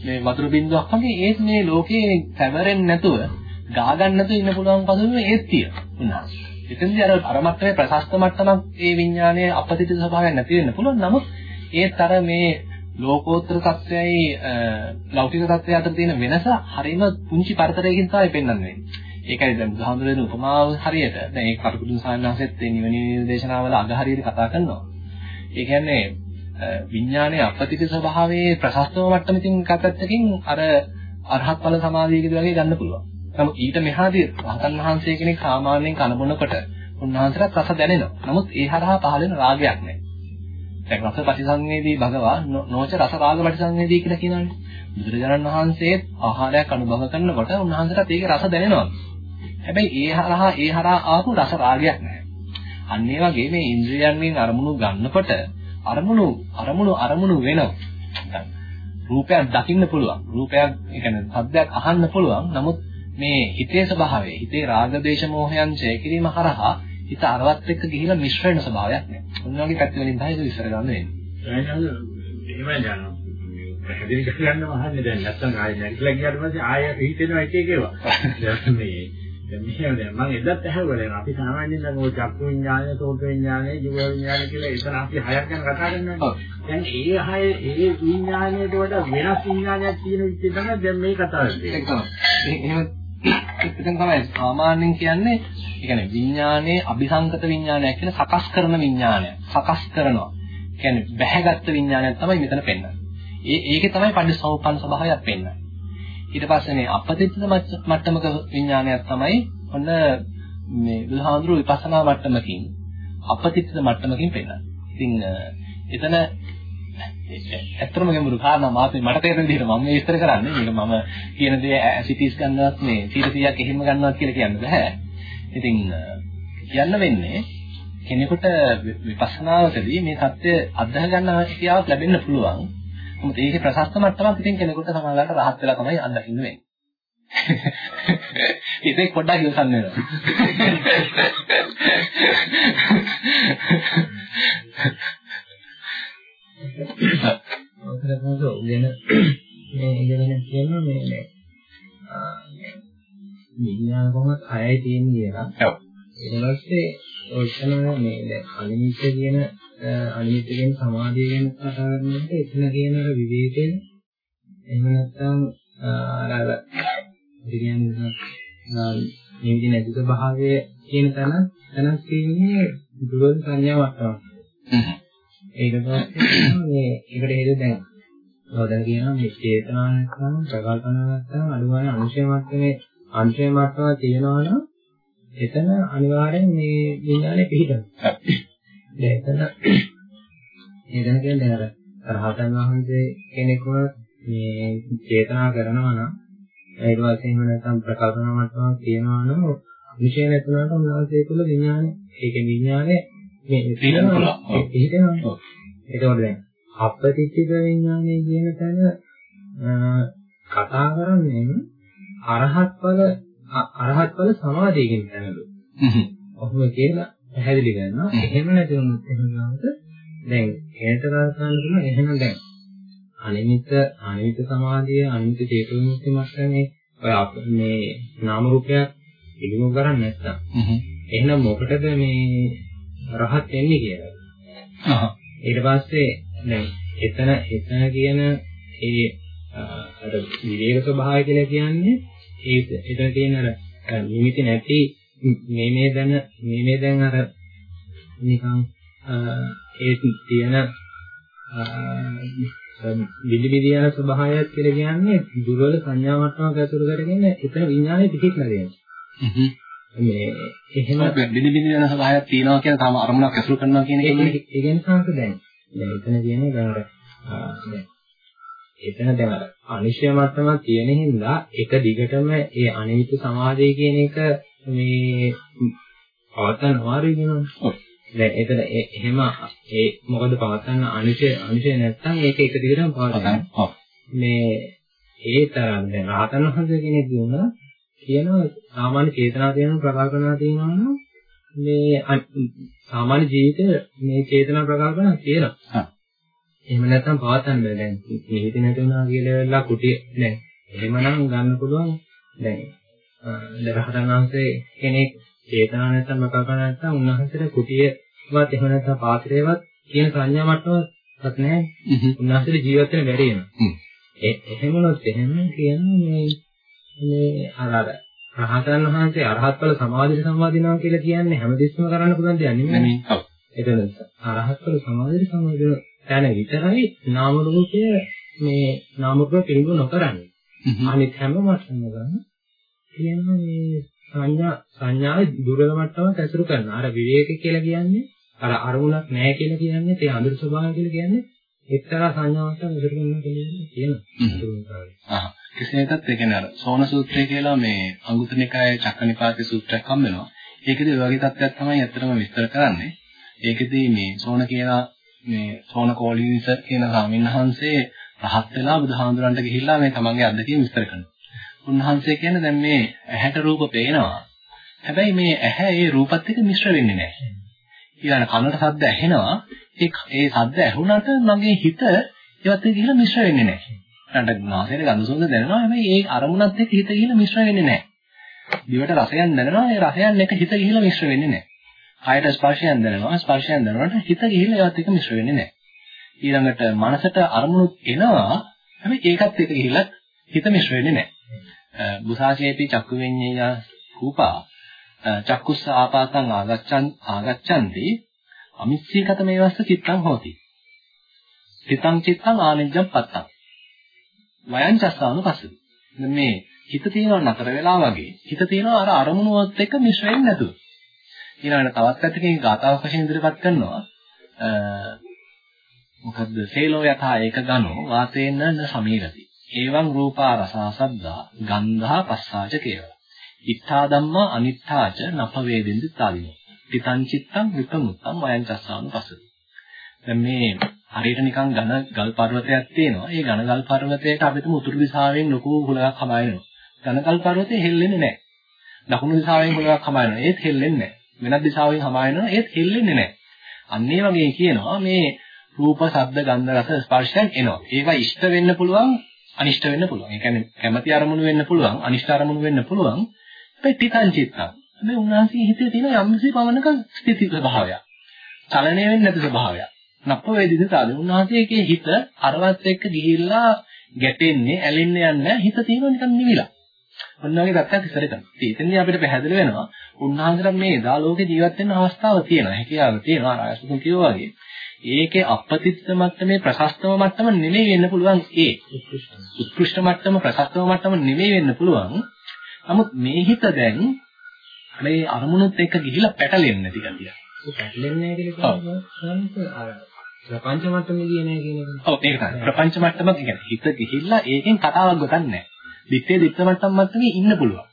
මේ වතුර බින්දුවක් වගේ ඒත් මේ ලෝකේ සැවරෙන්නේ නැතුව ගා ගන්න නැතුව ඉන්න පුළුවන් පසුබිම ඒත් තියෙනවා. උන්වහන්සේ. එතෙන්දී අර මට්ටමේ ප්‍රශස්ත මට්ටමක් ඒ විඥානයේ අපතිත ස්වභාවයක් නැති වෙන්න පුළුවන්. නමුත් ඒත් අර මේ ලෝකෝත්තර තත්ත්වයයි ලෞකික තත්ත්වය අතර තියෙන වෙනස හරිම පුංචි පරතරයකින් තමයි පෙන්වන්නේ. ඒකයි දැන් බුදුහාමුදුරේ උපමාව හරියට දැන් ඒ කටුකුදුන් සාන්නාසෙත් මේ නිවන දේශනාවල අග හරියට කතා කරනවා. ඒ කියන්නේ විඥානයේ අපතිත ස්වභාවයේ ප්‍රශස්තම මට්ටමකින් කතත්තකින් අර අරහත් ඵල සමාධියකදී වගේ ගන්න පුළුවන්. නමුත් ඊට මෙහාදී රහතන් වහන්සේ කෙනෙක් සාමාන්‍යයෙන් කනබොනකොට උන්වහන්සේට රස දැනෙනවා. නමුත් ඒ හරහා පහළ වෙන රාගයක් නැහැ. දැන් රස පටිසංවේදී භගවා නොච රස රාග පටිසංවේදී කියලා කියනවානේ. බුදුරජාණන් වහන්සේ ආහාරයක් අනුභව කරනකොට උන්වහන්සේට ඒකේ රස දැනෙනවා. හැබැයි ඒ හරහා ඒ හරහා ආපු රස රාගයක් නැහැ. අන්න ඒ වගේ මේ ඉන්ද්‍රියයන්ගෙන් අරමුණු ගන්නකොට අරමුණු අරමුණු අරමුණු වෙනවා. රූපයක් දකින්න පුළුවන්. රූපයක් ඒ කියන්නේ සද්දයක් අහන්න පුළුවන්. නමුත් මේ හිතේ ස්වභාවය, හිතේ රාග දේශ මොහයන් ඡය කිරීම හරහා හිත අරවත් එක්ක ගිහිලා මිශ්‍ර වෙන ස්වභාවයක් නෑ. ඔන්න වගේ පැති වලින් තමයි විස්තර ගන්න වෙන්නේ. පැහැදිලි කරගන්න මහන්නේ දැන් නැත්තම් ආයෙ නැගිටලා ගියාට පස්සේ ආයෙ හිතෙනවා එක එක ඒවා. දැන් මේ දැන් මෙහෙම දැන් මම එදත් ඇහුවා දැන් අපි සාමාන්‍යයෙන් දැන් ওই චක්කු විඥානය, සෝත විඥානය, ජීව විඥානය කියලා එතන අපි හයක් ගැන කතා කරනවා. දැන් ඒ හය ඒ විඥානයට වඩා වෙනස් විඥානයක් තියෙන විදිහ තමයි දැන් මේ කතාව වෙන්නේ. ඒක තමයි. එහෙම එතන තමයි සාමාන්‍යයෙන් කියන්නේ ඒ කියන්නේ විඥානයේ අபிසංකත විඥානයක් කියන සකස් කරන විඥානයක්. සකස් කරනවා. කියන්නේ බැහැගත් විඥානයක් තමයි මෙතන පෙන්වන්නේ. ඒ ඒකේ තමයි පටිසෝපන් ස්වභාවයක් පෙන්වන්නේ. ඊට පස්සේ මේ අපතිත්ත මට්ටමක විඥානයක් තමයි ඔන්න මේ බුදුහාඳුරු විපස්සනා මට්ටමකින් අපතිත්ත මට්ටමකින් පෙන්වන්නේ. ඉතින් එතන ඇත්තම ගැඹුරු කාරණා මාත් මට තේරෙන විදිහට මම මේ විස්තර කරන්නේ මේක මම කියන දේ ඇසිටිස් ගන්නවත් මේ 100ක් එහෙම ගන්නවත් කියලා කියන්න බෑ. ඉතින් කියන්න වෙන්නේ කෙනෙකුට විපස්සනාවකදී මේ தත්ත්වය අත්දැක ගන්න හැකියාවක් ලැබෙන්න පුළුවන්. මොකද ඒකේ ප්‍රශස්ත මට්ටමක් ඉතින් කෙනෙකුට සමාගයට රහත් වෙලා තමයි අත්දකින්න වෙන්නේ. ඉතින් පොඩ්ඩක් ඉවසන්න වෙනවා. ඔතනකද උගෙන මේ ඉගෙන කියනවා මේ මේ විඥාන කොහොමද කයයි තියෙන්නේ කියලා. ඔව්. ඊට පස්සේ ඔච්චන මේ දැන් අනිමිත්‍ය කියන අනිමිත්‍ය කියන සමාධිය ගැන කතා කරනකොට එතන කියන අර විවේකයෙන් එහෙම නැත්නම් අර අර කියන්නේ නිවිදි නැති ස්වභාවය කියන තැන තැනක් තියෙන්නේ දුර්වල සංඥාවක් තමයි. ඒක තමයි මේ ඒකට හේතුව දැන් ඔතන කියනවා මේ චේතනා නැත්නම් ප්‍රකල්පනා නැත්නම් අනුගාන අනුශය මට්ටමේ අංශය මට්ටම තියෙනවා නම් එතන අනිවාර්යෙන් මේ විඥානේ පිහිටනවා. දැන් එතන එතන කියන්නේ අර රහතන් වහන්සේ කෙනෙකුව මේ චේතනා කරනවා නම් ඊට පස්සේ එහෙම නැත්නම් ප්‍රකල්පනා මට්ටමක් තියෙනවා නම් විශේෂ නැතුණාට උන්වහන්සේ තුළ විඥානේ ඒකේ විඥානේ මේ පිළිගන්නවා. පිළිගන්නවා. ඒකවල දැන් අපපතිච්චික විඥානය කියන තැන කතා කරන්නේ අරහත් ඵල අරහත් ඵල සමාධියකින් තැනලු. ඔහොම කියලා පැහැදිලි කරනවා. එහෙම නැති වුණොත් එහෙම ගාමත දැන් හේත කරගන්න පුළුවන් එහෙම දැන් අනිමිත අනිමිත සමාධිය අනිමිත චේතෝ විමුක්ති මට්ටමේ ඔය මේ නාම රූපයක් ඉදිමු කරන්නේ නැත්තම් එහෙනම් මොකටද මේ රහත් වෙන්නේ කියලා. ඊට පස්සේ දැන් එතන එතන කියන ඒ අර විවේක ස්වභාවය කියලා කියන්නේ ඒ එතන තියෙන අර නිමිති නැති මේ මේ දැන මේ මේ දැන් අර නිකන් ඒ තියෙන විවිධ යන ස්වභාවයක් කියලා කියන්නේ දුර්වල සංඥා මට්ටමක ඇතුළු කරගෙන එතන විඥානය පිහිටලා දෙනවා. මේ එහෙම බිනි බිනි යන සබහායක් තියෙනවා කියන තාම අරමුණක් ඇසුරු කරනවා කියන එක නේ. ඒ කියන්නේ සංක දැන්. දැන් එතන කියන්නේ දැන් අර එතන දැන් අර අනිශ්චය මට්ටමක් තියෙන හින්දා එක දිගටම ඒ අනිවිත සමාධිය කියන එක මේ පවත්වන්න අමාරුයි කියනවා. දැන් එතන එහෙම ඒ මොකද පවත්වන්න අනිශ්චය අනිශ්චය නැත්තම් ඒක එක දිගටම පවත්වන්න. මේ ඒ තරම් දැන් රහතන් වහන්සේ කෙනෙක් වුණා කියනවා සාමාන්‍ය චේතනා තියෙන ප්‍රකල්පනා තියෙනවා නම් මේ සාමාන්‍ය ජීවිතේ මේ චේතනා ප්‍රකල්පනා තියෙනවා. එහෙම නැත්නම් පවත්න්න බෑ දැන් නිහිත නැති වුණා කියලා වෙලා කුටිය දැන් එහෙමනම් ගන්න පුළුවන් දැන් දරහතන් වහන්සේ කෙනෙක් චේතනා නැත්නම් ප්‍රකල්පනා නැත්නම් උන්වහන්සේට කුටියවත් එහෙම නැත්නම් පාත්‍රයවත් කියන සංඥා මට්ටමක් නැහැ. උන්වහන්සේට ජීවත් බැරි වෙනවා. එහෙමනොත් එහෙම කියන්නේ මේ මේ අර රහතන් වහන්සේ අරහත් ඵල සමාධියට සම්වාදිනවා කියලා කියන්නේ හැමදෙස්සම කරන්න පුළුවන් දෙයක් නෙමෙයි. ඔව්. එතන අරහත් ඵල සමාධියට සම්වාදින තැන විතරයි නාම රූපය මේ නාම රූප පිළිබඳ නොකරන්නේ. අනිත් හැම මට්ටමම ගන්න කියනවා මේ සංඥා සංඥාවේ දුර්වල මට්ටමක් ඇසුරු කරනවා. අර විවේක කියලා කියන්නේ අර අරමුණක් නැහැ කියලා කියන්නේ ඒ අඳුර ස්වභාවය කියලා කියන්නේ එක්තරා සංඥාවක් විතර ගන්නවා කියන්නේ කියනවා. ආ කෙසේ වෙතත් ඒ කියන්නේ අර සෝන සූත්‍රය කියලා මේ අංගුත්තර නිකායේ චක්කනිපාතේ සූත්‍රයක් හම්බ වෙනවා. ඒකෙදි ඔය වගේ තත්ත්වයක් තමයි ඇත්තටම විස්තර කරන්නේ. ඒකෙදි මේ සෝන කියලා මේ සෝන කෝලිනිස කියන ස්වාමීන් වහන්සේ රහත් වෙලා බුදුහාමුදුරන්ට ගිහිල්ලා මේ තමන්ගේ අත්දැකීම් විස්තර කරනවා. උන්වහන්සේ කියන්නේ දැන් මේ ඇහැට රූප පේනවා. හැබැයි මේ ඇහැ ඒ රූපත් එක්ක මිශ්‍ර වෙන්නේ නැහැ. ඊළඟ කනට ශබ්ද ඇහෙනවා. ඒ ඒ ශබ්ද ඇහුණාට මගේ හිත ඒවත් එක්ක ගිහිල්ලා මිශ්‍ර වෙන්නේ නැහැ. ඊළඟ නාසයේ ගඳ සුවඳ දැනෙනවා. හැබැයි ඒ අරමුණත් එක්ක හිත ගිහිල්ලා මිශ්‍ර වෙන්නේ නැහැ. දිවට රසයන් දැනෙනවා. ඒ රසයන් එක්ක හිත ගිහිල්ලා මිශ්‍ර වෙන්නේ නැහැ. කායට ස්පර්ශයන් දැනෙනවා. ස්පර්ශයන් දැනනකොට හිත ගිහිල්ලා ඒවත් එක්ක මිශ්‍ර වෙන්නේ නැහැ. ඊළඟට මනසට අරමුණු එනවා. හැබැයි ඒකත් එක්ක ගිහිල්ලා හිත මිශ්‍ර වෙන්නේ නැහැ. බුසාචේපි චක්කු විඤ්ඤාය රූපා චක්කුස්ස ආපාතං ආගච්ඡන් ආගච්ඡanti අමිස්සීකත මේවස්ස චිත්තං හෝති. චිත්තං චිත්තං ආනෙජ්ජම් පත්තං. වයං චස්සානු පස්සති. මේ හිත තියෙනවා නතර වෙලා වගේ හිත තියෙනවා අර අරමුණුවත් එක්ක මිශ්‍ර වෙන්නේ නැතුව. ඊළඟට තවත් පැත්තකින් ගාතාවක් වශයෙන් ඉදිරිපත් කරනවා මොකද්ද සේලෝ යථා ඒක ගනෝ වාතේන න සමීරති. එවං රූපා රසා සද්දා ගන්ධා පස්සාච කේවල. ඉත්තා ධම්මා අනිත්තාච නප වේදෙන්දි තාදිනෝ. පිතං චිත්තං විපමුත්තං වයං චස්සානු පසති. දැන් මේ හරියට නිකන් ඝන ගල් පර්වතයක් තියෙනවා. ඒ ඝන ගල් පර්වතයට අපිටම උතුරු දිශාවෙන් ලොකු හුලඟක් හමායනවා. ඝන ගල් පර්වතේ හෙල්ලෙන්නේ නැහැ. දකුණු දිශාවෙන් හුලඟක් හමායනවා. ඒත් හෙල්ලෙන්නේ නැහැ. වෙනත් දිශාවෙන් හමායනවා. ඒත් හෙල්ලෙන්නේ නැහැ. අන්න ඒ වගේ කියනවා මේ රූප, ශබ්ද, ගන්ධ, රස, ස්පර්ශයන් එනවා. ඒවා ඉෂ්ට වෙන්න පුළුවන්, අනිෂ්ට වෙන්න පුළුවන්. ඒ කියන්නේ කැමැති අරමුණු වෙන්න පුළුවන්, අනිෂ්ට අරමුණු වෙන්න පුළුවන්. පෙට්ටිතං චිත්තං. මේ උන්වහන්සේ හිතේ තියෙන යම්සි පවනක ස්ථಿತಿ ස්වභාවයක්. චලනය වෙන්නේ නැති ස්වභාවයක්. නප්ප වේදිත සාධන. උන්වහන්සේගේ හිත අරවත් එක්ක ගිහිල්ලා ගැටෙන්නේ, ඇලෙන්නේ යන්නේ හිත තියෙනවා නිකන් නිවිලා. ඔන්න ඔයගේ தත්තක් ඉස්සර කරනවා. ඉතින් අපිට පැහැදිලි වෙනවා උන්වහන්සේලා මේ එදා ලෝකේ ජීවත් වෙන්න අවස්ථාව තියෙනවා. හැකියාව තියෙනවා. ආයසුතුන් කිව්වා වගේ. ඒකේ අපතිත්ත මට්ටමේ ප්‍රශස්තම මට්ටම නෙමෙයි වෙන්න පුළුවන් ඒ. උත්කෘෂ්ඨ මට්ටම ප්‍රශස්තම මට්ටම නෙමෙයි වෙන්න පුළුවන්. නමුත් මේ හිත දැන් මේ අරමුණුත් එක්ක ගිහිලා පැටලෙන්නේ නැති ගතිය. පැටලෙන්නේ නැහැ කියලා කියන්නේ ප්‍රපංච මට්ටමේදී නෑ කියන එක. ඔව් ඒක තමයි. ප්‍රපංච මට්ටමක් කියන්නේ හිත ගිහිල්ලා ඒකෙන් කතාවක් ගොතන්නේ නැහැ. දිත්තේ දිත්ත මට්ටම් මට්ටමේ ඉන්න පුළුවන්.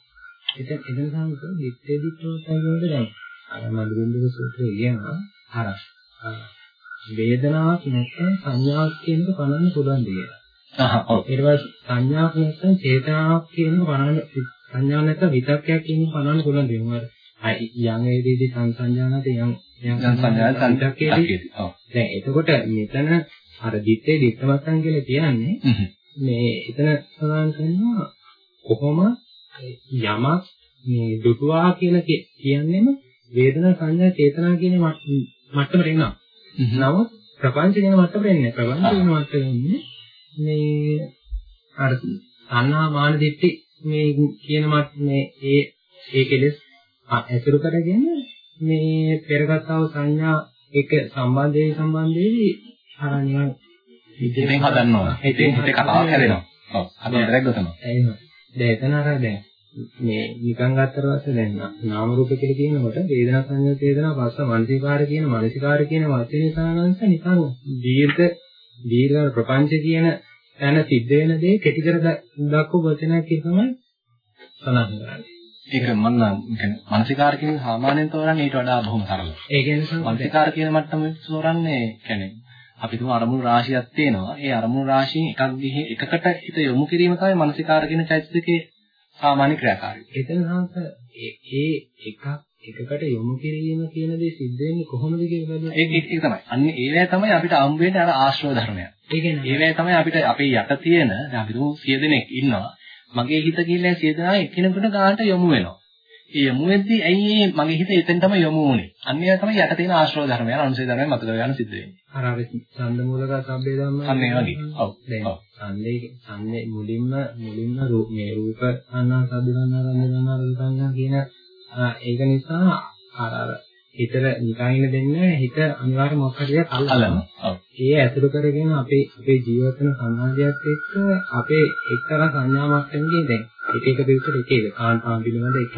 එතන එතන සම්පූර්ණ දිත්තේ දිත්ත මට්ටම වලට දැන් අර මදුරුන්දුක සූත්‍රයේ කියනවා අර වේදනාවක් නැත්නම් සංඥාවක් කියන එක පනන්න පුළුවන් දෙයක්. අහහ ඔව්. ඊට පස්සේ සංඥාවක් නැත්නම් චේතනාවක් කියන එක පනන්න සංඥා නැත්නම් විතක්කයක් කියන එක පනන්න පුළුවන් දෙයක්. අර යම් වේදේදී සංසංජානත යම් යම් සංඥා සංවිතක්කේදී ඔව්. දැන් එතකොට මෙතන අර දිත්තේ දිත්තමත්තන් කියලා කියන්නේ මේ එතන සඳහන් කරනවා කොහොම යමක් මේ දුටුවා කියලා කියන්නේම වේදනා සංඥා චේතනා කියන මට්ටමට එනවා. නමුත් ප්‍රපංච කියන මට්ටමට එන්නේ ප්‍රපංච කියන මට්ටමට එන්නේ මේ අර සංහා මාන දිට්ටි මේ කියන මත් මේ ඒ ඒ කෙලෙස් ඇසුරු කරගෙන මේ පෙරගතව සංඥා එක සම්බන්ධයේ සම්බන්ධයේදී අර නිකන් ඉතින් හදන්න ඕන. ඉතින් හිතේ කතාවක් හැදෙනවා. ඔව්. හදන්න දැක්ක තමයි. එහෙම. දැන් එතන අර දැන් මේ නිකන් ගත්තට පස්සේ දැන් නාම රූප කියලා කියනකොට වේදනා සංඥා වේදනා පස්ස මානසිකාර කියන මානසිකාර කියන වචනේ සානංශ නිකන් දීර්ඝ දීර්ඝ ප්‍රපංච කියන තැන සිද්ධ වෙන දේ කෙටි කර දක්වපු වචනයක් කියන තමයි සඳහන් කරන්නේ. ඒක මම කියන්නේ මානසිකාර කියන සාමාන්‍යයෙන් තෝරන්නේ ඊට වඩා බොහොම සරලයි. ඒ කියන්නේ මානසිකාර කියන මට්ටමේ තෝරන්නේ කියන්නේ අපි තුමු අරමුණු රාශියක් තියෙනවා. ඒ අරමුණු රාශියෙන් එකක් දිහේ එකකට හිත යොමු කිරීම තමයි මානසිකාර කියන චෛතසිකයේ සාමාන්‍ය ක්‍රියාකාරීත්වය. එතන හංස ඒ එකක් එකකට යොමු කිරීම කියන දේ සිද්ධ වෙන්නේ කොහොමද කියලා. ඒක ඒක තමයි. අන්න ඒවැය තමයි අපිට හම්බ වෙන්නේ අර ආශ්‍රව ධර්මයක්. ඒ කියන්නේ ඒවැය තමයි අපිට අපේ යට තියෙන දැන් අපි තුමු 100 දෙනෙක් ඉන්නවා. මගේ හිත කියලා 100 දෙනා එකිනෙකට ගානට යොමු වෙනවා. ඒ යොමු වෙද්දී ඇයි මේ මගේ හිත එතෙන් තමයි යොමු වුනේ. අන්න ඒක තමයි යට තියෙන ආශ්‍රව ධර්මය, අනුසය ධර්මය මතක ගන්න සිද්ධ වෙන්නේ. අර අර ඡන්ද මූලක සම්බේ ධම්ම. අන්න ඒ වගේ. ඔව්. දැන්. ඡන්දේ ඡන්දේ මුලින්ම මුලින්ම මේ රූප සංඥා සද්ද සංඥා රන්ද සංඥා රස සංඥා කියන ඒක නිසා අර අර හිතට නිකන් දෙන්නේ හිත අනිවාර්ය මොකක් හරි අල්ලනවා. ඒ ඇතුළු කරගෙන අපේ අපේ ජීවිත වෙන සමාජයත් එක්ක අපේ එක්තරා සංඥාවක් වෙනදී දැන් එක එක දෙයකට එක එක කාන්තාවන් පිළිබඳ එක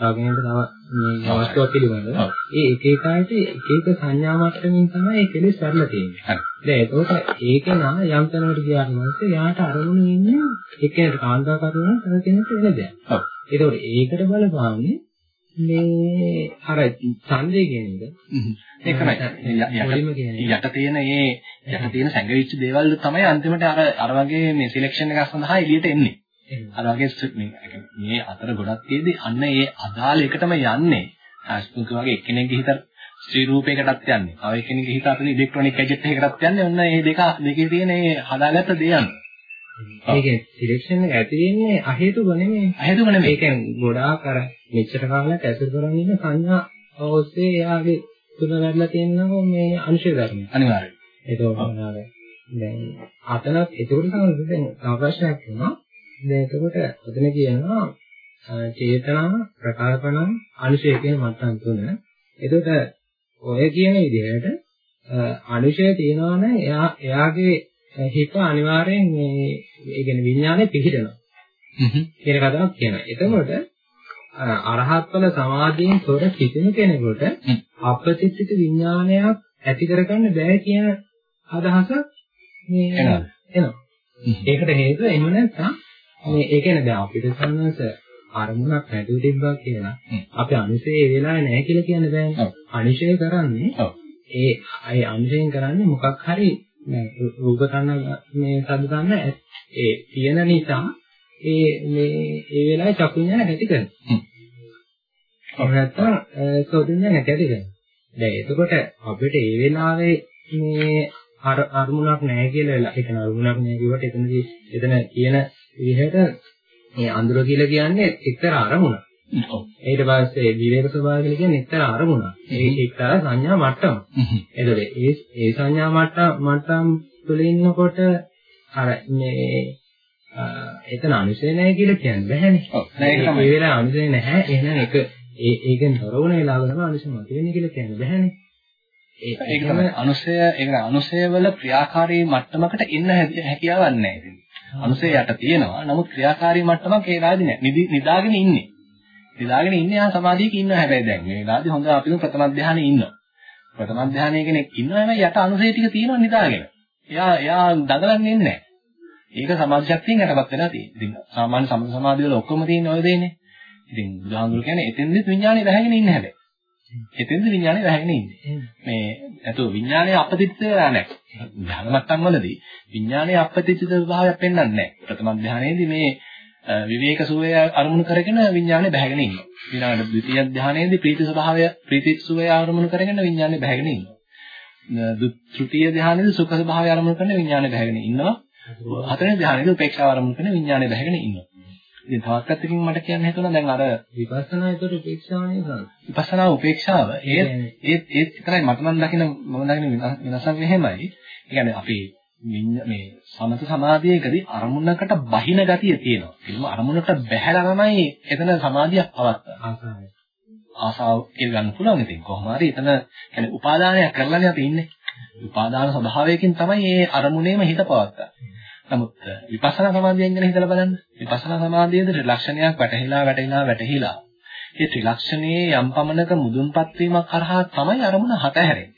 රාගයෙන්ට තව මේ අවස්ථාවක් පිළිබඳව ඔව්. ඒ එක එක අයට එක එක සංඥා මට්ටමින් තමයි ඒ කෙලෙස් වැඩලා තියෙන්නේ. හරි. දැන් එතකොට ඒක නා යම් තැනකට ගියාට පස්සේ යාට අරමුණු ඉන්නේ එක්කෙනෙක් කාන්තා කරුණ තව කෙනෙක් වෙන දෙයක්. ඔව්. ඒකෝට ඒකට බලපාන්නේ මේ අර ඡන්දය කියන එක. ඒකමයි. යට තියෙන ඒ යට තියෙන සැඟවිච්ච දේවල් තමයි අන්තිමට අර අර වගේ මේ සිලෙක්ෂන් එකක් සඳහා එළියට එන්නේ. අර වගේ මේ මේ අතර ගොඩක් තියෙදි අන්න ඒ අදාළ එකටම යන්නේ. ආස්තුක වගේ එක්කෙනෙක්ගේ හිත ස්ත්‍රී රූපයකටත් යන්නේ. තව එක්කෙනෙක්ගේ හිත අපේ ඉලෙක්ට්‍රොනික ගැජට් එකකටත් යන්නේ. ඔන්න මේ දෙක දෙකේ තියෙන මේ හදාගත්ත දේ යන. ඒකේ සිලෙක්ෂන් එක ඇති වෙන්නේ අහේතුක නෙමෙයි. අහෙතුම නෙමෙයි. ඒ කියන්නේ ගොඩාක් අර මෙච්චර කාලයක් ඇසුරු කරගෙන ඉන්න සංඥා ඔස්සේ එයාගේ තුල වැඩලා තියෙනවා මේ අනුශය ධර්මය. අනිවාර්යයෙන්. ඒක වුණාද දැන් අතනත් ඒකට තමයි දැන් තව ප්‍රශ්නයක් වෙනවා. දැන් එතකොට ඔතන කියනවා චේතනා ප්‍රකල්පනා අනුශය කියන මට්ටම් තුන. එතකොට ඔය කියන විදිහට අනුශය තියනවා නම් එයා එයාගේ හිත අනිවාර්යෙන් මේ ඒ කියන්නේ විඥානේ පිහිටනවා. හ්ම්. කියන කතාවක් කියනවා. එතකොට අර අරහත් ඵල සමාධියෙන් තොර කිසිම කෙනෙකුට. අපතිත්‍ිත විඥානයක් ඇති කරගන්න බෑ කියන අදහස මේ? එනවා. හ්ම්. ඒකට හේතුව එහෙම නැත්නම් මේ ඒ කියන්නේ දැන් අපිට සම්මත අරමුණක් නැතුව තිබ්බා කියලා. අපි අනුශේ ඒ වෙලාවේ නැහැ කියලා කියන්න බෑනේ. ඔව්. අනුශේ කරන්නේ. ඒ අය අනුශයෙන් කරන්නේ මොකක් හරි රූප තන මේ සද්ද තන ඒ තියෙන නිසා ඒ මේ ඒ වෙලාවේ චක්කු විඤ්ඤාණ නැති කරනවා. හ්ම්. එහෙම නැත්නම් සෝත විඤ්ඤාණ නැති කරනවා. දැන් එතකොට අපිට ඒ වෙලාවේ මේ අර අරමුණක් නැහැ කියලා වෙලා ඒ කියන්නේ අරමුණක් නැහැ කිව්වට එතනදී එතන කියන විදිහට මේ අඳුර කියලා කියන්නේ එක්තරා අරමුණක්. ඊට පස්සේ විවේක ස්වභාවය කියලා කියන්නේ එක්තරා අරමුණක්. ඒ එක්තරා සංඥා මට්ටම. හ්ම්. එතකොට ඒ ඒ සංඥා මට්ටම් මට්ටම් තුළ ඉන්නකොට අර මේ එතන අනුසය නැහැ කියලා කියන්න බෑනේ. ඔව්. ඒක ඒ. වෙලාව අනුසය නැහැ. එහෙනම් ඒක ඒ ඒකෙන් තොර වුණ වෙලාව තමයි අනුසය මත වෙන්නේ කියලා කියන්න බෑනේ. ඒක තමයි අනුසය ඒක අනුසය වල ක්‍රියාකාරී මට්ටමකට එන්න හැකි- හැකියාවක් නැහැ ඉතින්. අනුසය යට තියෙනවා. නමුත් ක්‍රියාකාරී මට්ටමක් ඒ වෙලාවේදී නැහැ. නිදි නිදාගෙන ඉන්නේ. නිදාගෙන ඉන්නේ ආ සමාධියක ඉන්නවා හැබැයි දැන් මේ වෙලාවේදී හොඳ අපිම ප්‍රථම ධානයේ ඉන්නවා. ප්‍රථම ධානයේ කෙනෙක් ඉන්නවා හැබැයි යට අනුසය ටික තියෙනවා නිදාගෙන. එයා එයා දඟලන්නේ නැහැ. ඒක සමාධි ශක්තියෙන් යටපත් වෙලා තියෙන්නේ. ඉතින් සාමාන්‍ය සමථ සමාධිය වල ඔක්කොම තියෙන ඔය දේනේ. ඉතින් බුදුහාමුදුරු කියන්නේ එතෙන්දෙත් විඥානේ වැහැගෙන ඉන්නේ හැබැයි. එතෙන්ද විඥානේ වැහැගෙන ඉන්නේ. මේ නැතු විඥානයේ අපතිත්‍ය වෙලා නැහැ. ධ්‍යාන මට්ටම් වලදී විඥානයේ අපතිත්‍ය ස්වභාවයක් පෙන්වන්නේ නැහැ. ප්‍රථම ධ්‍යානයේදී මේ අ, විවේක සුවය අරමුණු කරගෙන විඥානේ බැහැගෙන ඉන්නවා. ඊළඟට ද්විතීය ධ්‍යානයේදී ප්‍රීති ස්වභාවය ප්‍රීති සුවය අරමුණු කරගෙන විඥානේ බැහැගෙන ඉන්නවා. තෘතීය ධ්‍යානයේදී සුඛ ස්වභාවය අරමුණු කරගෙන විඥානේ බැහැගෙන ඉන්නවා. හතරවෙනි ධ්‍යානයේදී උපේක්ෂාව අරමුණු කරගෙන විඥානේ බැහැගෙන ඉන්නවා. ඉතින් තවත් පැත්තකින් මට කියන්න හිතුණා දැන් අර විපස්සනා ඒතර උපේක්ෂාවනේ කරන්නේ. විපස්සනා උපේක්ෂාව ඒ ඒ ඒ විතරයි මට නම් දකින මම දකින වෙනසක් මෙහෙමයි. ඒ කියන්නේ අපි මේ සමත සමාධියකදී අරමුණකට බහින ගතිය තියෙනවා. ඒකම අරමුණකට බැහැලා තමයි එතන සමාධියක් පවත්වන්නේ. ආසාව කියලා ගන්න පුළුවන් ඉතින් කොහොම හරි එතන කියන්නේ උපාදානයක් කරලානේ අපි ඉන්නේ. උපාදාන ස්වභාවයකින් තමයි මේ අරමුණේම හිත පවත්වන්නේ. නමුත් විපස්සනා සමාධියෙන් ගැන හිතලා බලන්න. විපස්සනා සමාධියේදී ත්‍රිලක්ෂණයක් වැටහිලා වැටහිලා වැටහිලා. මේ ත්‍රිලක්ෂණයේ යම් පමණක මුදුන්පත් වීමක් කරහා තමයි අරමුණ හට හැරෙන්නේ. ඒ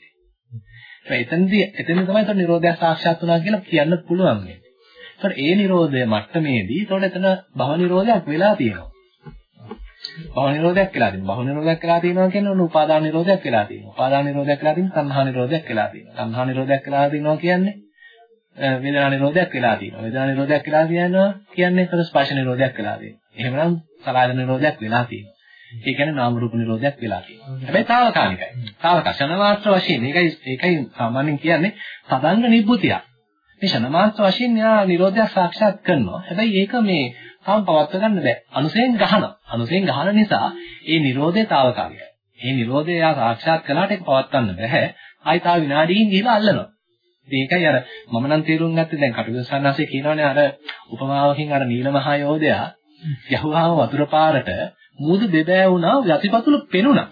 එතනදී එතන තමයි තව නිරෝධය සාක්ෂාත් වුණා කියලා කියන්න පුළුවන් වෙන්නේ. ඒතකොට ඒ නිරෝධය මට්ටමේදී ඒතකොට එතන භව නිරෝධයක් වෙලා තියෙනවා. භව නිරෝධයක් වෙලා තියෙනවා. භව නිරෝධයක් වෙලා තියෙනවා කියන්නේ ඔන්න උපාදාන නිරෝධයක් වෙලා තියෙනවා. උපාදාන නිරෝධයක් වෙලා තියෙනවා. සංහා නිරෝධයක් වෙලා තියෙනවා. සංහා නිරෝධයක් වෙලා තියෙනවා කියන්නේ අ, වේදනා නිරෝධයක් වෙලා තියෙනවා. වේදනා නිරෝධයක් වෙලා තියෙනවා කියන්නේ ඒතර ස්පර්ශ නිරෝධයක් වෙලා තියෙනවා. එහෙමනම් සලආයතන නිරෝධයක් වෙලා තියෙනවා. ඒ කියන්නේ නාම රූප නිරෝධයක් වෙලා තියෙනවා. හැබැයි తాවකාලිකයි. తాවක ශන මාත්‍ර වශයෙන් ඒකයි ඒකයි සාමාන්‍යයෙන් කියන්නේ සදාංග නිබ්බුතිය. මේ ශන මාත්‍ර වශයෙන් යා නිරෝධයක් සාක්ෂාත් කරනවා. හැබැයි ඒක මේ තාම පවත්ව ගන්න බෑ. අනුසයෙන් ගහනවා. අනුසයෙන් ගහන නිසා ඒ නිරෝධය తాවකාලිකයි. මේ නිරෝධය යා සාක්ෂාත් කළාට ඒක පවත්වන්න බෑ. ආයි තා විනාඩියකින් ගිහලා අල්ලනවා. මේකයි අර මම නම් තේරුම් ගත්තේ දැන් කටුසන්නාසේ කියනවනේ අර උපමාවකින් අර නීල මහා යෝධයා යහුවාම වතුර පාරට මූද දෙබෑ වුණා යටිපතුල පෙනුණා.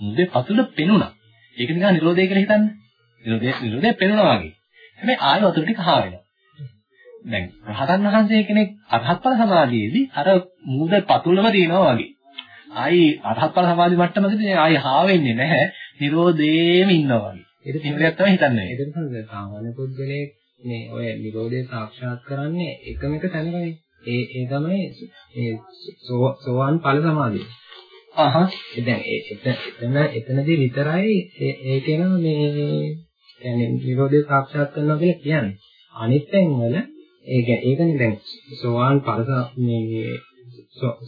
මුදේ පතුල පෙනුණා. ඒක නිකන් නිරෝධය කියලා හිතන්න. නිරෝධය නිරෝධය පෙනුණා වගේ. හැබැයි ආයෙ වතුර ටික හා වෙනවා. දැන් රහතන් වහන්සේ කෙනෙක් අරහත් ඵල සමාධියේදී අර මූද පතුලම දිනනවා වගේ. ආයි අරහත් ඵල සමාධි මට්ටමකදී ආයි හා වෙන්නේ නැහැ. නිරෝධේම ඉන්නවා වගේ. ඒක දෙයක් තමයි හිතන්නේ. ඒකට තමයි සාමාන්‍ය පුද්ගලයෙක් මේ ඔය නිරෝධය සාක්ෂාත් කරන්නේ එකම එක තැනකනේ. ඒ ඒ තමයි ඒ සෝවාන් ඵල සමාධිය. අහහ. දැන් එතන එතනදී විතරයි ඒ කියන මේ කියන්නේ නිරෝධය සාක්ෂාත් කරනවා කියලා කියන්නේ. අනිත් තැන් වල ඒක ඒකනේ දැන් සෝවාන් ඵල මේ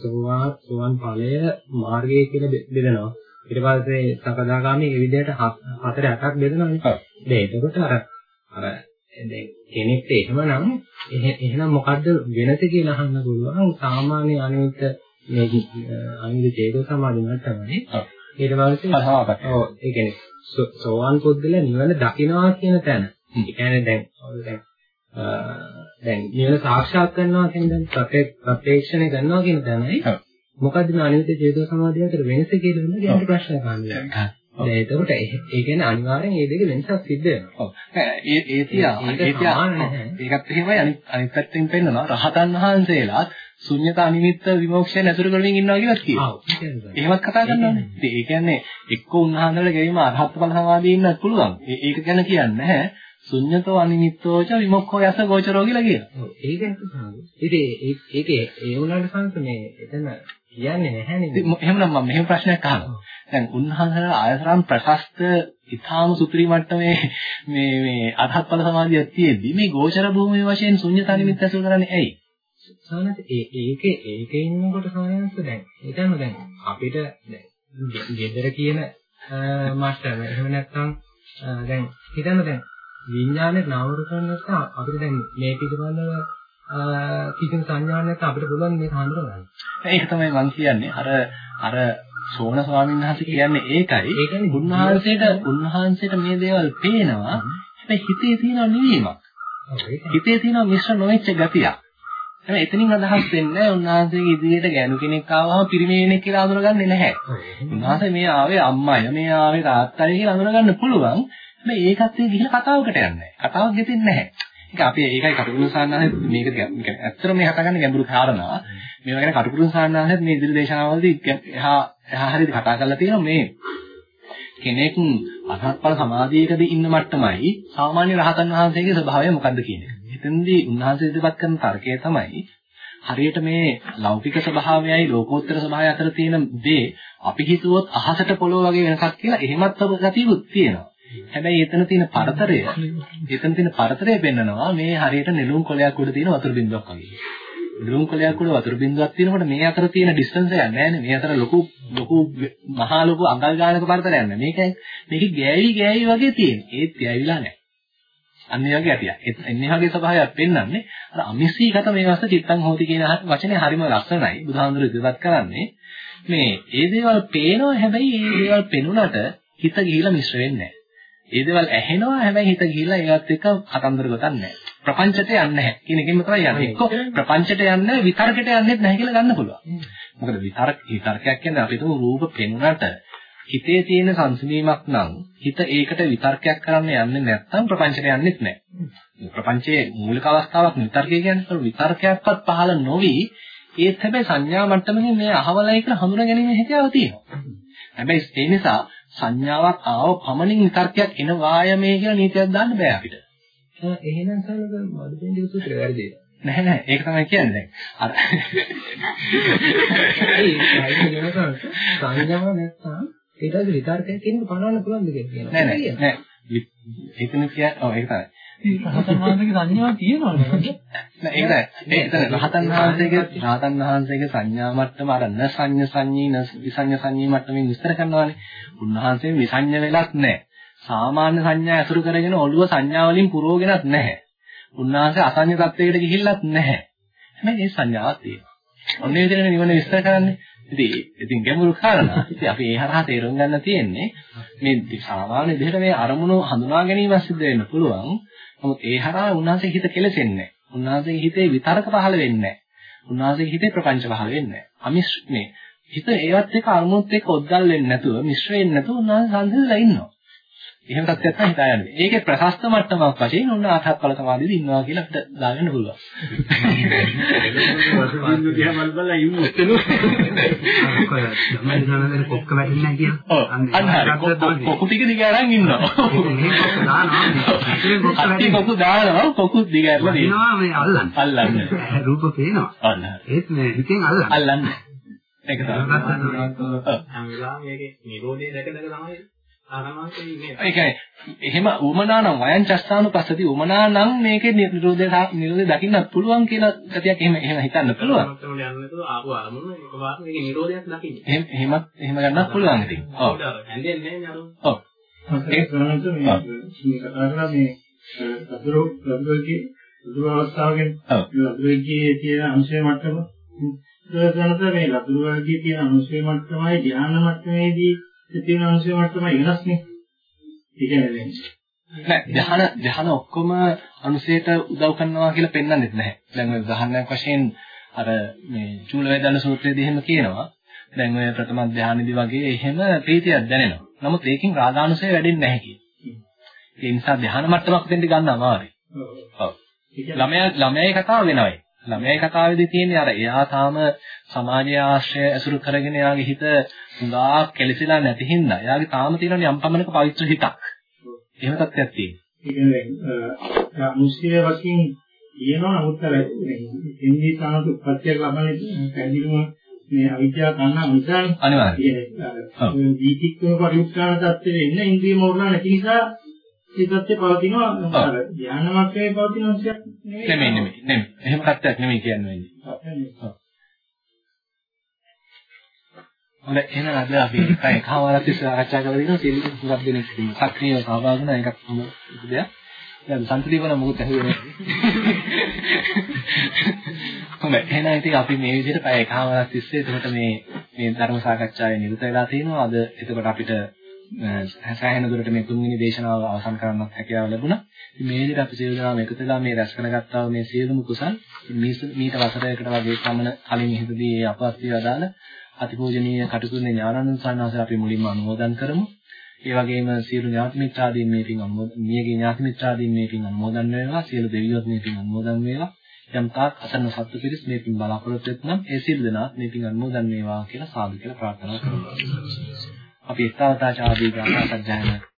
සෝවාන් සෝවාන් ඵලය මාර්ගය කියලා බෙදනවා. ඊට පස්සේ සකදාගාමී මේ විදිහට හතර අටක් බෙදනවානේ. දැන් එතකොට අර අර කෙනෙක්ට එහෙමනම් එහෙනම් මොකද්ද වෙනස කියලා අහන්න පුළුවන් සාමාන්‍ය අනිත් මේ අනිත් චේතෝ සමාධි මට්ටමනේ. ඊට පස්සේ ඔව් ඒ කියන්නේ සෝවාන් පුද්ගල නිවන දකිනවා කියන තැන. ඒ කියන්නේ දැන් දැන් දැන් නිවන සාක්ෂාත් කරනවා කියන දැන් ප්‍රත්‍යක්ෂණය කරනවා කියන තැනයි. මොකද්ද මේ අනිත්‍ය චේතෝ සමාධිය අතර වෙනස කියලා නේද ගැඹුරු ප්‍රශ්නයක් අහන්නේ. දැන් එතකොට ඒ කියන්නේ අනිවාර්යෙන් මේ දෙක වෙනසක් සිද්ධ වෙනවා. ඔව්. ඒ ඒ තියා ඒ තියා ඒකත් එහෙමයි අනිත් අනිත් පැත්තෙන් පෙන්නනවා රහතන් වහන්සේලාත් ශුන්්‍යත අනිමිත්ත විමෝක්ෂය නැතුරු කරමින් ඉන්නවා කියලා කියනවා. එහෙමත් කතා කරනවානේ. ඉතින් ඒ කියන්නේ එක්ක උන්වහන්සේලා ගෙවීම අරහත් ඵල සමාධිය ඉන්නත් පුළුවන්. ඒක ගැන කියන්නේ නැහැ. ශුන්්‍යතෝ අනිමිත්තෝච විමුක්ඛෝ යස ගෝචරෝ කියලා කියනවා. ඔව් ඒක තමයි. ඉතින් ඒක ඒ වුණාට සංස මේ එතන කියන්නේ නැහැ නේද? එහෙමනම් මම මෙහෙම ප්‍රශ්නයක් අහනවා. දැන් උන්වහන්සේලා ආයතරම් ප්‍රශස්ත ඊ타ම සුපිරි මට්ටමේ මේ මේ අරහත් ඵල සමාධියක් තියෙද්දි මේ ගෝචර භූමියේ වශයෙන් ශුන්‍යත අනිමිත්ත අසුර කරන්නේ ඇයි? සානත් ඒ ඒකේ ඒකේ ඉන්නකොට සානන්ස දැන් හිතන්න දැන් අපිට දැන් ගෙදර කියන මාස්ටර් එහෙම නැත්නම් දැන් හිතන්න දැන් විඥානේ රූප නැත්නම් අපිට දැන් මේ පිළිබඳව කිසිම සංඥාවක් නැත්නම් අපිට පුළුවන් මේක හඳුනගන්න. ඒක තමයි මම කියන්නේ. අර අර සෝන ස්වාමීන් වහන්සේ කියන්නේ ඒකයි. ඒ කියන්නේ උන්වහන්සේට උන්වහන්සේට මේ දේවල් පේනවා. හැබැයි හිතේ තියෙන නිවීමක්. හිතේ තියෙන මිශ්‍ර නොවෙච්ච ගතියක්. හැබැයි එතනින් අදහස් වෙන්නේ උන්වහන්සේගේ ඉදිරියට ගෑනු කෙනෙක් ආවම පිරිමේනෙක් කියලා අඳුනගන්නේ නැහැ. උන්වහන්සේ මේ ආවේ අම්මයි, මේ ආවේ තාත්තයි කියලා අඳුනගන්න පුළුවන්. හැබැයි ඒකත් ඒ ගිහිල්ලා කතාවකට යන්නේ. කතාවක් ගෙතින්නේ නැහැ. ඒක අපි ඒකයි කටුකුරු සාන්නාහත් මේක ඇත්තටම මේ කරන්නේ ගැඹුරු කාරණා. මේවා ගැන කටුකුරු සාන්නාහත් මේ ඉදිරි දේශනාවලදී එහා එහා හරියට කතා කරලා තියෙනවා මේ කෙනෙක් අරහත්ඵල සමාධියකදී ඉන්න මට්ටමයි සාමාන්‍ය රහතන් වහන්සේගේ ස්වභාවය මොකද්ද කියන එක. එතෙන්දී උන්වහන්සේ ඉදිරිපත් කරන තර්කය තමයි හරියට මේ ලෞකික ස්වභාවයයි ලෝකෝත්තර ස්වභාවය අතර තියෙන දේ අපි හිතුවොත් අහසට පොළොව වගේ වෙනසක් කියලා එහෙමත් ගතියකුත් තියෙනවා. හැබැයි එතන තියෙන පරතරය එතන තියෙන පරතරය පෙන්නනවා මේ හරියට නෙළුම් කොළයක් උඩ තියෙන වතුර බින්දුවක් වගේ. නෙළුම් කොළයක් උඩ වතුර බින්දුවක් තියෙනකොට මේ අතර තියෙන ඩිස්ටන්ස් එක නෑනේ. මේ අතර ලොකු ලොකු මහා ලොකු අඟල් ගානක පරතරයක් නෑ. මේක මේක ගෑවි ගෑවි වගේ තියෙන. ඒත් ගෑවිලා නෑ. අන්න ඒ වගේ ඇතියක්. එන්නේ වගේ ස්වභාවයක් පෙන්වන්නේ අර අමිසීගත මේ වස්ත චිත්තං හෝති කියන වචනේ හරිම ලස්සනයි. බුදුහාමුදුරු ඉදිරිපත් කරන්නේ මේ ඒ දේවල් පේනවා හැබැයි ඒ දේවල් පෙනුනට හිත ගිහිලා මිශ්‍ර වෙන්නේ නැහැ. ඒ දේවල් ඇහෙනවා හැබැයි හිත ගිහිල්ලා ඒවත් එක්ක කතන්දර ගොතන්නේ නැහැ. ප්‍රපංචයට යන්නේ නැහැ කියන එකෙන්ම තමයි යන්නේ. එක්ක ප්‍රපංචයට යන්නේ විතර්කයට යන්නේත් නැහැ කියලා ගන්න පුළුවන්. මොකද විතර්ක විතර්කයක් කියන්නේ අපි තුමු රූප පෙන්වන්නට හිතේ තියෙන සංසිඳීමක් නම් හිත ඒකට විතර්කයක් කරන්න යන්නේ නැත්නම් ප්‍රපංචයට යන්නේත් නැහැ. ප්‍රපංචයේ මූලික අවස්ථාවක් විතර්කය කියන්නේ විතර්කයක්වත් පහළ නොවි ඒත් හැබැයි සංඥා මට්ටමකින් මේ අහවලයි කියලා හඳුනා ගැනීම හැකියාව තියෙනවා. හැබැයි ඒ නිසා සංඥාවක් ආව පමණින් විතර්කයක් එන වායමේ කියලා නීතියක් දාන්න බෑ අපිට. එහෙනම් සමග මදුපෙන්ඩි සූත්‍රය වැරදිද? නැහැ නැහැ ඒක තමයි කියන්නේ දැන්. අර සංඥාව නැත්නම් ඊට පස්සේ විතර්කයක් කියන එක පනවන්න පුළුවන්ද කියලා. නෑ නෑ නෑ. එතන කියන්නේ ඔව් ඒක තමයි. රහතන් වහන්සේගේ සංඥාවක් තියෙනවද? නෑ ඒක නෑ. ඒ එතන රහතන් වහන්සේගේ රහතන් වහන්සේගේ සංඥා මට්ටම අර න සංඥ සංඤී න විසඤ්ඤ සංඤී මට්ටමින් විස්තර කරනවානේ. උන්වහන්සේ විසඤ්ඤ වෙලක් නෑ. සාමාන්‍ය සංඥා ඇසුරු කරගෙන ඔළුව සංඥා වලින් පුරවගෙනත් නැහැ. උන්වහන්සේ අසඤ්ඤ තත්වයකට ගිහිල්ලත් නැහැ. හැබැයි ඒ සංඥාවක් තියෙනවා. ඔන්නේ විදිහට නිවන විස්තර කරන්නේ. ඉතින් ඉතින් ගැඹුරු කාරණා. ඉතින් අපි ඒ හරහා තේරුම් ගන්න තියෙන්නේ මේ සාමාන්‍ය විදිහට මේ අරමුණු හඳුනා ගැනීම සිද්ධ වෙන්න පුළුවන්. නමුත් ඒ හරහා උන්වහන්සේ හිත කෙලෙසෙන්නේ නැහැ. උන්වහන්සේගේ හිතේ විතරක පහළ වෙන්නේ නැහැ. උන්වහන්සේගේ හිතේ ප්‍රපංච පහළ වෙන්නේ නැහැ. අමිස් මේ හිත ඒවත් එක්ක අරමුණුත් එක්ක ඔද්දල් වෙන්නේ නැතුව මිශ්‍ර වෙන්නේ නැතුව උන්වහන්සේ සංසිඳලා ඉන්නවා. එහෙම තත්ත්වයක් තමයි හිතා යන්නේ. ඒකේ ප්‍රශස්ත මට්ටමක් වශයෙන් ඔන්න ආහත් ඵල සමාධියද ඉන්නවා කියලා අපිට දාගන්න පුළුවන්. කොකු ටික දිග අරන් ඉන්නවා. අටි. කොකු දානවා කොකු දිග අරලා දෙනවා. මේ අල්ලන්නේ. අල්ලන්නේ. රූප පේනවා. හරි. ඒත් මේ හිතෙන් අල්ලන්නේ. අල්ලන්නේ. ඒක තමයි. හැම වෙලාවෙම මේකේ නිරෝධය දැක දැක තමයි. ඒ කියන්නේ එහෙම උමනා නම් වයං චස්සානුපස්සති උමනා නම් මේකේ නිරෝධය නිරෝධය දකින්නත් පුළුවන් කියලා ගතියක් එහෙම එහෙම හිතන්න පුළුවන්. එහෙමත් එහෙම ගන්නත් පුළුවන් ඉතින්. ඔව්. හැන්දෙන්නේ නැහැ නේද? ඔව්. ඒක සමහරවිට මේ මේ කතා කරලා මේ අතුරු ලබුවේගේ ලබුව අවස්ථාවකින් ඔව්. ලබුවේගේ තියෙන අංශය මට්ටම සනත මේ ලබුව වර්ගයේ තියෙන අංශය මට්ටමයි ධ්‍යාන මට්ටමේදී තියෙන අංශය මට්ටමයි වෙනස්නේ. ඒ කියන්නේ නෑ ධ්‍යාන ධ්‍යාන ඔක්කොම අනුසයට උදව් කරනවා කියලා පෙන්වන්නෙත් නැහැ. දැන් ඔය උදාහරණයක් වශයෙන් අර මේ චූල වේදන සූත්‍රයේදී එහෙම කියනවා. දැන් ඔය ප්‍රථම ධ්‍යානෙදි වගේ එහෙම ප්‍රීතියක් දැනෙනවා. නමුත් ඒකෙන් රාගානුසය වැඩෙන්නේ නැහැ කියන. ඒ නිසා ධ්‍යාන මට්ටමක් දෙන්න ගන්න අමාරුයි. ඔව්. ළමයා ළමයාගේ කතාව වෙනවයි. ළමයාගේ කතාවේදී තියෙන්නේ අර එයා තාම සමාජයේ ආශ්‍රය ඇසුරු කරගෙන එයාගේ හිත හුඟා කෙලසිලා නැති හින්දා එයාගේ තාම තියෙන යම් පමණක පවිත්‍ර හිතක්. එහෙම තත්ත්වයක් තියෙනවා. ඒ කියන්නේ අනුශය වශයෙන් කියනවා නමුත් අර ඉන්ද්‍රිය සානත උපත්යක් ලබන්නේ පැහැදිලිවම මේ අවිද්‍යාව කන්නා නිසානේ. අනිවාර්යයෙන්. අර දීතික්කම පරිඋත්සාහ තත්ත්වෙ ඉන්න ඉන්ද්‍රිය මෝරලා නැති නිසා තත්ත්වය පවතිනවා. ධ්‍යාන මට්ටමේ පවතින අංශයක් නෙමෙයි නෙමෙයි නෙමෙයි. එහෙම තත්ත්වයක් නෙමෙයි කියන්නේ. හොඳයි. එහෙනම් අද අපි එකයි කවරක් සාකච්ඡා කරලා දිනවා. සියලු හුඟක් දෙනෙක් සක්‍රියව සහභාගී වුණා. ඒකත් හොඳ දෙයක්. දැන් සම්ප්‍රදීපන මොකද ඇහුවේ හොඳයි. එහෙනම් ඉතින් අපි මේ විදිහට පැය එකමාරක් තිස්සේ එතකොට මේ මේ ධර්ම සාකච්ඡාවේ නිරත වෙලා තිනවා අද එතකොට අපිට සෑහෙන දුරට මේ තුන්වෙනි දේශනාව අවසන් කරන්නත් හැකියාව ලැබුණා. මේ විදිහට අපි සියලු දෙනා එකතු වෙලා මේ රැස් කරගත්තා මේ සියලුම කුසල් මීට වසරයකට වගේ පමණ කලින් හිතදී ඒ අපස්තිය අදාළ අතිපූජනීය කටුකුරුනේ ඥානানন্দ සානහස අපි මුලින්ම අනුමෝදන් කරමු. ඒ වගේම සියලු ඥාති මිත්‍රාදීන් මේ පින් අනුමෝදන් මියගේ ඥාති මිත්‍රාදීන් මේ පින් අනුමෝදන් වේවා සියලු දෙවියොත් මේ පින් අනුමෝදන් වේවා යම් තාක් අසන්න සත්තු පිරිස් මේ පින් බලාපොරොත්තු වෙත්නම් ඒ සියලු දෙනා මේ පින් අනුමෝදන් වේවා කියලා සාදු කියලා ප්‍රාර්ථනා කරනවා අපි ස්ථාවතාචාදී ගාථා සජ්ජායනා